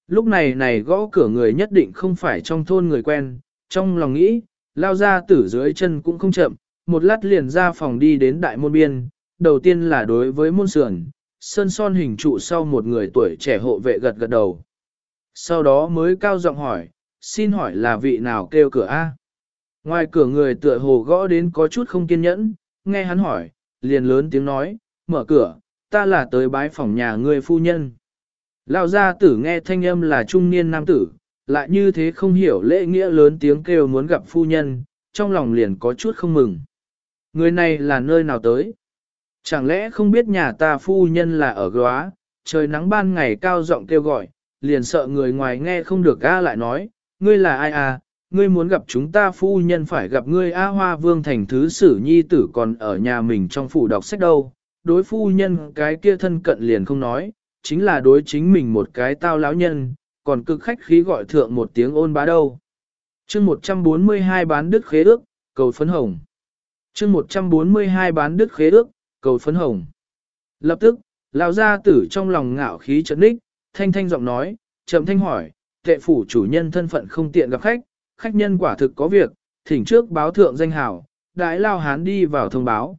Lúc này này gõ cửa người nhất định không phải trong thôn người quen, trong lòng nghĩ, lao ra tử dưới chân cũng không chậm, một lát liền ra phòng đi đến đại môn biên, đầu tiên là đối với môn sườn, sơn son hình trụ sau một người tuổi trẻ hộ vệ gật gật đầu. Sau đó mới cao giọng hỏi, xin hỏi là vị nào kêu cửa A. Ngoài cửa người tựa hồ gõ đến có chút không kiên nhẫn, nghe hắn hỏi, liền lớn tiếng nói, mở cửa, ta là tới bái phòng nhà ngươi phu nhân. Lão gia tử nghe thanh âm là trung niên nam tử, lại như thế không hiểu lễ nghĩa lớn tiếng kêu muốn gặp phu nhân, trong lòng liền có chút không mừng. Người này là nơi nào tới? Chẳng lẽ không biết nhà ta phu nhân là ở góa, trời nắng ban ngày cao giọng kêu gọi, liền sợ người ngoài nghe không được A lại nói, ngươi là ai à, ngươi muốn gặp chúng ta phu nhân phải gặp ngươi A Hoa Vương thành thứ sử nhi tử còn ở nhà mình trong phủ đọc sách đâu, đối phu nhân cái kia thân cận liền không nói, chính là đối chính mình một cái tao lão nhân, còn cực khách khí gọi thượng một tiếng ôn bá đâu. chương 142 bán đức khế ước, cầu phấn hồng. chương 142 bán đức khế ước, cầu phấn hồng. Lập tức, lão gia tử trong lòng ngạo khí chấn ních, thanh thanh giọng nói, chậm thanh hỏi, tệ phủ chủ nhân thân phận không tiện gặp khách, khách nhân quả thực có việc, thỉnh trước báo thượng danh hảo, đại lao hán đi vào thông báo.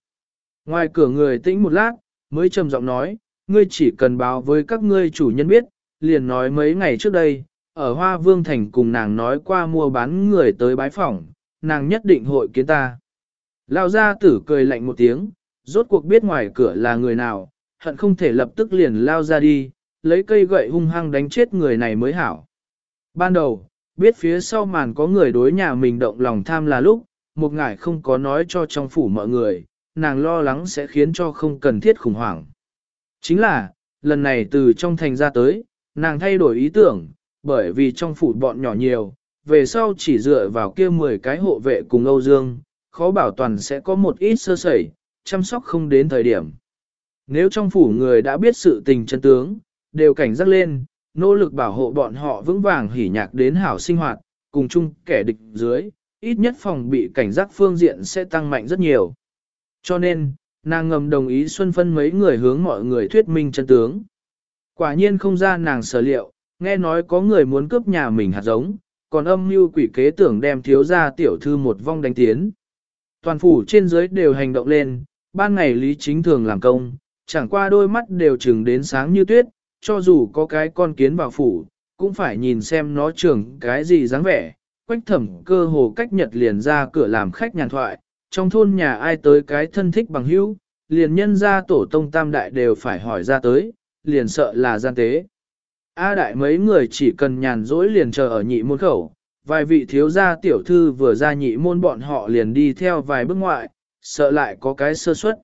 Ngoài cửa người tĩnh một lát, mới trầm giọng nói, ngươi chỉ cần báo với các ngươi chủ nhân biết, liền nói mấy ngày trước đây, ở Hoa Vương Thành cùng nàng nói qua mua bán người tới bái phỏng, nàng nhất định hội kiến ta. Lao gia tử cười lạnh một tiếng, rốt cuộc biết ngoài cửa là người nào, hận không thể lập tức liền lao ra đi, lấy cây gậy hung hăng đánh chết người này mới hảo. Ban đầu, biết phía sau màn có người đối nhà mình động lòng tham là lúc, một ngải không có nói cho trong phủ mọi người, nàng lo lắng sẽ khiến cho không cần thiết khủng hoảng. Chính là, lần này từ trong thành ra tới, nàng thay đổi ý tưởng, bởi vì trong phủ bọn nhỏ nhiều, về sau chỉ dựa vào kia 10 cái hộ vệ cùng Âu Dương, khó bảo toàn sẽ có một ít sơ sẩy, chăm sóc không đến thời điểm. Nếu trong phủ người đã biết sự tình chân tướng, đều cảnh giác lên, nỗ lực bảo hộ bọn họ vững vàng hỉ nhạc đến hảo sinh hoạt, cùng chung kẻ địch dưới, ít nhất phòng bị cảnh giác phương diện sẽ tăng mạnh rất nhiều. Cho nên, nàng ngầm đồng ý Xuân Phân mấy người hướng mọi người thuyết minh chân tướng. Quả nhiên không ra nàng sở liệu, nghe nói có người muốn cướp nhà mình hạt giống, còn âm mưu quỷ kế tưởng đem thiếu gia tiểu thư một vong đánh tiến. Toàn phủ trên dưới đều hành động lên, ban ngày Lý Chính thường làm công, chẳng qua đôi mắt đều trừng đến sáng như tuyết, cho dù có cái con kiến vào phủ, cũng phải nhìn xem nó trưởng cái gì dáng vẻ. Quách thẩm cơ hồ cách nhật liền ra cửa làm khách nhàn thoại, trong thôn nhà ai tới cái thân thích bằng hữu, liền nhân ra tổ tông tam đại đều phải hỏi ra tới, liền sợ là gian tế. A đại mấy người chỉ cần nhàn rỗi liền chờ ở nhị môn khẩu, vài vị thiếu gia tiểu thư vừa ra nhị môn bọn họ liền đi theo vài bước ngoại, sợ lại có cái sơ suất.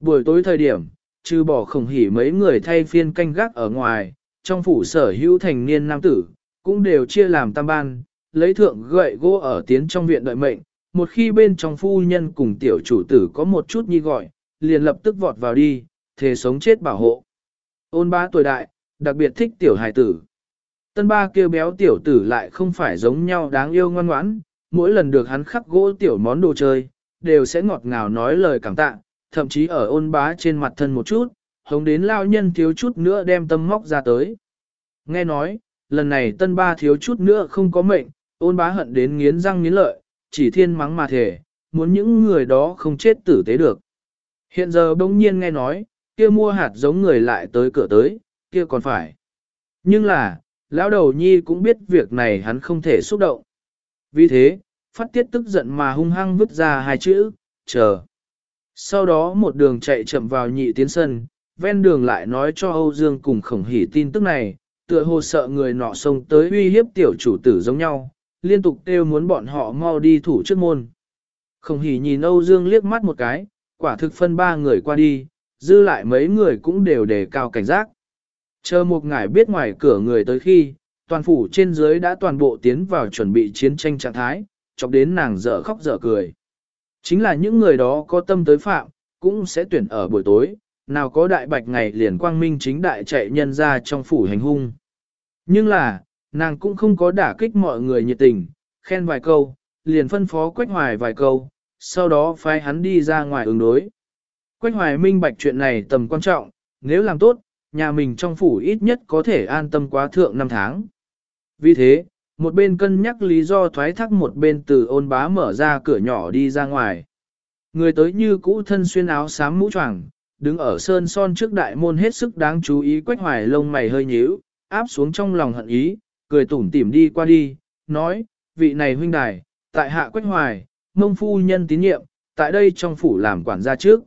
Buổi tối thời điểm, trừ bỏ khổng hỉ mấy người thay phiên canh gác ở ngoài, trong phủ sở hữu thành niên nam tử, cũng đều chia làm tam ban, lấy thượng gậy gỗ ở tiến trong viện đợi mệnh, một khi bên trong phu nhân cùng tiểu chủ tử có một chút nhi gọi, liền lập tức vọt vào đi, thề sống chết bảo hộ. Ôn ba tuổi đại, đặc biệt thích tiểu hài tử. Tân ba kêu béo tiểu tử lại không phải giống nhau đáng yêu ngoan ngoãn, mỗi lần được hắn khắc gỗ tiểu món đồ chơi, đều sẽ ngọt ngào nói lời cảm tạ, thậm chí ở ôn bá trên mặt thân một chút, hống đến lao nhân thiếu chút nữa đem tâm móc ra tới. Nghe nói, lần này tân ba thiếu chút nữa không có mệnh, ôn bá hận đến nghiến răng nghiến lợi, chỉ thiên mắng mà thể, muốn những người đó không chết tử tế được. Hiện giờ bỗng nhiên nghe nói, kia mua hạt giống người lại tới cửa tới, kia còn phải. Nhưng là, lão đầu nhi cũng biết việc này hắn không thể xúc động. Vì thế, phát tiết tức giận mà hung hăng vứt ra hai chữ, chờ. Sau đó một đường chạy chậm vào nhị tiến sân, ven đường lại nói cho Âu Dương cùng khổng hỉ tin tức này, tựa hồ sợ người nọ xông tới uy hiếp tiểu chủ tử giống nhau, liên tục kêu muốn bọn họ mau đi thủ trước môn. Khổng hỉ nhìn Âu Dương liếc mắt một cái, quả thực phân ba người qua đi, dư lại mấy người cũng đều đề cao cảnh giác. Chờ một ngải biết ngoài cửa người tới khi, toàn phủ trên dưới đã toàn bộ tiến vào chuẩn bị chiến tranh trạng thái, chọc đến nàng dở khóc dở cười. Chính là những người đó có tâm tới phạm, cũng sẽ tuyển ở buổi tối, nào có đại bạch ngày liền quang minh chính đại chạy nhân ra trong phủ hành hung. Nhưng là, nàng cũng không có đả kích mọi người nhiệt tình, khen vài câu, liền phân phó Quách Hoài vài câu, sau đó phái hắn đi ra ngoài ứng đối. Quách Hoài minh bạch chuyện này tầm quan trọng, nếu làm tốt, nhà mình trong phủ ít nhất có thể an tâm quá thượng năm tháng. Vì thế, một bên cân nhắc lý do thoái thác một bên từ ôn bá mở ra cửa nhỏ đi ra ngoài. Người tới như cũ thân xuyên áo xám mũ choàng, đứng ở sơn son trước đại môn hết sức đáng chú ý quách hoài lông mày hơi nhíu, áp xuống trong lòng hận ý, cười tủm tỉm đi qua đi, nói, vị này huynh đài, tại hạ quách hoài, mông phu nhân tín nhiệm, tại đây trong phủ làm quản gia trước.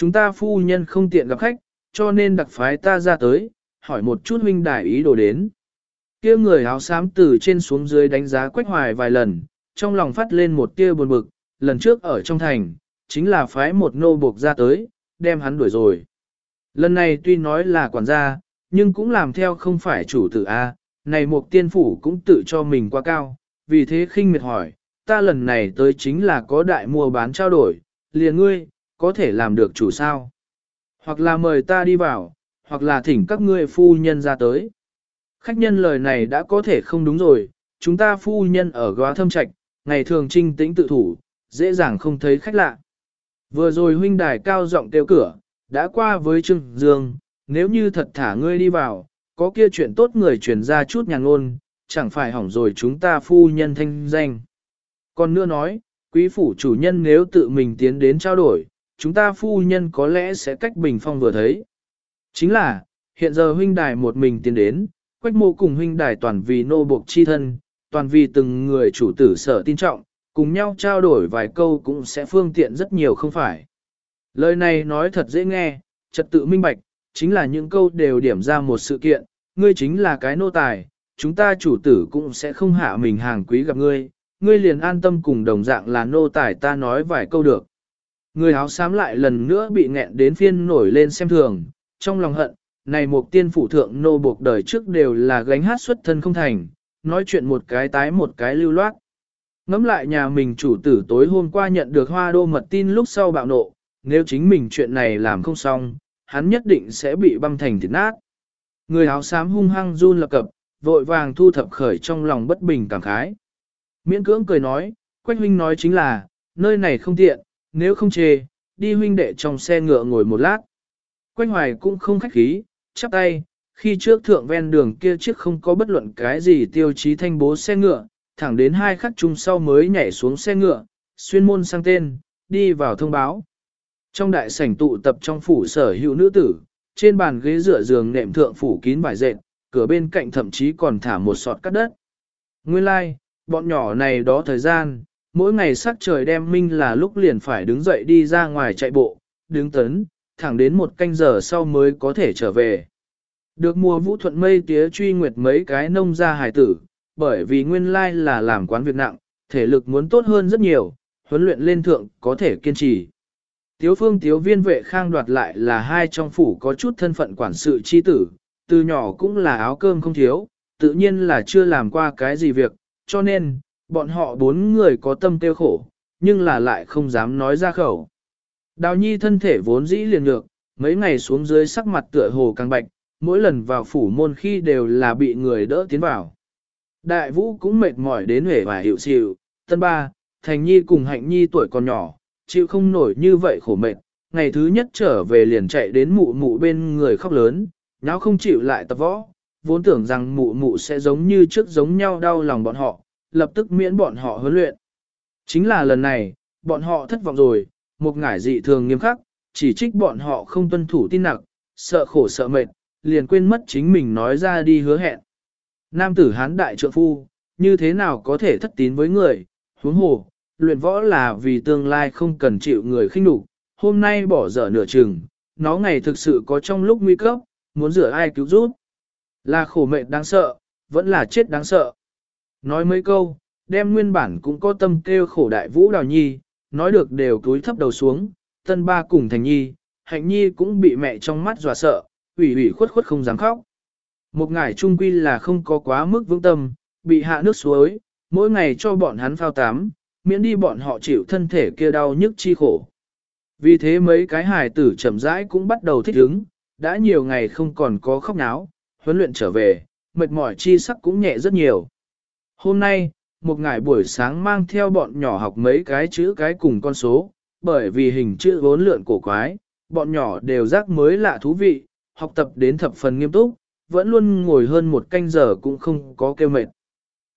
Chúng ta phu nhân không tiện gặp khách, cho nên đặc phái ta ra tới, hỏi một chút huynh đại ý đồ đến. kia người áo xám từ trên xuống dưới đánh giá quách hoài vài lần, trong lòng phát lên một tia buồn bực, lần trước ở trong thành, chính là phái một nô buộc ra tới, đem hắn đuổi rồi. Lần này tuy nói là quản gia, nhưng cũng làm theo không phải chủ tử A, này một tiên phủ cũng tự cho mình quá cao, vì thế khinh miệt hỏi, ta lần này tới chính là có đại mua bán trao đổi, liền ngươi, có thể làm được chủ sao? Hoặc là mời ta đi vào, hoặc là thỉnh các ngươi phu nhân ra tới. Khách nhân lời này đã có thể không đúng rồi, chúng ta phu nhân ở góa thâm trạch, ngày thường trinh tĩnh tự thủ, dễ dàng không thấy khách lạ. Vừa rồi huynh đài cao giọng kêu cửa, đã qua với Trương Dương, nếu như thật thả ngươi đi vào, có kia chuyện tốt người truyền ra chút nhàn ngôn, chẳng phải hỏng rồi chúng ta phu nhân thanh danh. Còn nữa nói, quý phủ chủ nhân nếu tự mình tiến đến trao đổi, chúng ta phu nhân có lẽ sẽ cách bình phong vừa thấy. Chính là, hiện giờ huynh đài một mình tiến đến, quách mô cùng huynh đài toàn vì nô buộc chi thân, toàn vì từng người chủ tử sở tin trọng, cùng nhau trao đổi vài câu cũng sẽ phương tiện rất nhiều không phải. Lời này nói thật dễ nghe, trật tự minh bạch, chính là những câu đều điểm ra một sự kiện, ngươi chính là cái nô tài, chúng ta chủ tử cũng sẽ không hạ mình hàng quý gặp ngươi, ngươi liền an tâm cùng đồng dạng là nô tài ta nói vài câu được. Người áo xám lại lần nữa bị nghẹn đến phiên nổi lên xem thường, trong lòng hận, này một tiên phủ thượng nô buộc đời trước đều là gánh hát xuất thân không thành, nói chuyện một cái tái một cái lưu loát. Ngắm lại nhà mình chủ tử tối hôm qua nhận được hoa đô mật tin lúc sau bạo nộ, nếu chính mình chuyện này làm không xong, hắn nhất định sẽ bị băm thành thịt nát. Người áo xám hung hăng run lập cập, vội vàng thu thập khởi trong lòng bất bình cảm khái. Miễn cưỡng cười nói, Quách huynh nói chính là, nơi này không tiện, nếu không chê, đi huynh đệ trong xe ngựa ngồi một lát. quanh hoài cũng không khách khí, chắp tay, khi trước thượng ven đường kia chiếc không có bất luận cái gì tiêu chí thanh bố xe ngựa, thẳng đến hai khắc chung sau mới nhảy xuống xe ngựa, xuyên môn sang tên, đi vào thông báo. Trong đại sảnh tụ tập trong phủ sở hữu nữ tử, trên bàn ghế dựa giường nệm thượng phủ kín vải dệt, cửa bên cạnh thậm chí còn thả một sọt cắt đất. Nguyên lai, like, bọn nhỏ này đó thời gian, mỗi ngày sắc trời đem minh là lúc liền phải đứng dậy đi ra ngoài chạy bộ, đứng tấn, thẳng đến một canh giờ sau mới có thể trở về. Được mùa vũ thuận mây tía truy nguyệt mấy cái nông gia hài tử, bởi vì nguyên lai là làm quán việc nặng, thể lực muốn tốt hơn rất nhiều, huấn luyện lên thượng có thể kiên trì. Tiếu phương tiếu viên vệ khang đoạt lại là hai trong phủ có chút thân phận quản sự chi tử, từ nhỏ cũng là áo cơm không thiếu, tự nhiên là chưa làm qua cái gì việc, cho nên, bọn họ bốn người có tâm tiêu khổ, nhưng là lại không dám nói ra khẩu. Đào nhi thân thể vốn dĩ liền ngược, mấy ngày xuống dưới sắc mặt tựa hồ càng bạch, mỗi lần vào phủ môn khi đều là bị người đỡ tiến vào. Đại vũ cũng mệt mỏi đến hể và hiệu xịu, tân ba, thành nhi cùng hạnh nhi tuổi còn nhỏ, chịu không nổi như vậy khổ mệt, ngày thứ nhất trở về liền chạy đến mụ mụ bên người khóc lớn, nháo không chịu lại tập võ, vốn tưởng rằng mụ mụ sẽ giống như trước giống nhau đau lòng bọn họ, lập tức miễn bọn họ huấn luyện. Chính là lần này, bọn họ thất vọng rồi, một ngải dị thường nghiêm khắc, chỉ trích bọn họ không tuân thủ tin nặc, sợ khổ sợ mệt, liền quên mất chính mình nói ra đi hứa hẹn. Nam tử hán đại trượng phu, như thế nào có thể thất tín với người, huống hồ, luyện võ là vì tương lai không cần chịu người khinh nhục. hôm nay bỏ dở nửa chừng, nó ngày thực sự có trong lúc nguy cấp, muốn rửa ai cứu giúp. Là khổ mệnh đáng sợ, vẫn là chết đáng sợ. Nói mấy câu, đem nguyên bản cũng có tâm kêu khổ đại vũ đào nhi, nói được đều cúi thấp đầu xuống, tân ba cùng thành nhi, hạnh nhi cũng bị mẹ trong mắt dọa sợ, ủy ủy khuất khuất không dám khóc. Một ngày trung quy là không có quá mức vững tâm, bị hạ nước suối, mỗi ngày cho bọn hắn phao tắm, miễn đi bọn họ chịu thân thể kia đau nhức chi khổ. Vì thế mấy cái hài tử chậm rãi cũng bắt đầu thích ứng, đã nhiều ngày không còn có khóc náo, huấn luyện trở về, mệt mỏi chi sắc cũng nhẹ rất nhiều. Hôm nay, một ngày buổi sáng mang theo bọn nhỏ học mấy cái chữ cái cùng con số, bởi vì hình chữ vốn lượn cổ quái, bọn nhỏ đều giác mới lạ thú vị, học tập đến thập phần nghiêm túc, vẫn luôn ngồi hơn một canh giờ cũng không có kêu mệt.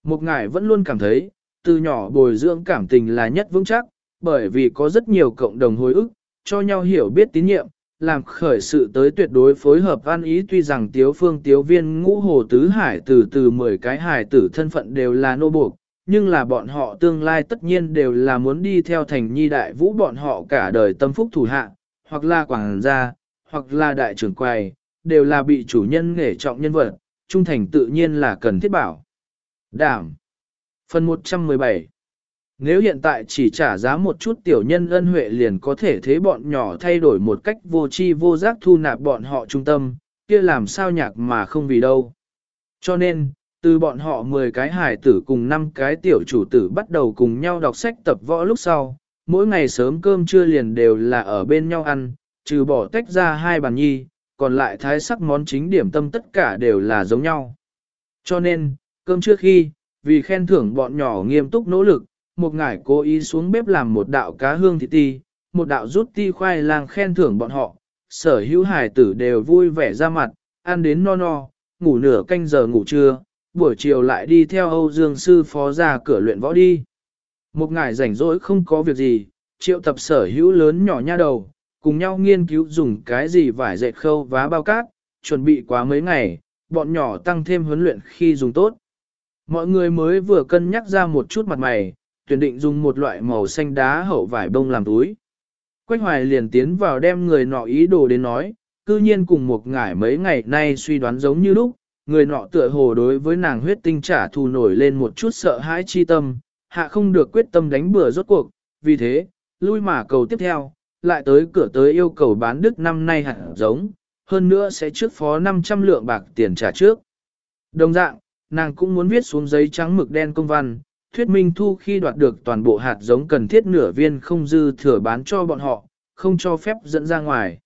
Một ngày vẫn luôn cảm thấy, từ nhỏ bồi dưỡng cảm tình là nhất vững chắc, bởi vì có rất nhiều cộng đồng hồi ức, cho nhau hiểu biết tín nhiệm, làm khởi sự tới tuyệt đối phối hợp an ý tuy rằng tiếu phương tiếu viên ngũ hồ tứ hải từ từ 10 cái hải tử thân phận đều là nô buộc, nhưng là bọn họ tương lai tất nhiên đều là muốn đi theo thành nhi đại vũ bọn họ cả đời tâm phúc thủ hạ, hoặc là quảng gia, hoặc là đại trưởng quầy, đều là bị chủ nhân nghề trọng nhân vật, trung thành tự nhiên là cần thiết bảo. Đảm Phần 117 nếu hiện tại chỉ trả giá một chút tiểu nhân ân huệ liền có thể thế bọn nhỏ thay đổi một cách vô tri vô giác thu nạp bọn họ trung tâm, kia làm sao nhạc mà không vì đâu. Cho nên, từ bọn họ 10 cái hài tử cùng 5 cái tiểu chủ tử bắt đầu cùng nhau đọc sách tập võ lúc sau, mỗi ngày sớm cơm trưa liền đều là ở bên nhau ăn, trừ bỏ tách ra hai bàn nhi, còn lại thái sắc món chính điểm tâm tất cả đều là giống nhau. Cho nên, cơm trước khi, vì khen thưởng bọn nhỏ nghiêm túc nỗ lực, một ngải cố ý xuống bếp làm một đạo cá hương thịt ti, một đạo rút ti khoai lang khen thưởng bọn họ, sở hữu hải tử đều vui vẻ ra mặt, ăn đến no no, ngủ nửa canh giờ ngủ trưa, buổi chiều lại đi theo Âu Dương sư phó ra cửa luyện võ đi. Một ngải rảnh rỗi không có việc gì, triệu tập sở hữu lớn nhỏ nha đầu, cùng nhau nghiên cứu dùng cái gì vải dệt khâu vá bao cát, chuẩn bị quá mấy ngày, bọn nhỏ tăng thêm huấn luyện khi dùng tốt. Mọi người mới vừa cân nhắc ra một chút mặt mày, tuyển định dùng một loại màu xanh đá hậu vải bông làm túi. Quách hoài liền tiến vào đem người nọ ý đồ đến nói, cư nhiên cùng một ngải mấy ngày nay suy đoán giống như lúc, người nọ tựa hồ đối với nàng huyết tinh trả thù nổi lên một chút sợ hãi chi tâm, hạ không được quyết tâm đánh bừa rốt cuộc, vì thế, lui mà cầu tiếp theo, lại tới cửa tới yêu cầu bán đức năm nay hạt giống, hơn nữa sẽ trước phó 500 lượng bạc tiền trả trước. Đồng dạng, nàng cũng muốn viết xuống giấy trắng mực đen công văn, thuyết minh thu khi đoạt được toàn bộ hạt giống cần thiết nửa viên không dư thừa bán cho bọn họ, không cho phép dẫn ra ngoài.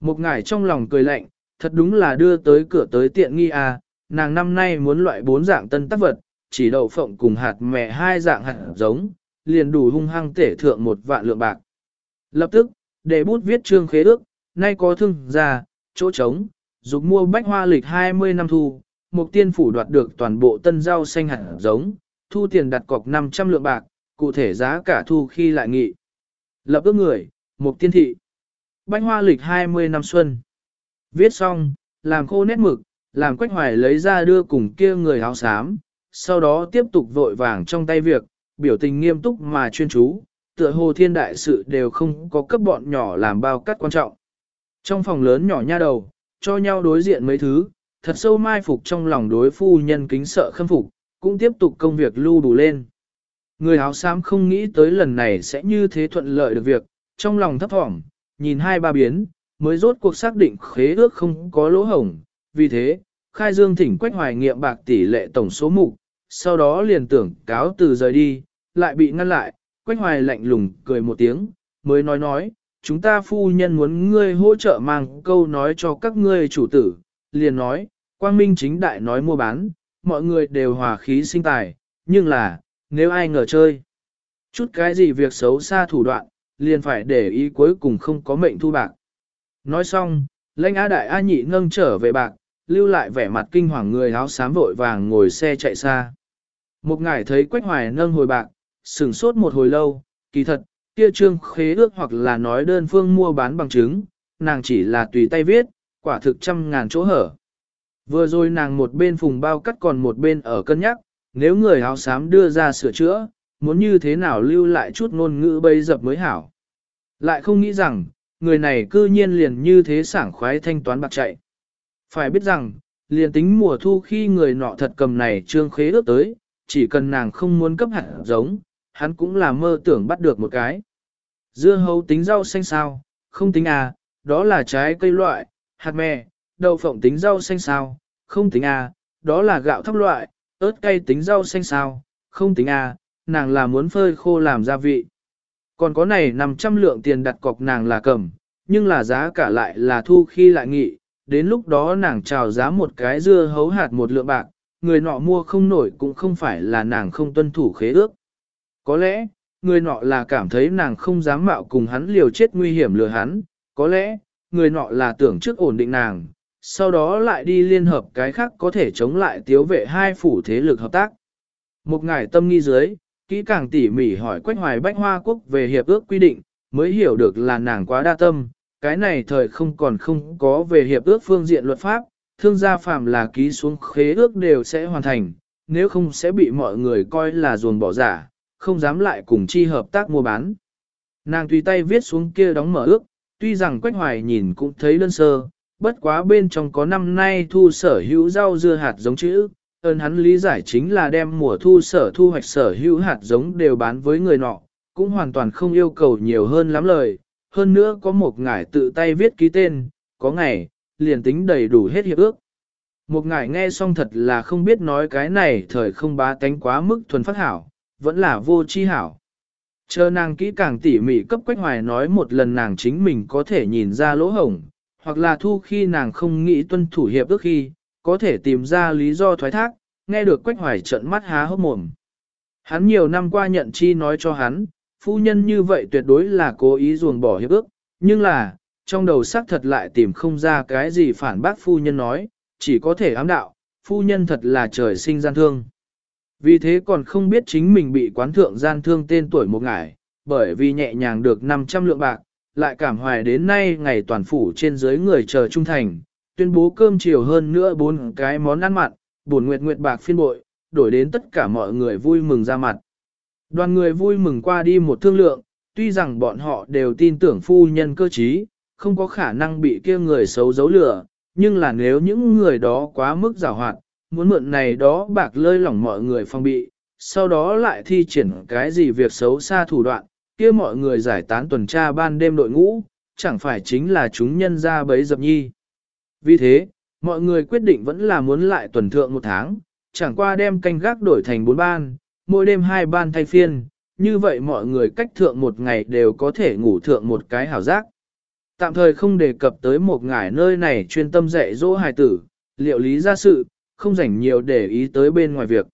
Một ngải trong lòng cười lạnh, thật đúng là đưa tới cửa tới tiện nghi à, nàng năm nay muốn loại bốn dạng tân tác vật, chỉ đậu phộng cùng hạt mẹ hai dạng hạt giống, liền đủ hung hăng tể thượng một vạn lượng bạc. Lập tức, để bút viết trương khế ước, nay có thương gia, chỗ trống, dục mua bách hoa lịch 20 năm thu, mục tiên phủ đoạt được toàn bộ tân rau xanh hạt giống, thu tiền đặt cọc 500 lượng bạc, cụ thể giá cả thu khi lại nghị. Lập ước người, mục tiên thị. bánh hoa lịch 20 năm xuân. Viết xong, làm khô nét mực, làm quách hoài lấy ra đưa cùng kia người áo xám, sau đó tiếp tục vội vàng trong tay việc, biểu tình nghiêm túc mà chuyên chú, tựa hồ thiên đại sự đều không có cấp bọn nhỏ làm bao cắt quan trọng. Trong phòng lớn nhỏ nha đầu, cho nhau đối diện mấy thứ, thật sâu mai phục trong lòng đối phu nhân kính sợ khâm phục, cũng tiếp tục công việc lưu đủ lên. Người áo xám không nghĩ tới lần này sẽ như thế thuận lợi được việc, trong lòng thấp thỏm, nhìn hai ba biến, mới rốt cuộc xác định khế ước không có lỗ hổng, vì thế, khai dương thỉnh quách hoài nghiệm bạc tỷ lệ tổng số mục, sau đó liền tưởng cáo từ rời đi, lại bị ngăn lại, quách hoài lạnh lùng cười một tiếng, mới nói nói, chúng ta phu nhân muốn ngươi hỗ trợ mang câu nói cho các ngươi chủ tử, liền nói, quang minh chính đại nói mua bán, mọi người đều hòa khí sinh tài, nhưng là, nếu ai ngờ chơi, chút cái gì việc xấu xa thủ đoạn, liền phải để ý cuối cùng không có mệnh thu bạc. Nói xong, lãnh á đại A nhị nâng trở về bạc, lưu lại vẻ mặt kinh hoàng người áo xám vội vàng ngồi xe chạy xa. Một ngải thấy quách hoài nâng hồi bạc, sửng sốt một hồi lâu, kỳ thật, kia trương khế ước hoặc là nói đơn phương mua bán bằng chứng, nàng chỉ là tùy tay viết, quả thực trăm ngàn chỗ hở. Vừa rồi nàng một bên phùng bao cắt còn một bên ở cân nhắc, nếu người áo xám đưa ra sửa chữa, muốn như thế nào lưu lại chút ngôn ngữ bây dập mới hảo. Lại không nghĩ rằng, người này cư nhiên liền như thế sảng khoái thanh toán bạc chạy. Phải biết rằng, liền tính mùa thu khi người nọ thật cầm này trương khế ước tới, chỉ cần nàng không muốn cấp hạt giống, hắn cũng là mơ tưởng bắt được một cái. Dưa hấu tính rau xanh sao, không tính à, đó là trái cây loại, hạt mè, đậu phộng tính rau xanh sao, không tính à, đó là gạo thóc loại, ớt cay tính rau xanh sao, không tính à, nàng là muốn phơi khô làm gia vị. Còn có này 500 lượng tiền đặt cọc nàng là cầm, nhưng là giá cả lại là thu khi lại nghị, đến lúc đó nàng chào giá một cái dưa hấu hạt một lượng bạc, người nọ mua không nổi cũng không phải là nàng không tuân thủ khế ước. Có lẽ, người nọ là cảm thấy nàng không dám mạo cùng hắn liều chết nguy hiểm lừa hắn, có lẽ, người nọ là tưởng trước ổn định nàng, sau đó lại đi liên hợp cái khác có thể chống lại tiếu vệ hai phủ thế lực hợp tác. Một ngài tâm nghi dưới, kỹ càng tỉ mỉ hỏi Quách Hoài Bách Hoa Quốc về hiệp ước quy định, mới hiểu được là nàng quá đa tâm, cái này thời không còn không có về hiệp ước phương diện luật pháp, thương gia phạm là ký xuống khế ước đều sẽ hoàn thành, nếu không sẽ bị mọi người coi là ruồn bỏ giả, không dám lại cùng chi hợp tác mua bán. Nàng tùy tay viết xuống kia đóng mở ước, tuy rằng Quách Hoài nhìn cũng thấy đơn sơ, bất quá bên trong có năm nay thu sở hữu rau dưa hạt giống chữ, ơn hắn lý giải chính là đem mùa thu sở thu hoạch sở hữu hạt giống đều bán với người nọ, cũng hoàn toàn không yêu cầu nhiều hơn lắm lời, hơn nữa có một ngải tự tay viết ký tên, có ngày, liền tính đầy đủ hết hiệp ước. Một ngải nghe xong thật là không biết nói cái này thời không bá tánh quá mức thuần phát hảo, vẫn là vô chi hảo. Chờ nàng kỹ càng tỉ mỉ cấp quách hoài nói một lần nàng chính mình có thể nhìn ra lỗ hổng, hoặc là thu khi nàng không nghĩ tuân thủ hiệp ước khi, có thể tìm ra lý do thoái thác, nghe được quách hoài trận mắt há hốc mồm. Hắn nhiều năm qua nhận chi nói cho hắn, phu nhân như vậy tuyệt đối là cố ý ruồng bỏ hiệp ước, nhưng là, trong đầu xác thật lại tìm không ra cái gì phản bác phu nhân nói, chỉ có thể ám đạo, phu nhân thật là trời sinh gian thương. Vì thế còn không biết chính mình bị quán thượng gian thương tên tuổi một ngải, bởi vì nhẹ nhàng được 500 lượng bạc, lại cảm hoài đến nay ngày toàn phủ trên dưới người chờ trung thành, tuyên bố cơm chiều hơn nữa bốn cái món ăn mặn, buồn nguyệt nguyệt bạc phiên bội, đổi đến tất cả mọi người vui mừng ra mặt. Đoàn người vui mừng qua đi một thương lượng, tuy rằng bọn họ đều tin tưởng phu nhân cơ trí, không có khả năng bị kia người xấu giấu lửa, nhưng là nếu những người đó quá mức giảo hoạt, muốn mượn này đó bạc lơi lỏng mọi người phong bị, sau đó lại thi triển cái gì việc xấu xa thủ đoạn, kia mọi người giải tán tuần tra ban đêm đội ngũ, chẳng phải chính là chúng nhân ra bấy dập nhi. Vì thế, mọi người quyết định vẫn là muốn lại tuần thượng một tháng, chẳng qua đem canh gác đổi thành bốn ban, mỗi đêm hai ban thay phiên, như vậy mọi người cách thượng một ngày đều có thể ngủ thượng một cái hảo giác. Tạm thời không đề cập tới một ngải nơi này chuyên tâm dạy dỗ hài tử, liệu lý ra sự, không rảnh nhiều để ý tới bên ngoài việc.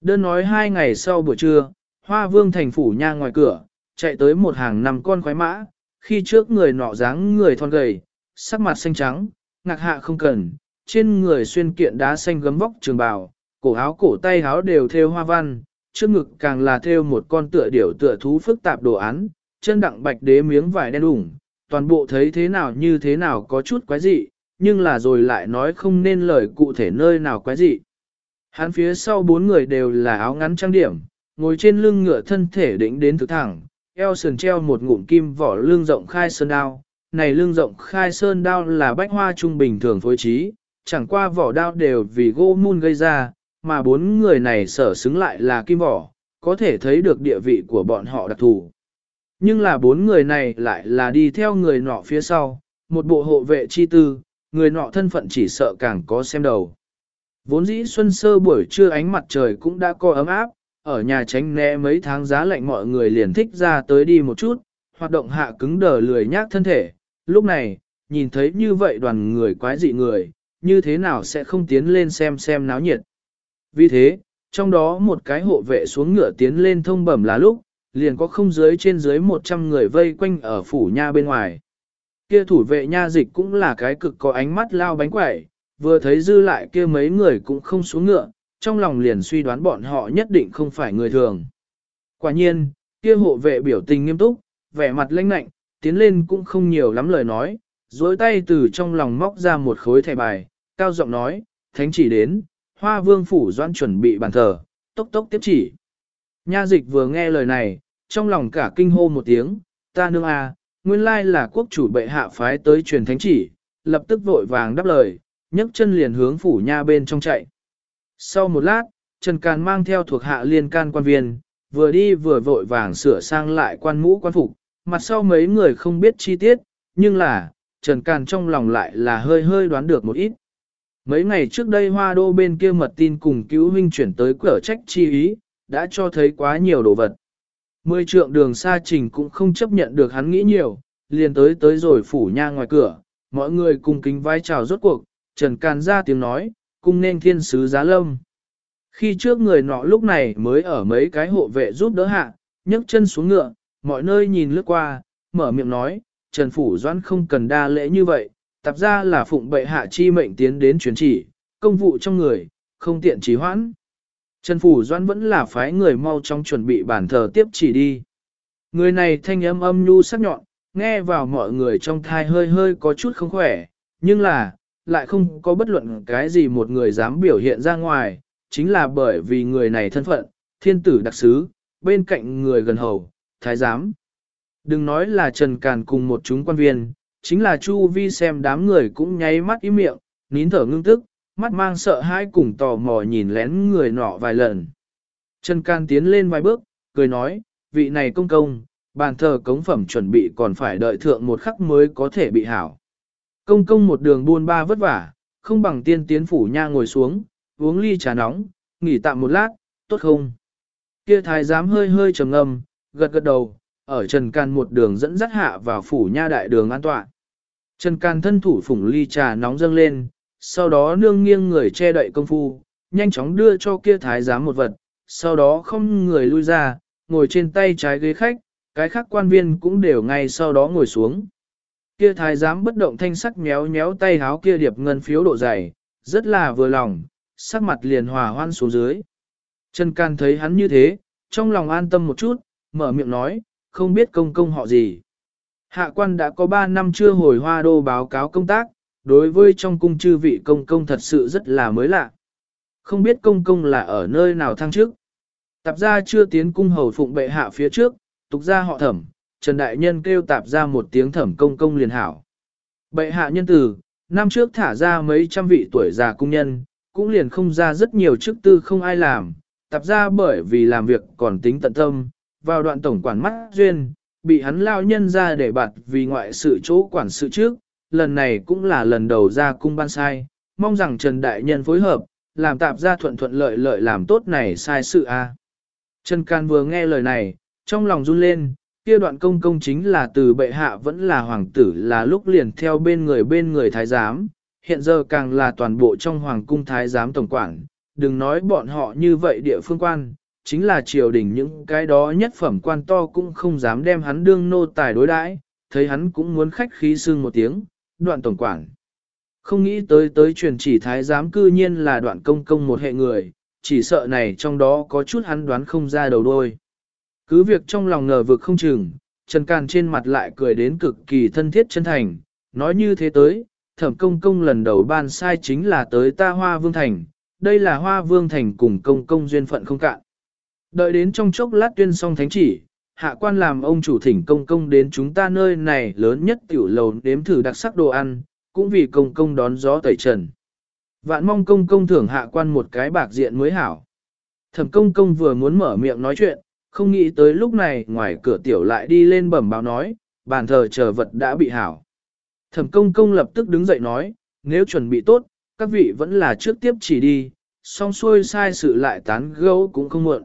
Đơn nói hai ngày sau buổi trưa, hoa vương thành phủ nha ngoài cửa, chạy tới một hàng năm con khoái mã, khi trước người nọ dáng người thon gầy, sắc mặt xanh trắng, ngạc hạ không cần, trên người xuyên kiện đá xanh gấm vóc trường bào, cổ áo cổ tay áo đều thêu hoa văn, trước ngực càng là thêu một con tựa điểu tựa thú phức tạp đồ án, chân đặng bạch đế miếng vải đen ủng, toàn bộ thấy thế nào như thế nào có chút quái dị, nhưng là rồi lại nói không nên lời cụ thể nơi nào quái dị. Hắn phía sau bốn người đều là áo ngắn trang điểm, ngồi trên lưng ngựa thân thể đỉnh đến thực thẳng, eo sườn treo một ngụm kim vỏ lương rộng khai sơn đao. Này lương rộng khai sơn đao là bách hoa trung bình thường phối trí, chẳng qua vỏ đao đều vì gỗ mun gây ra, mà bốn người này sở xứng lại là kim vỏ, có thể thấy được địa vị của bọn họ đặc thù. Nhưng là bốn người này lại là đi theo người nọ phía sau, một bộ hộ vệ chi tư, người nọ thân phận chỉ sợ càng có xem đầu. Vốn dĩ xuân sơ buổi trưa ánh mặt trời cũng đã có ấm áp, ở nhà tránh né mấy tháng giá lạnh mọi người liền thích ra tới đi một chút, hoạt động hạ cứng đờ lười nhác thân thể. Lúc này, nhìn thấy như vậy đoàn người quái dị người, như thế nào sẽ không tiến lên xem xem náo nhiệt. Vì thế, trong đó một cái hộ vệ xuống ngựa tiến lên thông bẩm là lúc, liền có không dưới trên dưới 100 người vây quanh ở phủ nha bên ngoài. Kia thủ vệ nha dịch cũng là cái cực có ánh mắt lao bánh quẩy, vừa thấy dư lại kia mấy người cũng không xuống ngựa, trong lòng liền suy đoán bọn họ nhất định không phải người thường. Quả nhiên, kia hộ vệ biểu tình nghiêm túc, vẻ mặt lãnh lạnh, tiến lên cũng không nhiều lắm lời nói, dối tay từ trong lòng móc ra một khối thẻ bài, cao giọng nói, thánh chỉ đến, hoa vương phủ doan chuẩn bị bàn thờ, tốc tốc tiếp chỉ. Nha dịch vừa nghe lời này, trong lòng cả kinh hô một tiếng, ta nương a, nguyên lai là quốc chủ bệ hạ phái tới truyền thánh chỉ, lập tức vội vàng đáp lời, nhấc chân liền hướng phủ nha bên trong chạy. Sau một lát, Trần Càn mang theo thuộc hạ liên can quan viên, vừa đi vừa vội vàng sửa sang lại quan mũ quan phục, mặt sau mấy người không biết chi tiết, nhưng là, Trần Càn trong lòng lại là hơi hơi đoán được một ít. Mấy ngày trước đây hoa đô bên kia mật tin cùng cứu huynh chuyển tới cửa trách chi ý, đã cho thấy quá nhiều đồ vật. Mười trượng đường xa trình cũng không chấp nhận được hắn nghĩ nhiều, liền tới tới rồi phủ nha ngoài cửa, mọi người cùng kính vai chào rốt cuộc, Trần Càn ra tiếng nói, cung nên thiên sứ giá lâm. Khi trước người nọ lúc này mới ở mấy cái hộ vệ giúp đỡ hạ, nhấc chân xuống ngựa, mọi nơi nhìn lướt qua, mở miệng nói, Trần Phủ Doãn không cần đa lễ như vậy, tạp ra là phụng bệ hạ chi mệnh tiến đến truyền chỉ, công vụ trong người, không tiện trì hoãn. Trần Phủ Doãn vẫn là phái người mau trong chuẩn bị bản thờ tiếp chỉ đi. Người này thanh âm âm nhu sắc nhọn, nghe vào mọi người trong thai hơi hơi có chút không khỏe, nhưng là, lại không có bất luận cái gì một người dám biểu hiện ra ngoài, chính là bởi vì người này thân phận, thiên tử đặc sứ, bên cạnh người gần hầu, thái giám. Đừng nói là Trần Càn cùng một chúng quan viên, chính là Chu Vi xem đám người cũng nháy mắt im miệng, nín thở ngưng tức, mắt mang sợ hãi cùng tò mò nhìn lén người nọ vài lần. Trần Càn tiến lên vài bước, cười nói, vị này công công, bàn thờ cống phẩm chuẩn bị còn phải đợi thượng một khắc mới có thể bị hảo. Công công một đường buôn ba vất vả, không bằng tiên tiến phủ nha ngồi xuống, uống ly trà nóng, nghỉ tạm một lát, tốt không? Kia thái giám hơi hơi trầm ngâm, gật gật đầu, ở Trần Can một đường dẫn dắt hạ vào phủ nha đại đường an toàn. Trần Can thân thủ phủng ly trà nóng dâng lên, sau đó nương nghiêng người che đậy công phu, nhanh chóng đưa cho kia thái giám một vật, sau đó không người lui ra, ngồi trên tay trái ghế khách, cái khác quan viên cũng đều ngay sau đó ngồi xuống. Kia thái giám bất động thanh sắc méo méo tay háo kia điệp ngân phiếu độ dày, rất là vừa lòng, sắc mặt liền hòa hoan xuống dưới. Trần Can thấy hắn như thế, trong lòng an tâm một chút, mở miệng nói, không biết công công họ gì. Hạ quan đã có 3 năm chưa hồi hoa đô báo cáo công tác, đối với trong cung chư vị công công thật sự rất là mới lạ. Không biết công công là ở nơi nào thăng trước. Tạp gia chưa tiến cung hầu phụng bệ hạ phía trước, tục gia họ thẩm, Trần Đại Nhân kêu tạp ra một tiếng thẩm công công liền hảo. Bệ hạ nhân tử, năm trước thả ra mấy trăm vị tuổi già cung nhân, cũng liền không ra rất nhiều chức tư không ai làm, tạp ra bởi vì làm việc còn tính tận tâm, vào đoạn tổng quản mắt duyên, bị hắn lao nhân ra để bạt vì ngoại sự chỗ quản sự trước, lần này cũng là lần đầu ra cung ban sai, mong rằng Trần Đại Nhân phối hợp, làm tạp ra thuận thuận lợi lợi làm tốt này sai sự a. Trần Can vừa nghe lời này, trong lòng run lên, kia đoạn công công chính là từ bệ hạ vẫn là hoàng tử là lúc liền theo bên người bên người thái giám, hiện giờ càng là toàn bộ trong hoàng cung thái giám tổng quản, đừng nói bọn họ như vậy địa phương quan, chính là triều đình những cái đó nhất phẩm quan to cũng không dám đem hắn đương nô tài đối đãi, thấy hắn cũng muốn khách khí sưng một tiếng, đoạn tổng quản. Không nghĩ tới tới truyền chỉ thái giám cư nhiên là đoạn công công một hệ người, chỉ sợ này trong đó có chút hắn đoán không ra đầu đôi. Cứ việc trong lòng ngờ vực không chừng, Trần Càn trên mặt lại cười đến cực kỳ thân thiết chân thành, nói như thế tới, thẩm công công lần đầu ban sai chính là tới ta hoa vương thành, đây là hoa vương thành cùng công công duyên phận không cạn. Đợi đến trong chốc lát tuyên xong thánh chỉ, hạ quan làm ông chủ thỉnh công công đến chúng ta nơi này lớn nhất tiểu lầu đếm thử đặc sắc đồ ăn, cũng vì công công đón gió tẩy trần. Vạn mong công công thưởng hạ quan một cái bạc diện mới hảo. Thẩm công công vừa muốn mở miệng nói chuyện, không nghĩ tới lúc này ngoài cửa tiểu lại đi lên bẩm báo nói, bàn thờ chờ vật đã bị hảo. Thẩm công công lập tức đứng dậy nói, nếu chuẩn bị tốt, các vị vẫn là trước tiếp chỉ đi, xong xuôi sai sự lại tán gẫu cũng không muộn.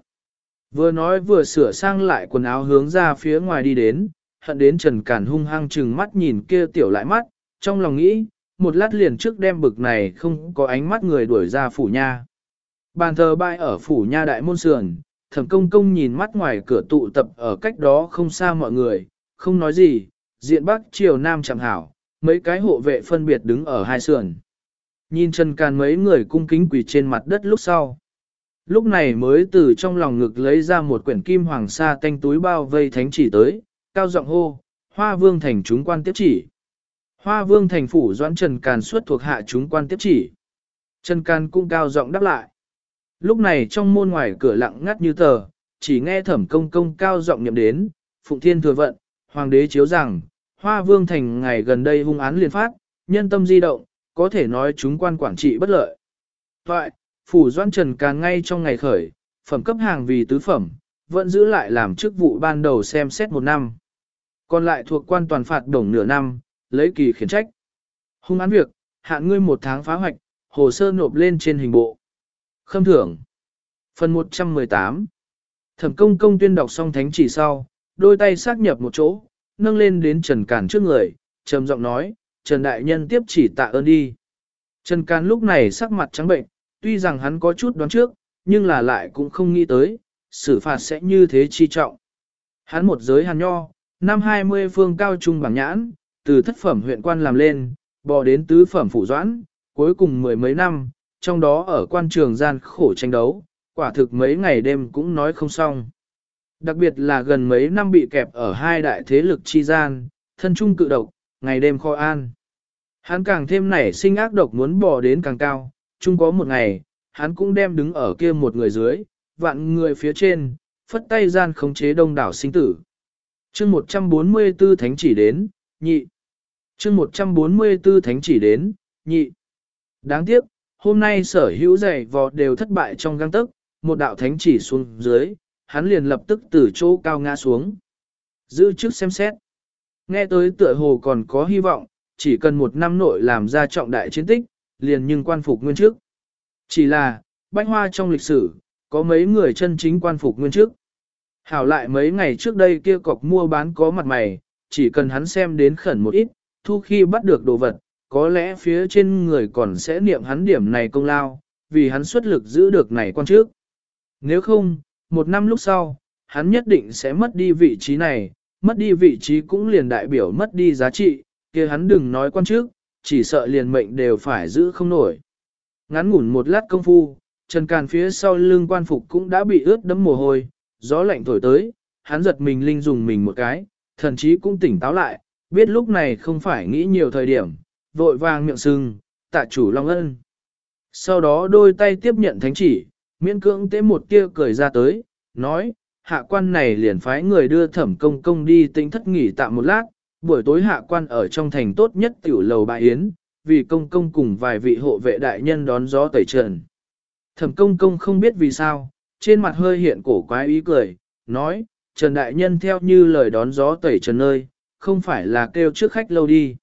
Vừa nói vừa sửa sang lại quần áo hướng ra phía ngoài đi đến, hận đến Trần Cản hung hăng chừng mắt nhìn kia tiểu lại mắt, trong lòng nghĩ, một lát liền trước đem bực này không có ánh mắt người đuổi ra phủ nha. Bàn thờ bại ở phủ nha đại môn sườn, thẩm công công nhìn mắt ngoài cửa tụ tập ở cách đó không xa mọi người, không nói gì, diện bắc triều nam chẳng hảo, mấy cái hộ vệ phân biệt đứng ở hai sườn. Nhìn Trần Càn mấy người cung kính quỳ trên mặt đất lúc sau. Lúc này mới từ trong lòng ngực lấy ra một quyển kim hoàng sa tanh túi bao vây thánh chỉ tới, cao giọng hô, hoa vương thành chúng quan tiếp chỉ. Hoa vương thành phủ doãn Trần Càn xuất thuộc hạ chúng quan tiếp chỉ. Trần Càn cũng cao giọng đáp lại. Lúc này trong môn ngoài cửa lặng ngắt như tờ, chỉ nghe thẩm công công cao giọng nhậm đến, Phụng Thiên thừa vận, Hoàng đế chiếu rằng, Hoa Vương thành ngày gần đây hung án liên phát, nhân tâm di động, có thể nói chúng quan quản trị bất lợi. Thoại, Phủ Doan Trần càng ngay trong ngày khởi, phẩm cấp hàng vì tứ phẩm, vẫn giữ lại làm chức vụ ban đầu xem xét một năm. Còn lại thuộc quan toàn phạt đồng nửa năm, lấy kỳ khiển trách. Hung án việc, hạn ngươi một tháng phá hoạch, hồ sơ nộp lên trên hình bộ. Khâm thưởng. Phần 118 Thẩm công công tuyên đọc xong thánh chỉ sau, đôi tay xác nhập một chỗ, nâng lên đến Trần Càn trước người, trầm giọng nói, Trần Đại Nhân tiếp chỉ tạ ơn đi. Trần Càn lúc này sắc mặt trắng bệnh, tuy rằng hắn có chút đoán trước, nhưng là lại cũng không nghĩ tới, xử phạt sẽ như thế chi trọng. Hắn một giới hàn nho, năm 20 phương cao trung bảng nhãn, từ thất phẩm huyện quan làm lên, bò đến tứ phẩm phủ doãn, cuối cùng mười mấy năm, trong đó ở quan trường gian khổ tranh đấu, quả thực mấy ngày đêm cũng nói không xong. Đặc biệt là gần mấy năm bị kẹp ở hai đại thế lực chi gian, thân trung cự độc, ngày đêm khó an. Hắn càng thêm nảy sinh ác độc muốn bò đến càng cao, chung có một ngày, hắn cũng đem đứng ở kia một người dưới, vạn người phía trên, phất tay gian khống chế đông đảo sinh tử. chương 144 thánh chỉ đến, nhị. chương 144 thánh chỉ đến, nhị. Đáng tiếc, hôm nay sở hữu giày vò đều thất bại trong găng tức, một đạo thánh chỉ xuống dưới, hắn liền lập tức từ chỗ cao ngã xuống. Giữ trước xem xét. Nghe tới tựa hồ còn có hy vọng, chỉ cần một năm nội làm ra trọng đại chiến tích, liền nhưng quan phục nguyên trước. Chỉ là, bách hoa trong lịch sử, có mấy người chân chính quan phục nguyên trước. Hảo lại mấy ngày trước đây kia cọc mua bán có mặt mày, chỉ cần hắn xem đến khẩn một ít, thu khi bắt được đồ vật, có lẽ phía trên người còn sẽ niệm hắn điểm này công lao, vì hắn xuất lực giữ được này quan trước. Nếu không, một năm lúc sau, hắn nhất định sẽ mất đi vị trí này, mất đi vị trí cũng liền đại biểu mất đi giá trị, kia hắn đừng nói quan trước, chỉ sợ liền mệnh đều phải giữ không nổi. Ngắn ngủn một lát công phu, Trần Càn phía sau lưng quan phục cũng đã bị ướt đẫm mồ hôi, gió lạnh thổi tới, hắn giật mình linh dùng mình một cái, thần chí cũng tỉnh táo lại, biết lúc này không phải nghĩ nhiều thời điểm, vội vàng miệng sưng, tạ chủ long ân. Sau đó đôi tay tiếp nhận thánh chỉ, miễn cưỡng tế một tia cười ra tới, nói, hạ quan này liền phái người đưa thẩm công công đi tính thất nghỉ tạm một lát, buổi tối hạ quan ở trong thành tốt nhất tiểu lầu bại yến, vì công công cùng vài vị hộ vệ đại nhân đón gió tẩy trần. Thẩm công công không biết vì sao, trên mặt hơi hiện cổ quái ý cười, nói, Trần Đại Nhân theo như lời đón gió tẩy trần nơi, không phải là kêu trước khách lâu đi.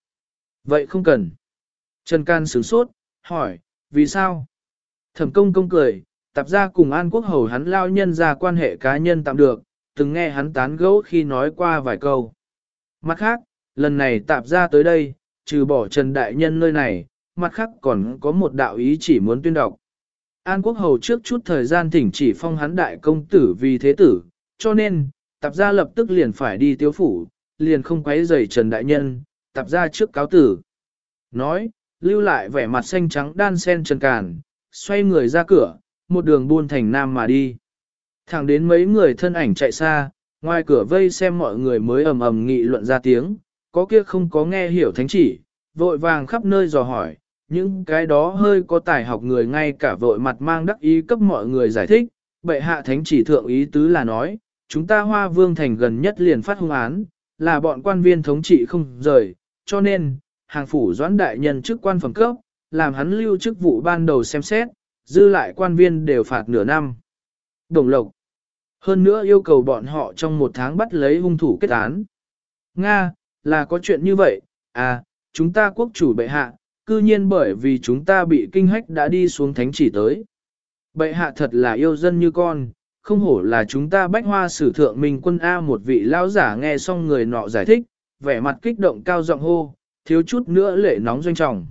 Vậy không cần. Trần Can sửng sốt, hỏi, vì sao? Thẩm công công cười, tạp ra cùng An Quốc Hầu hắn lao nhân ra quan hệ cá nhân tạm được, từng nghe hắn tán gẫu khi nói qua vài câu. Mặt khác, lần này tạp ra tới đây, trừ bỏ Trần Đại Nhân nơi này, mặt khác còn có một đạo ý chỉ muốn tuyên đọc. An Quốc Hầu trước chút thời gian thỉnh chỉ phong hắn đại công tử vì thế tử, cho nên, tạp gia lập tức liền phải đi tiếu phủ, liền không quấy rầy Trần Đại Nhân, tạp ra trước cáo tử. Nói, lưu lại vẻ mặt xanh trắng đan sen Trần Càn, xoay người ra cửa, một đường buôn thành nam mà đi. Thẳng đến mấy người thân ảnh chạy xa, ngoài cửa vây xem mọi người mới ầm ầm nghị luận ra tiếng, có kia không có nghe hiểu thánh chỉ, vội vàng khắp nơi dò hỏi, những cái đó hơi có tài học người ngay cả vội mặt mang đắc ý cấp mọi người giải thích, bệ hạ thánh chỉ thượng ý tứ là nói, chúng ta hoa vương thành gần nhất liền phát hung án, là bọn quan viên thống trị không rời, cho nên, hàng phủ doãn đại nhân chức quan phẩm cấp, làm hắn lưu chức vụ ban đầu xem xét, dư lại quan viên đều phạt nửa năm. Đồng lộc. Hơn nữa yêu cầu bọn họ trong một tháng bắt lấy hung thủ kết án. Nga, là có chuyện như vậy, à, chúng ta quốc chủ bệ hạ, cư nhiên bởi vì chúng ta bị kinh hách đã đi xuống thánh chỉ tới. Bệ hạ thật là yêu dân như con, không hổ là chúng ta bách hoa sử thượng mình quân A một vị lão giả nghe xong người nọ giải thích, vẻ mặt kích động cao giọng hô, thiếu chút nữa lệ nóng doanh trọng.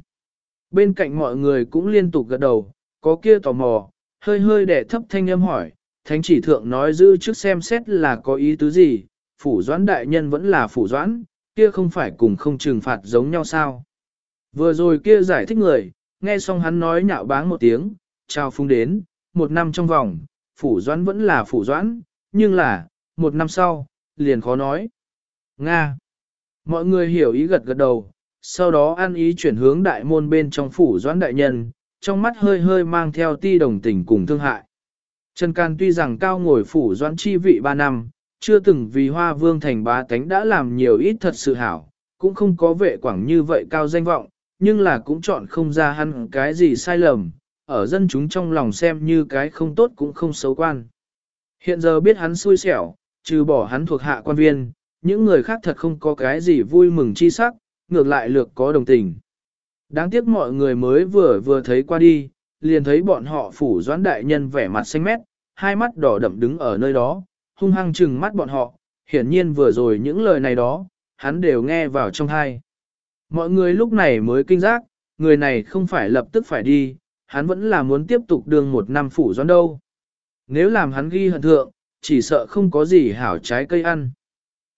Bên cạnh mọi người cũng liên tục gật đầu, có kia tò mò, hơi hơi để thấp thanh âm hỏi, thánh chỉ thượng nói giữ trước xem xét là có ý tứ gì, phủ doãn đại nhân vẫn là phủ doãn, kia không phải cùng không trừng phạt giống nhau sao. Vừa rồi kia giải thích người, nghe xong hắn nói nhạo báng một tiếng, chào phung đến, một năm trong vòng, phủ doãn vẫn là phủ doãn, nhưng là, một năm sau, liền khó nói. Nga. Mọi người hiểu ý gật gật đầu, sau đó ăn ý chuyển hướng đại môn bên trong phủ doãn đại nhân, trong mắt hơi hơi mang theo ti đồng tình cùng thương hại. Trần Can tuy rằng cao ngồi phủ doãn chi vị ba năm, chưa từng vì hoa vương thành bá tánh đã làm nhiều ít thật sự hảo, cũng không có vệ quảng như vậy cao danh vọng, nhưng là cũng chọn không ra hắn cái gì sai lầm, ở dân chúng trong lòng xem như cái không tốt cũng không xấu quan. Hiện giờ biết hắn xui xẻo, trừ bỏ hắn thuộc hạ quan viên, những người khác thật không có cái gì vui mừng chi sắc, ngược lại lược có đồng tình. Đáng tiếc mọi người mới vừa vừa thấy qua đi, liền thấy bọn họ phủ doãn đại nhân vẻ mặt xanh mét, hai mắt đỏ đậm đứng ở nơi đó, hung hăng trừng mắt bọn họ, hiển nhiên vừa rồi những lời này đó, hắn đều nghe vào trong hai. Mọi người lúc này mới kinh giác, người này không phải lập tức phải đi, hắn vẫn là muốn tiếp tục đường một năm phủ doãn đâu. Nếu làm hắn ghi hận thượng, chỉ sợ không có gì hảo trái cây ăn.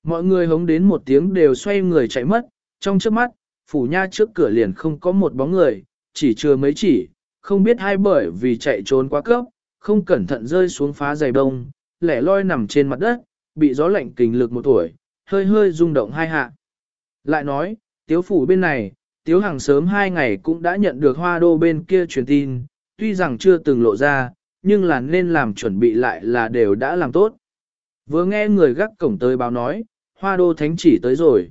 Mọi người hống đến một tiếng đều xoay người chạy mất, trong trước mắt, phủ nha trước cửa liền không có một bóng người, chỉ chưa mấy chỉ, không biết hai bởi vì chạy trốn quá cấp, không cẩn thận rơi xuống phá giày đông, lẻ loi nằm trên mặt đất, bị gió lạnh kình lực một tuổi, hơi hơi rung động hai hạ. Lại nói, tiếu phủ bên này, tiếu hàng sớm hai ngày cũng đã nhận được hoa đô bên kia truyền tin, tuy rằng chưa từng lộ ra, nhưng là nên làm chuẩn bị lại là đều đã làm tốt. Vừa nghe người gác cổng tới báo nói, hoa đô thánh chỉ tới rồi.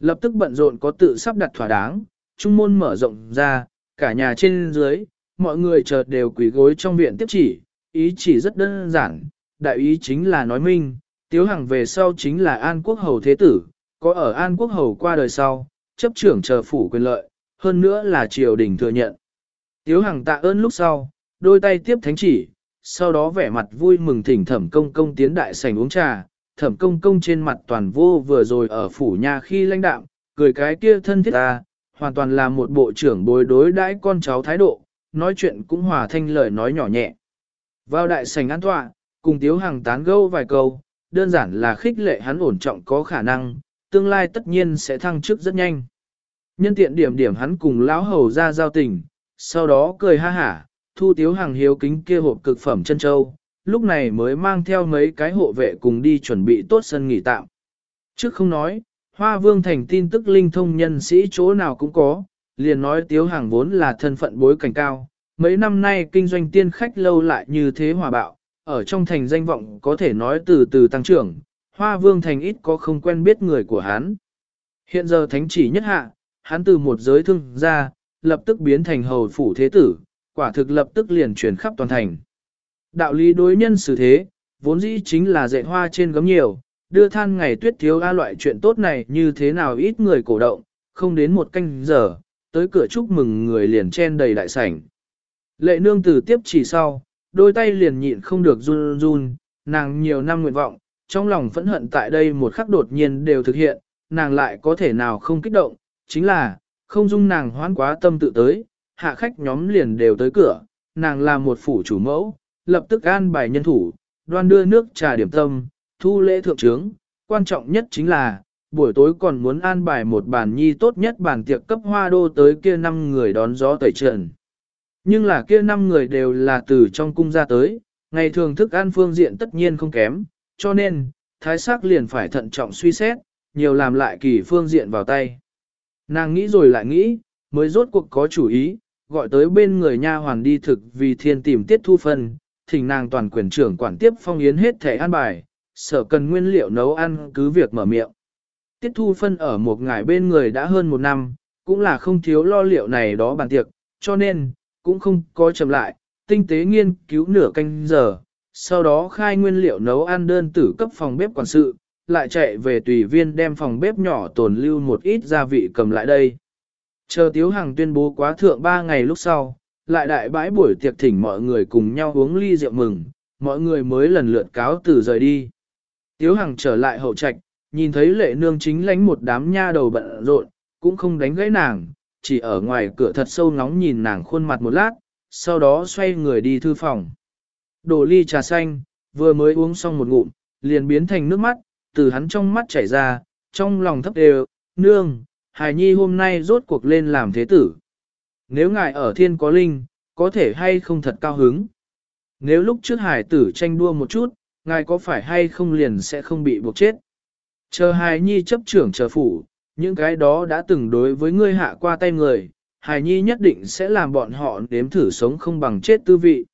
Lập tức bận rộn có tự sắp đặt thỏa đáng, trung môn mở rộng ra, cả nhà trên dưới, mọi người chợt đều quỳ gối trong viện tiếp chỉ, ý chỉ rất đơn giản, đại ý chính là nói minh, tiếu hằng về sau chính là An Quốc Hầu Thế Tử, có ở An Quốc Hầu qua đời sau, chấp trưởng chờ phủ quyền lợi, hơn nữa là triều đình thừa nhận. Tiếu hằng tạ ơn lúc sau, đôi tay tiếp thánh chỉ, sau đó vẻ mặt vui mừng thỉnh thẩm công công tiến đại sảnh uống trà, thẩm công công trên mặt toàn vô vừa rồi ở phủ nhà khi lãnh đạm, cười cái kia thân thiết ta, hoàn toàn là một bộ trưởng bối đối đãi con cháu thái độ, nói chuyện cũng hòa thanh lời nói nhỏ nhẹ. Vào đại sảnh an tọa, cùng tiếu hàng tán gâu vài câu, đơn giản là khích lệ hắn ổn trọng có khả năng, tương lai tất nhiên sẽ thăng chức rất nhanh. Nhân tiện điểm điểm hắn cùng lão hầu ra giao tình, sau đó cười ha hả, thu tiếu hàng hiếu kính kia hộp cực phẩm chân châu, lúc này mới mang theo mấy cái hộ vệ cùng đi chuẩn bị tốt sân nghỉ tạm. Trước không nói, Hoa Vương thành tin tức linh thông nhân sĩ chỗ nào cũng có, liền nói tiếu hàng vốn là thân phận bối cảnh cao. Mấy năm nay kinh doanh tiên khách lâu lại như thế hòa bạo, ở trong thành danh vọng có thể nói từ từ tăng trưởng, Hoa Vương thành ít có không quen biết người của hắn. Hiện giờ thánh chỉ nhất hạ, hắn từ một giới thương gia lập tức biến thành hầu phủ thế tử, quả thực lập tức liền chuyển khắp toàn thành. Đạo lý đối nhân xử thế, vốn dĩ chính là dạy hoa trên gấm nhiều, đưa than ngày tuyết thiếu a loại chuyện tốt này như thế nào ít người cổ động, không đến một canh giờ, tới cửa chúc mừng người liền chen đầy đại sảnh. Lệ nương từ tiếp chỉ sau, đôi tay liền nhịn không được run run, nàng nhiều năm nguyện vọng, trong lòng phẫn hận tại đây một khắc đột nhiên đều thực hiện, nàng lại có thể nào không kích động, chính là, không dung nàng hoán quá tâm tự tới, hạ khách nhóm liền đều tới cửa, nàng là một phủ chủ mẫu, lập tức an bài nhân thủ, đoan đưa nước trà điểm tâm, thu lễ thượng trướng, quan trọng nhất chính là, buổi tối còn muốn an bài một bàn nhi tốt nhất bàn tiệc cấp hoa đô tới kia năm người đón gió tẩy trần. Nhưng là kia năm người đều là từ trong cung ra tới, ngày thường thức ăn phương diện tất nhiên không kém, cho nên, thái sắc liền phải thận trọng suy xét, nhiều làm lại kỳ phương diện vào tay. Nàng nghĩ rồi lại nghĩ, mới rốt cuộc có chủ ý, gọi tới bên người nha hoàn đi thực vì thiên tìm tiết thu phân, thỉnh nàng toàn quyền trưởng quản tiếp phong yến hết thể ăn bài, sở cần nguyên liệu nấu ăn cứ việc mở miệng. Tiết thu phân ở một ngày bên người đã hơn một năm, cũng là không thiếu lo liệu này đó bàn tiệc, cho nên, cũng không có chậm lại, tinh tế nghiên cứu nửa canh giờ, sau đó khai nguyên liệu nấu ăn đơn tử cấp phòng bếp quản sự, lại chạy về tùy viên đem phòng bếp nhỏ tồn lưu một ít gia vị cầm lại đây. Chờ Tiếu Hằng tuyên bố quá thượng 3 ngày lúc sau, lại đại bãi buổi tiệc thỉnh mọi người cùng nhau uống ly rượu mừng, mọi người mới lần lượt cáo từ rời đi. Tiếu Hằng trở lại hậu trạch, nhìn thấy lệ nương chính lánh một đám nha đầu bận rộn, cũng không đánh gãy nàng, chỉ ở ngoài cửa thật sâu ngóng nhìn nàng khuôn mặt một lát, sau đó xoay người đi thư phòng. Đổ ly trà xanh, vừa mới uống xong một ngụm, liền biến thành nước mắt, từ hắn trong mắt chảy ra, trong lòng thấp đều, nương, hài nhi hôm nay rốt cuộc lên làm thế tử. Nếu ngài ở thiên có linh, có thể hay không thật cao hứng. Nếu lúc trước hải tử tranh đua một chút, ngài có phải hay không liền sẽ không bị buộc chết. Chờ hài nhi chấp trưởng chờ phủ, những cái đó đã từng đối với ngươi hạ qua tay người, hài nhi nhất định sẽ làm bọn họ nếm thử sống không bằng chết tư vị.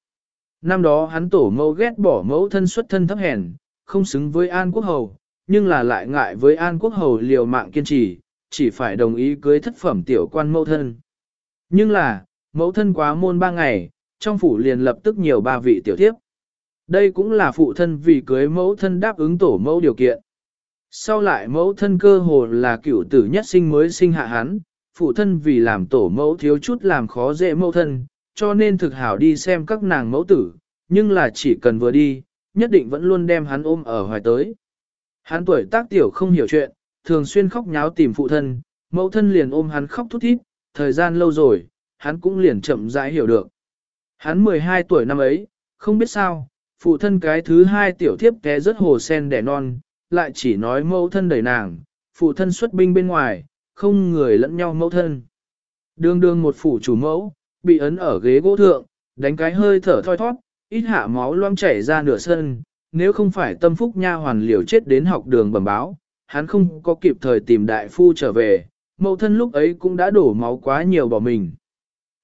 Năm đó hắn tổ mẫu ghét bỏ mẫu thân xuất thân thấp hèn, không xứng với An Quốc Hầu, nhưng là lại ngại với An Quốc Hầu liều mạng kiên trì, chỉ phải đồng ý cưới thất phẩm tiểu quan mẫu thân. Nhưng là, mẫu thân quá môn ba ngày, trong phủ liền lập tức nhiều ba vị tiểu thiếp. Đây cũng là phụ thân vì cưới mẫu thân đáp ứng tổ mẫu điều kiện. Sau lại mẫu thân cơ hồ là cựu tử nhất sinh mới sinh hạ hắn, phụ thân vì làm tổ mẫu thiếu chút làm khó dễ mẫu thân, cho nên thực hảo đi xem các nàng mẫu tử, nhưng là chỉ cần vừa đi, nhất định vẫn luôn đem hắn ôm ở hoài tới. Hắn tuổi tác tiểu không hiểu chuyện, thường xuyên khóc nháo tìm phụ thân, mẫu thân liền ôm hắn khóc thút thít, thời gian lâu rồi, hắn cũng liền chậm rãi hiểu được. Hắn 12 tuổi năm ấy, không biết sao, phụ thân cái thứ hai tiểu thiếp té rất hồ sen đẻ non, lại chỉ nói mẫu thân đẩy nàng, phụ thân xuất binh bên ngoài, không người lẫn nhau mẫu thân. Đương đương một phủ chủ mẫu, bị ấn ở ghế gỗ thượng, đánh cái hơi thở thoi thoát, ít hạ máu loang chảy ra nửa sân, nếu không phải tâm phúc nha hoàn liều chết đến học đường bẩm báo, hắn không có kịp thời tìm đại phu trở về, mẫu thân lúc ấy cũng đã đổ máu quá nhiều bỏ mình.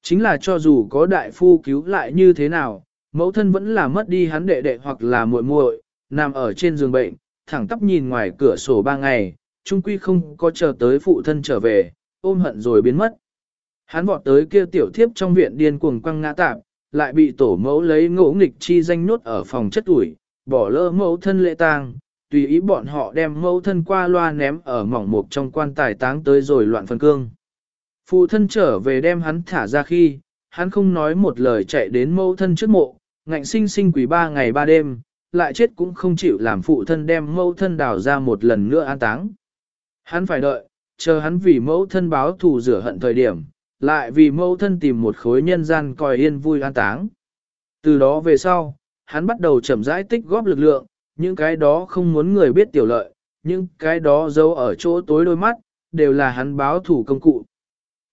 Chính là cho dù có đại phu cứu lại như thế nào, mẫu thân vẫn là mất đi hắn đệ đệ hoặc là muội muội, nằm ở trên giường bệnh, thẳng tắp nhìn ngoài cửa sổ ba ngày, trung quy không có chờ tới phụ thân trở về, ôm hận rồi biến mất. Hắn vọt tới kia tiểu thiếp trong viện điên cuồng quăng ngã tạp, lại bị tổ mẫu lấy ngỗ nghịch chi danh nốt ở phòng chất ủi, bỏ lỡ mẫu thân lễ tang, tùy ý bọn họ đem mẫu thân qua loa ném ở mỏng mục trong quan tài táng tới rồi loạn phân cương. Phụ thân trở về đem hắn thả ra khi, hắn không nói một lời chạy đến mẫu thân trước mộ, ngạnh sinh sinh quỷ ba ngày ba đêm, lại chết cũng không chịu làm phụ thân đem mẫu thân đào ra một lần nữa an táng. Hắn phải đợi, chờ hắn vì mẫu thân báo thù rửa hận thời điểm, lại vì mẫu thân tìm một khối nhân gian coi yên vui an táng. Từ đó về sau, hắn bắt đầu chậm rãi tích góp lực lượng, những cái đó không muốn người biết tiểu lợi, những cái đó giấu ở chỗ tối đôi mắt, đều là hắn báo thủ công cụ.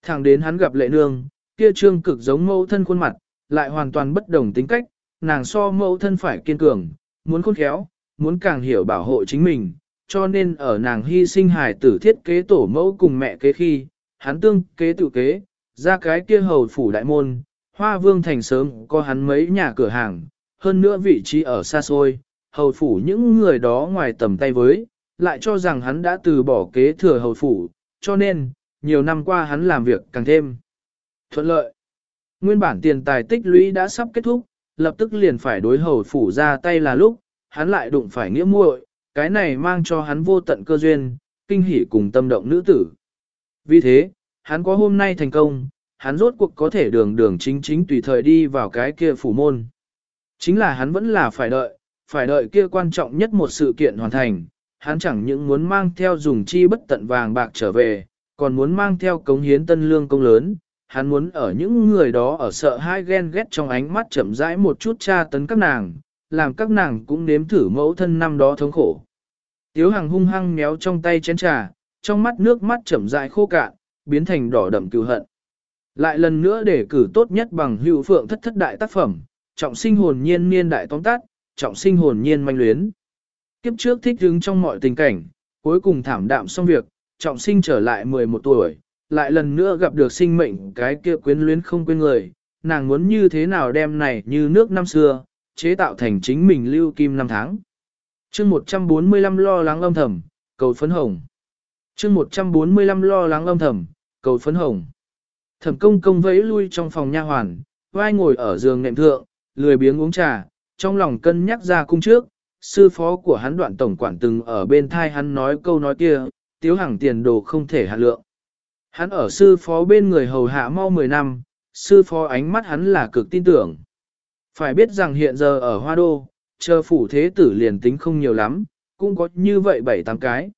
Thẳng đến hắn gặp lệ nương, kia trương cực giống mẫu thân khuôn mặt, lại hoàn toàn bất đồng tính cách, nàng so mẫu thân phải kiên cường, muốn khôn khéo, muốn càng hiểu bảo hộ chính mình, cho nên ở nàng hy sinh hài tử thiết kế tổ mẫu cùng mẹ kế khi, hắn tương kế tự kế, ra cái kia hầu phủ đại môn, hoa vương thành sớm có hắn mấy nhà cửa hàng, hơn nữa vị trí ở xa xôi, hầu phủ những người đó ngoài tầm tay với, lại cho rằng hắn đã từ bỏ kế thừa hầu phủ, cho nên, nhiều năm qua hắn làm việc càng thêm thuận lợi. Nguyên bản tiền tài tích lũy đã sắp kết thúc, lập tức liền phải đối hầu phủ ra tay là lúc, hắn lại đụng phải nghĩa muội, cái này mang cho hắn vô tận cơ duyên, kinh hỉ cùng tâm động nữ tử. Vì thế, hắn có hôm nay thành công, hắn rốt cuộc có thể đường đường chính chính tùy thời đi vào cái kia phủ môn. Chính là hắn vẫn là phải đợi, phải đợi kia quan trọng nhất một sự kiện hoàn thành, hắn chẳng những muốn mang theo dùng chi bất tận vàng bạc trở về, còn muốn mang theo cống hiến tân lương công lớn, hắn muốn ở những người đó ở sợ hai ghen ghét trong ánh mắt chậm rãi một chút tra tấn các nàng, làm các nàng cũng nếm thử mẫu thân năm đó thống khổ. Tiếu hàng hung hăng méo trong tay chén trà, trong mắt nước mắt chậm rãi khô cạn, biến thành đỏ đậm cừu hận. Lại lần nữa để cử tốt nhất bằng hữu phượng thất thất đại tác phẩm, trọng sinh hồn nhiên niên đại tóm tắt, trọng sinh hồn nhiên manh luyến. Kiếp trước thích hứng trong mọi tình cảnh, cuối cùng thảm đạm xong việc, trọng sinh trở lại 11 tuổi, lại lần nữa gặp được sinh mệnh cái kia quyến luyến không quên người, nàng muốn như thế nào đem này như nước năm xưa, chế tạo thành chính mình lưu kim năm tháng. chương 145 lo lắng âm thầm, cầu phấn hồng. chương 145 lo lắng âm thầm, cầu phấn hồng. Thẩm công công vẫy lui trong phòng nha hoàn, vai ngồi ở giường nệm thượng, lười biếng uống trà, trong lòng cân nhắc ra cung trước, sư phó của hắn đoạn tổng quản từng ở bên thai hắn nói câu nói kia, tiếu hàng tiền đồ không thể hạ lượng. Hắn ở sư phó bên người hầu hạ mau 10 năm, sư phó ánh mắt hắn là cực tin tưởng. Phải biết rằng hiện giờ ở Hoa Đô, chờ phủ thế tử liền tính không nhiều lắm, cũng có như vậy bảy tám cái.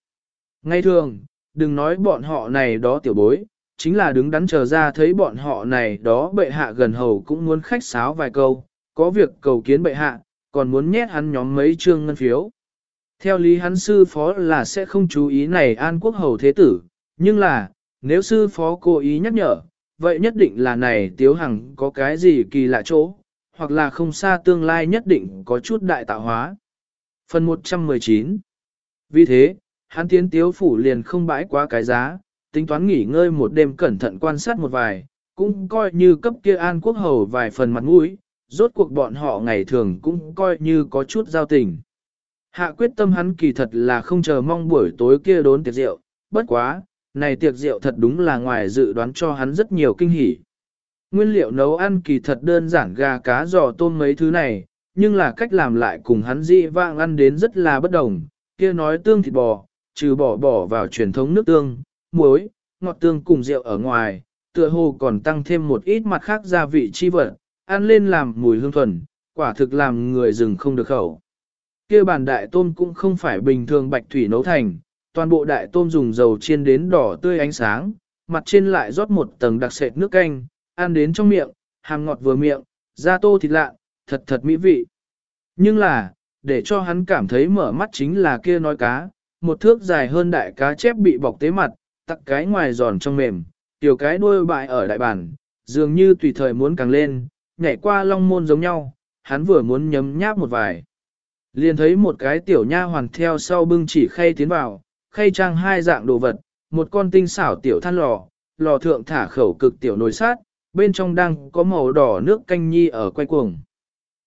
Ngay thường, đừng nói bọn họ này đó tiểu bối, chính là đứng đắn chờ ra thấy bọn họ này đó bệ hạ gần hầu cũng muốn khách sáo vài câu, có việc cầu kiến bệ hạ, còn muốn nhét hắn nhóm mấy trương ngân phiếu. Theo lý hắn sư phó là sẽ không chú ý này an quốc hầu thế tử, nhưng là, nếu sư phó cố ý nhắc nhở, vậy nhất định là này tiếu hằng có cái gì kỳ lạ chỗ, hoặc là không xa tương lai nhất định có chút đại tạo hóa. Phần 119 Vì thế, hắn tiến tiếu phủ liền không bãi quá cái giá, tính toán nghỉ ngơi một đêm cẩn thận quan sát một vài, cũng coi như cấp kia an quốc hầu vài phần mặt mũi, rốt cuộc bọn họ ngày thường cũng coi như có chút giao tình. Hạ quyết tâm hắn kỳ thật là không chờ mong buổi tối kia đốn tiệc rượu, bất quá, này tiệc rượu thật đúng là ngoài dự đoán cho hắn rất nhiều kinh hỉ. Nguyên liệu nấu ăn kỳ thật đơn giản gà cá giò tôm mấy thứ này, nhưng là cách làm lại cùng hắn dị vang ăn đến rất là bất đồng, kia nói tương thịt bò, trừ bỏ bỏ vào truyền thống nước tương, muối, ngọt tương cùng rượu ở ngoài, tựa hồ còn tăng thêm một ít mặt khác gia vị chi vật, ăn lên làm mùi hương thuần, quả thực làm người rừng không được khẩu. Kia bàn đại tôm cũng không phải bình thường bạch thủy nấu thành, toàn bộ đại tôm dùng dầu chiên đến đỏ tươi ánh sáng, mặt trên lại rót một tầng đặc sệt nước canh, ăn đến trong miệng, hàm ngọt vừa miệng, da tô thịt lạ, thật thật mỹ vị. Nhưng là, để cho hắn cảm thấy mở mắt chính là kia nói cá, một thước dài hơn đại cá chép bị bọc tế mặt, tặc cái ngoài giòn trong mềm, tiểu cái đuôi bại ở đại bản, dường như tùy thời muốn càng lên, nhảy qua long môn giống nhau, hắn vừa muốn nhấm nháp một vài. Liền thấy một cái tiểu nha hoàn theo sau bưng chỉ khay tiến vào, khay trang hai dạng đồ vật, một con tinh xảo tiểu than lò, lò thượng thả khẩu cực tiểu nồi sát, bên trong đang có màu đỏ nước canh nhi ở quay cuồng.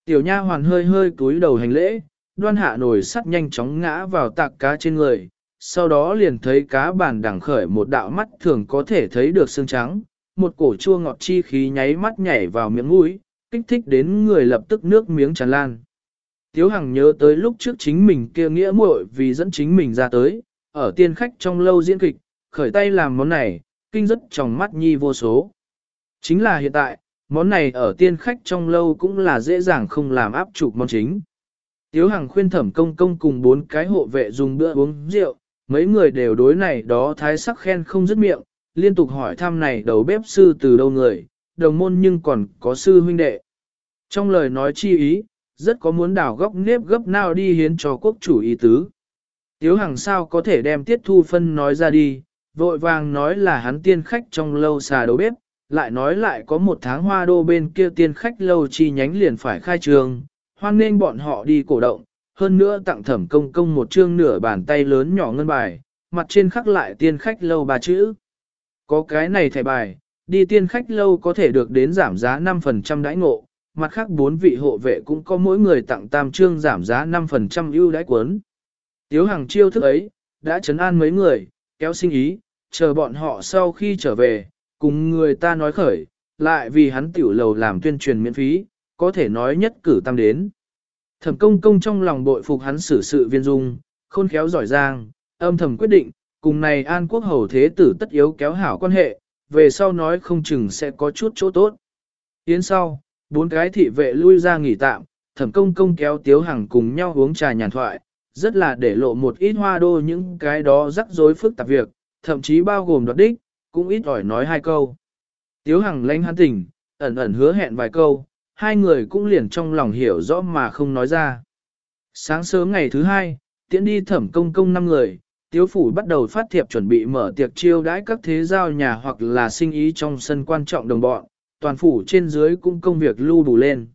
Tiểu nha hoàn hơi hơi cúi đầu hành lễ, đoan hạ nồi sắt nhanh chóng ngã vào tạc cá trên người, sau đó liền thấy cá bản đằng khởi một đạo mắt thường có thể thấy được xương trắng, một cổ chua ngọt chi khí nháy mắt nhảy vào miệng mũi, kích thích đến người lập tức nước miếng tràn lan. Tiếu Hằng nhớ tới lúc trước chính mình kia nghĩa muội vì dẫn chính mình ra tới, ở tiên khách trong lâu diễn kịch, khởi tay làm món này, kinh rất trong mắt nhi vô số. Chính là hiện tại, món này ở tiên khách trong lâu cũng là dễ dàng không làm áp chụp món chính. Tiếu Hằng khuyên thẩm công công cùng bốn cái hộ vệ dùng bữa uống rượu, mấy người đều đối này đó thái sắc khen không dứt miệng, liên tục hỏi thăm này đầu bếp sư từ đâu người, đồng môn nhưng còn có sư huynh đệ. Trong lời nói chi ý, rất có muốn đào góc nếp gấp nào đi hiến cho quốc chủ ý tứ. Tiếu Hằng sao có thể đem tiết thu phân nói ra đi, vội vàng nói là hắn tiên khách trong lâu xà đầu bếp, lại nói lại có một tháng hoa đô bên kia tiên khách lâu chi nhánh liền phải khai trường, hoan nên bọn họ đi cổ động, hơn nữa tặng thẩm công công một chương nửa bàn tay lớn nhỏ ngân bài, mặt trên khắc lại tiên khách lâu ba chữ. Có cái này thẻ bài, đi tiên khách lâu có thể được đến giảm giá 5% đãi ngộ, mặt khác bốn vị hộ vệ cũng có mỗi người tặng tam trương giảm giá 5% ưu đãi cuốn. Tiếu hàng chiêu thức ấy, đã chấn an mấy người, kéo sinh ý, chờ bọn họ sau khi trở về, cùng người ta nói khởi, lại vì hắn tiểu lầu làm tuyên truyền miễn phí, có thể nói nhất cử tam đến. Thẩm công công trong lòng bội phục hắn xử sự viên dung, khôn khéo giỏi giang, âm thầm quyết định, cùng này An Quốc Hầu Thế Tử tất yếu kéo hảo quan hệ, về sau nói không chừng sẽ có chút chỗ tốt. Yến sau, bốn cái thị vệ lui ra nghỉ tạm, thẩm công công kéo tiếu hằng cùng nhau uống trà nhàn thoại, rất là để lộ một ít hoa đô những cái đó rắc rối phức tạp việc, thậm chí bao gồm đoạt đích, cũng ít ỏi nói hai câu. Tiếu hằng lánh hắn tỉnh, ẩn ẩn hứa hẹn vài câu, hai người cũng liền trong lòng hiểu rõ mà không nói ra. Sáng sớm ngày thứ hai, tiễn đi thẩm công công năm người, tiếu phủ bắt đầu phát thiệp chuẩn bị mở tiệc chiêu đãi các thế giao nhà hoặc là sinh ý trong sân quan trọng đồng bọn, toàn phủ trên dưới cũng công việc lưu đủ lên.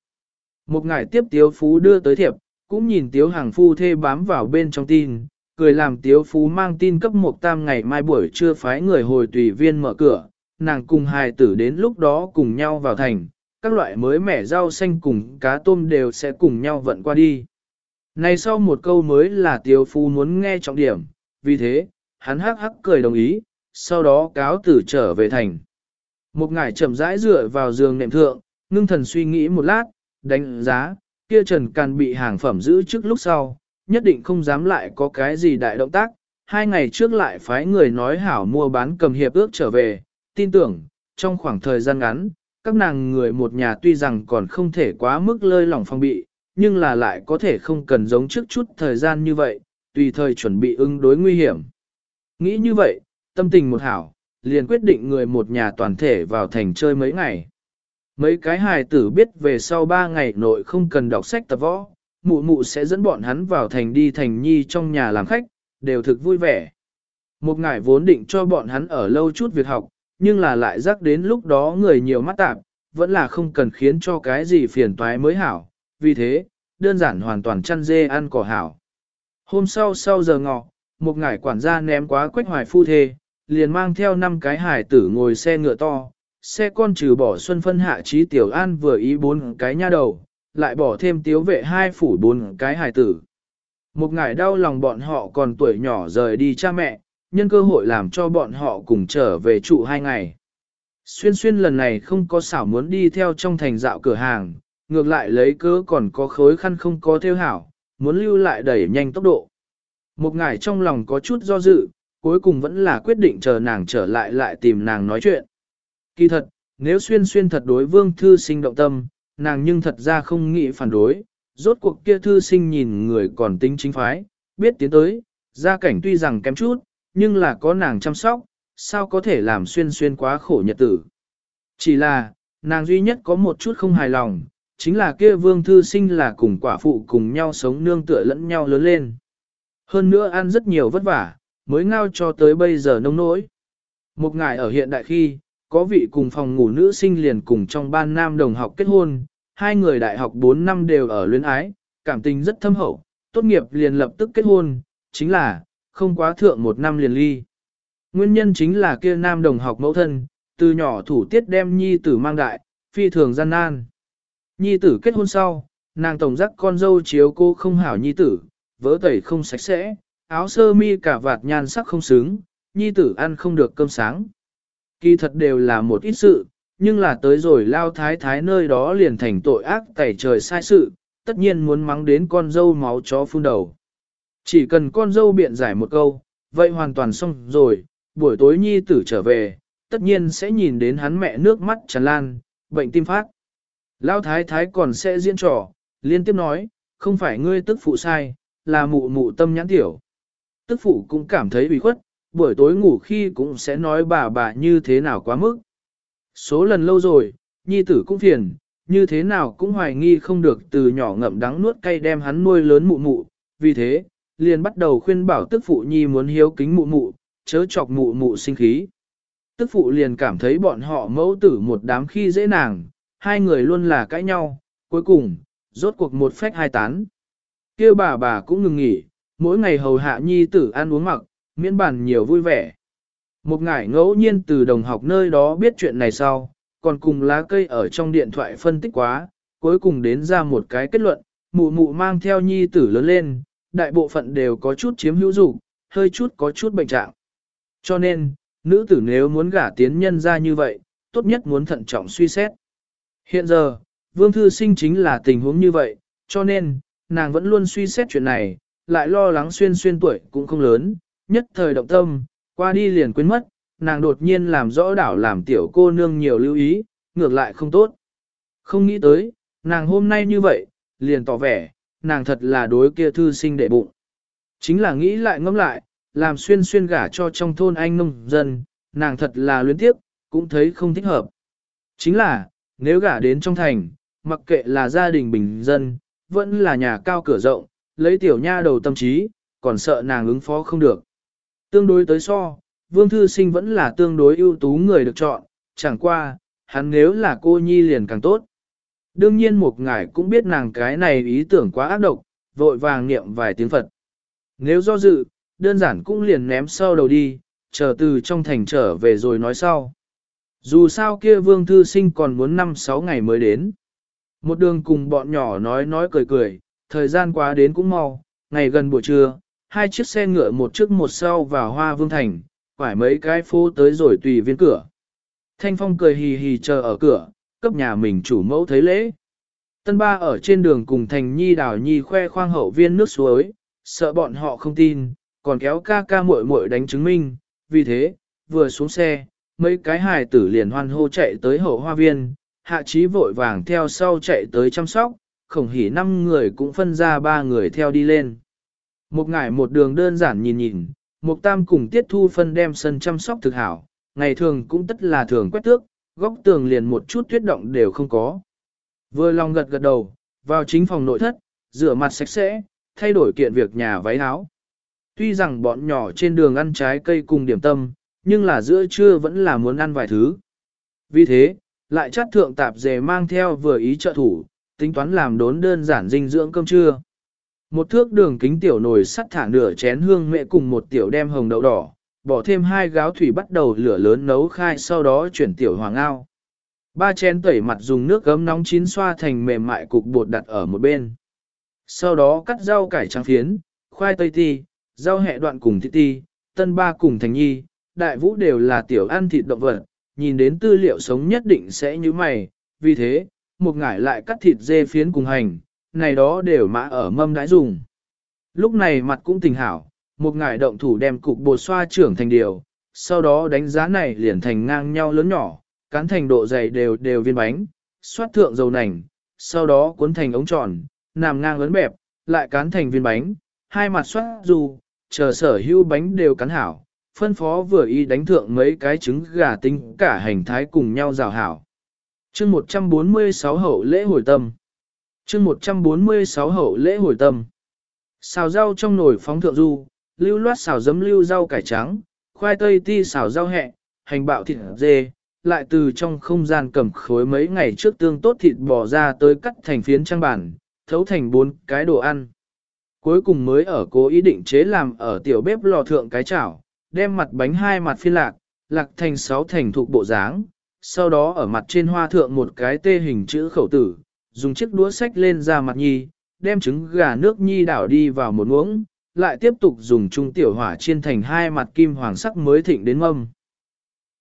Một ngày tiếp tiếu phú đưa tới thiệp, cũng nhìn tiếu hàng phu thê bám vào bên trong tin, cười làm tiếu phú mang tin cấp một tam ngày mai buổi trưa phái người hồi tùy viên mở cửa, nàng cùng hài tử đến lúc đó cùng nhau vào thành, các loại mới mẻ rau xanh cùng cá tôm đều sẽ cùng nhau vận qua đi. Này sau một câu mới là tiếu phú muốn nghe trọng điểm, vì thế, hắn hắc hắc cười đồng ý, sau đó cáo tử trở về thành. Một ngải chậm rãi dựa vào giường nệm thượng, ngưng thần suy nghĩ một lát, đánh giá, kia Trần Càn bị hàng phẩm giữ trước lúc sau, nhất định không dám lại có cái gì đại động tác. Hai ngày trước lại phái người nói hảo mua bán cầm hiệp ước trở về, tin tưởng, trong khoảng thời gian ngắn, các nàng người một nhà tuy rằng còn không thể quá mức lơi lỏng phong bị, nhưng là lại có thể không cần giống trước chút thời gian như vậy, tùy thời chuẩn bị ứng đối nguy hiểm. Nghĩ như vậy, tâm tình một hảo, liền quyết định người một nhà toàn thể vào thành chơi mấy ngày. Mấy cái hài tử biết về sau ba ngày nội không cần đọc sách tập võ, mụ mụ sẽ dẫn bọn hắn vào thành đi thành nhi trong nhà làm khách, đều thực vui vẻ. Một ngày vốn định cho bọn hắn ở lâu chút việc học, nhưng là lại rắc đến lúc đó người nhiều mắt tạp, vẫn là không cần khiến cho cái gì phiền toái mới hảo. Vì thế, đơn giản hoàn toàn chăn dê ăn cỏ hảo. Hôm sau sau giờ ngọ, một ngải quản gia ném quá quách hoài phu thê, liền mang theo năm cái hải tử ngồi xe ngựa to, xe con trừ bỏ xuân phân hạ trí tiểu an vừa ý bốn cái nha đầu, lại bỏ thêm tiếu vệ hai phủ bốn cái hải tử. Một ngải đau lòng bọn họ còn tuổi nhỏ rời đi cha mẹ, nhân cơ hội làm cho bọn họ cùng trở về trụ hai ngày. Xuyên xuyên lần này không có xảo muốn đi theo trong thành dạo cửa hàng, ngược lại lấy cớ còn có khối khăn không có theo hảo, muốn lưu lại đẩy nhanh tốc độ. Một ngải trong lòng có chút do dự, cuối cùng vẫn là quyết định chờ nàng trở lại lại tìm nàng nói chuyện. Kỳ thật, nếu xuyên xuyên thật đối vương thư sinh động tâm, nàng nhưng thật ra không nghĩ phản đối, rốt cuộc kia thư sinh nhìn người còn tính chính phái, biết tiến tới, gia cảnh tuy rằng kém chút, nhưng là có nàng chăm sóc, sao có thể làm xuyên xuyên quá khổ nhật tử. Chỉ là, nàng duy nhất có một chút không hài lòng, chính là kia vương thư sinh là cùng quả phụ cùng nhau sống nương tựa lẫn nhau lớn lên. Hơn nữa ăn rất nhiều vất vả, mới ngao cho tới bây giờ nông nỗi. Một ngày ở hiện đại khi, có vị cùng phòng ngủ nữ sinh liền cùng trong ban nam đồng học kết hôn, hai người đại học 4 năm đều ở luyến ái, cảm tình rất thâm hậu, tốt nghiệp liền lập tức kết hôn, chính là, không quá thượng một năm liền ly. Nguyên nhân chính là kia nam đồng học mẫu thân, từ nhỏ thủ tiết đem nhi tử mang đại, phi thường gian nan. Nhi tử kết hôn sau, nàng tổng giác con dâu chiếu cô không hảo nhi tử, vỡ tẩy không sạch sẽ, áo sơ mi cả vạt nhan sắc không xứng, nhi tử ăn không được cơm sáng. Kỳ thật đều là một ít sự, nhưng là tới rồi lao thái thái nơi đó liền thành tội ác tẩy trời sai sự, tất nhiên muốn mắng đến con dâu máu chó phun đầu. Chỉ cần con dâu biện giải một câu, vậy hoàn toàn xong rồi, buổi tối nhi tử trở về, tất nhiên sẽ nhìn đến hắn mẹ nước mắt tràn lan, bệnh tim phát. Lao thái thái còn sẽ diễn trò, liên tiếp nói, không phải ngươi tức phụ sai, là mụ mụ tâm nhãn tiểu. Tức phụ cũng cảm thấy bị khuất, buổi tối ngủ khi cũng sẽ nói bà bà như thế nào quá mức. Số lần lâu rồi, nhi tử cũng phiền, như thế nào cũng hoài nghi không được từ nhỏ ngậm đắng nuốt cay đem hắn nuôi lớn mụ mụ, vì thế, liền bắt đầu khuyên bảo tức phụ nhi muốn hiếu kính mụ mụ, chớ chọc mụ mụ sinh khí. Tức phụ liền cảm thấy bọn họ mẫu tử một đám khi dễ nàng, hai người luôn là cãi nhau, cuối cùng, rốt cuộc một phách hai tán. kia bà bà cũng ngừng nghỉ, mỗi ngày hầu hạ nhi tử ăn uống mặc, miễn bản nhiều vui vẻ. Một ngải ngẫu nhiên từ đồng học nơi đó biết chuyện này sau, còn cùng lá cây ở trong điện thoại phân tích quá, cuối cùng đến ra một cái kết luận, mụ mụ mang theo nhi tử lớn lên, đại bộ phận đều có chút chiếm hữu dục hơi chút có chút bệnh trạng. Cho nên, nữ tử nếu muốn gả tiến nhân ra như vậy, tốt nhất muốn thận trọng suy xét. Hiện giờ, Vương Thư Sinh chính là tình huống như vậy, cho nên, nàng vẫn luôn suy xét chuyện này, lại lo lắng xuyên xuyên tuổi cũng không lớn, nhất thời động tâm, Qua đi liền quên mất, nàng đột nhiên làm rõ đảo làm tiểu cô nương nhiều lưu ý, ngược lại không tốt. Không nghĩ tới, nàng hôm nay như vậy, liền tỏ vẻ, nàng thật là đối kia thư sinh đệ bụng. Chính là nghĩ lại ngẫm lại, làm xuyên xuyên gả cho trong thôn anh nông dân, nàng thật là luyến tiếp, cũng thấy không thích hợp. Chính là, nếu gả đến trong thành, mặc kệ là gia đình bình dân, vẫn là nhà cao cửa rộng, lấy tiểu nha đầu tâm trí, còn sợ nàng ứng phó không được. Tương đối tới so, Vương Thư Sinh vẫn là tương đối ưu tú người được chọn, chẳng qua, hắn nếu là cô nhi liền càng tốt. Đương nhiên một ngải cũng biết nàng cái này ý tưởng quá ác độc, vội vàng niệm vài tiếng Phật. Nếu do dự, đơn giản cũng liền ném sau đầu đi, chờ từ trong thành trở về rồi nói sau. Dù sao kia Vương Thư Sinh còn muốn 5-6 ngày mới đến. Một đường cùng bọn nhỏ nói nói cười cười, thời gian quá đến cũng mau, ngày gần buổi trưa, hai chiếc xe ngựa một trước một sau vào Hoa Vương Thành, quải mấy cái phố tới rồi tùy viên cửa. Thanh Phong cười hì hì chờ ở cửa, cấp nhà mình chủ mẫu thấy lễ. Tân ba ở trên đường cùng Thành Nhi đào Nhi khoe khoang hậu viên nước suối, sợ bọn họ không tin, còn kéo ca ca muội muội đánh chứng minh, vì thế, vừa xuống xe, mấy cái hài tử liền hoan hô chạy tới hậu hoa viên, hạ trí vội vàng theo sau chạy tới chăm sóc, khổng hỉ năm người cũng phân ra ba người theo đi lên. Một ngải một đường đơn giản nhìn nhìn, một tam cùng tiết thu phân đem sân chăm sóc thực hảo, ngày thường cũng tất là thường quét tước, góc tường liền một chút tuyết động đều không có. Vừa lòng gật gật đầu, vào chính phòng nội thất, rửa mặt sạch sẽ, thay đổi kiện việc nhà váy áo. Tuy rằng bọn nhỏ trên đường ăn trái cây cùng điểm tâm, nhưng là giữa trưa vẫn là muốn ăn vài thứ. Vì thế, lại chắt thượng tạp dề mang theo vừa ý trợ thủ, tính toán làm đốn đơn giản dinh dưỡng cơm trưa. Một thước đường kính tiểu nồi sắt thả nửa chén hương mẹ cùng một tiểu đem hồng đậu đỏ, bỏ thêm hai gáo thủy bắt đầu lửa lớn nấu khai sau đó chuyển tiểu hoàng ao. Ba chén tẩy mặt dùng nước gấm nóng chín xoa thành mềm mại cục bột đặt ở một bên. Sau đó cắt rau cải trắng phiến, khoai tây ti, rau hẹ đoạn cùng thịt ti, tân ba cùng thành nhi, đại vũ đều là tiểu ăn thịt động vật, nhìn đến tư liệu sống nhất định sẽ như mày, vì thế, một ngải lại cắt thịt dê phiến cùng hành, này đó đều mã ở mâm đãi dùng. Lúc này mặt cũng tình hảo, một ngải động thủ đem cục bột xoa trưởng thành điều, sau đó đánh giá này liền thành ngang nhau lớn nhỏ, cán thành độ dày đều đều viên bánh, xoát thượng dầu nành, sau đó cuốn thành ống tròn, nằm ngang lớn bẹp, lại cán thành viên bánh, hai mặt xoát dù, chờ sở hữu bánh đều cắn hảo, phân phó vừa y đánh thượng mấy cái trứng gà tinh cả hành thái cùng nhau rào hảo. chương 146 hậu lễ hồi tâm chương 146 hậu lễ hồi tâm. Xào rau trong nồi phóng thượng du, lưu loát xào giấm lưu rau cải trắng, khoai tây ti xào rau hẹ, hành bạo thịt dê, lại từ trong không gian cầm khối mấy ngày trước tương tốt thịt bò ra tới cắt thành phiến trang bản, thấu thành bốn cái đồ ăn. Cuối cùng mới ở cố ý định chế làm ở tiểu bếp lò thượng cái chảo, đem mặt bánh hai mặt phiên lạc, lạc thành sáu thành thuộc bộ dáng, sau đó ở mặt trên hoa thượng một cái tê hình chữ khẩu tử, dùng chiếc đũa sách lên ra mặt nhi, đem trứng gà nước nhi đảo đi vào một muỗng, lại tiếp tục dùng trung tiểu hỏa chiên thành hai mặt kim hoàng sắc mới thịnh đến mâm.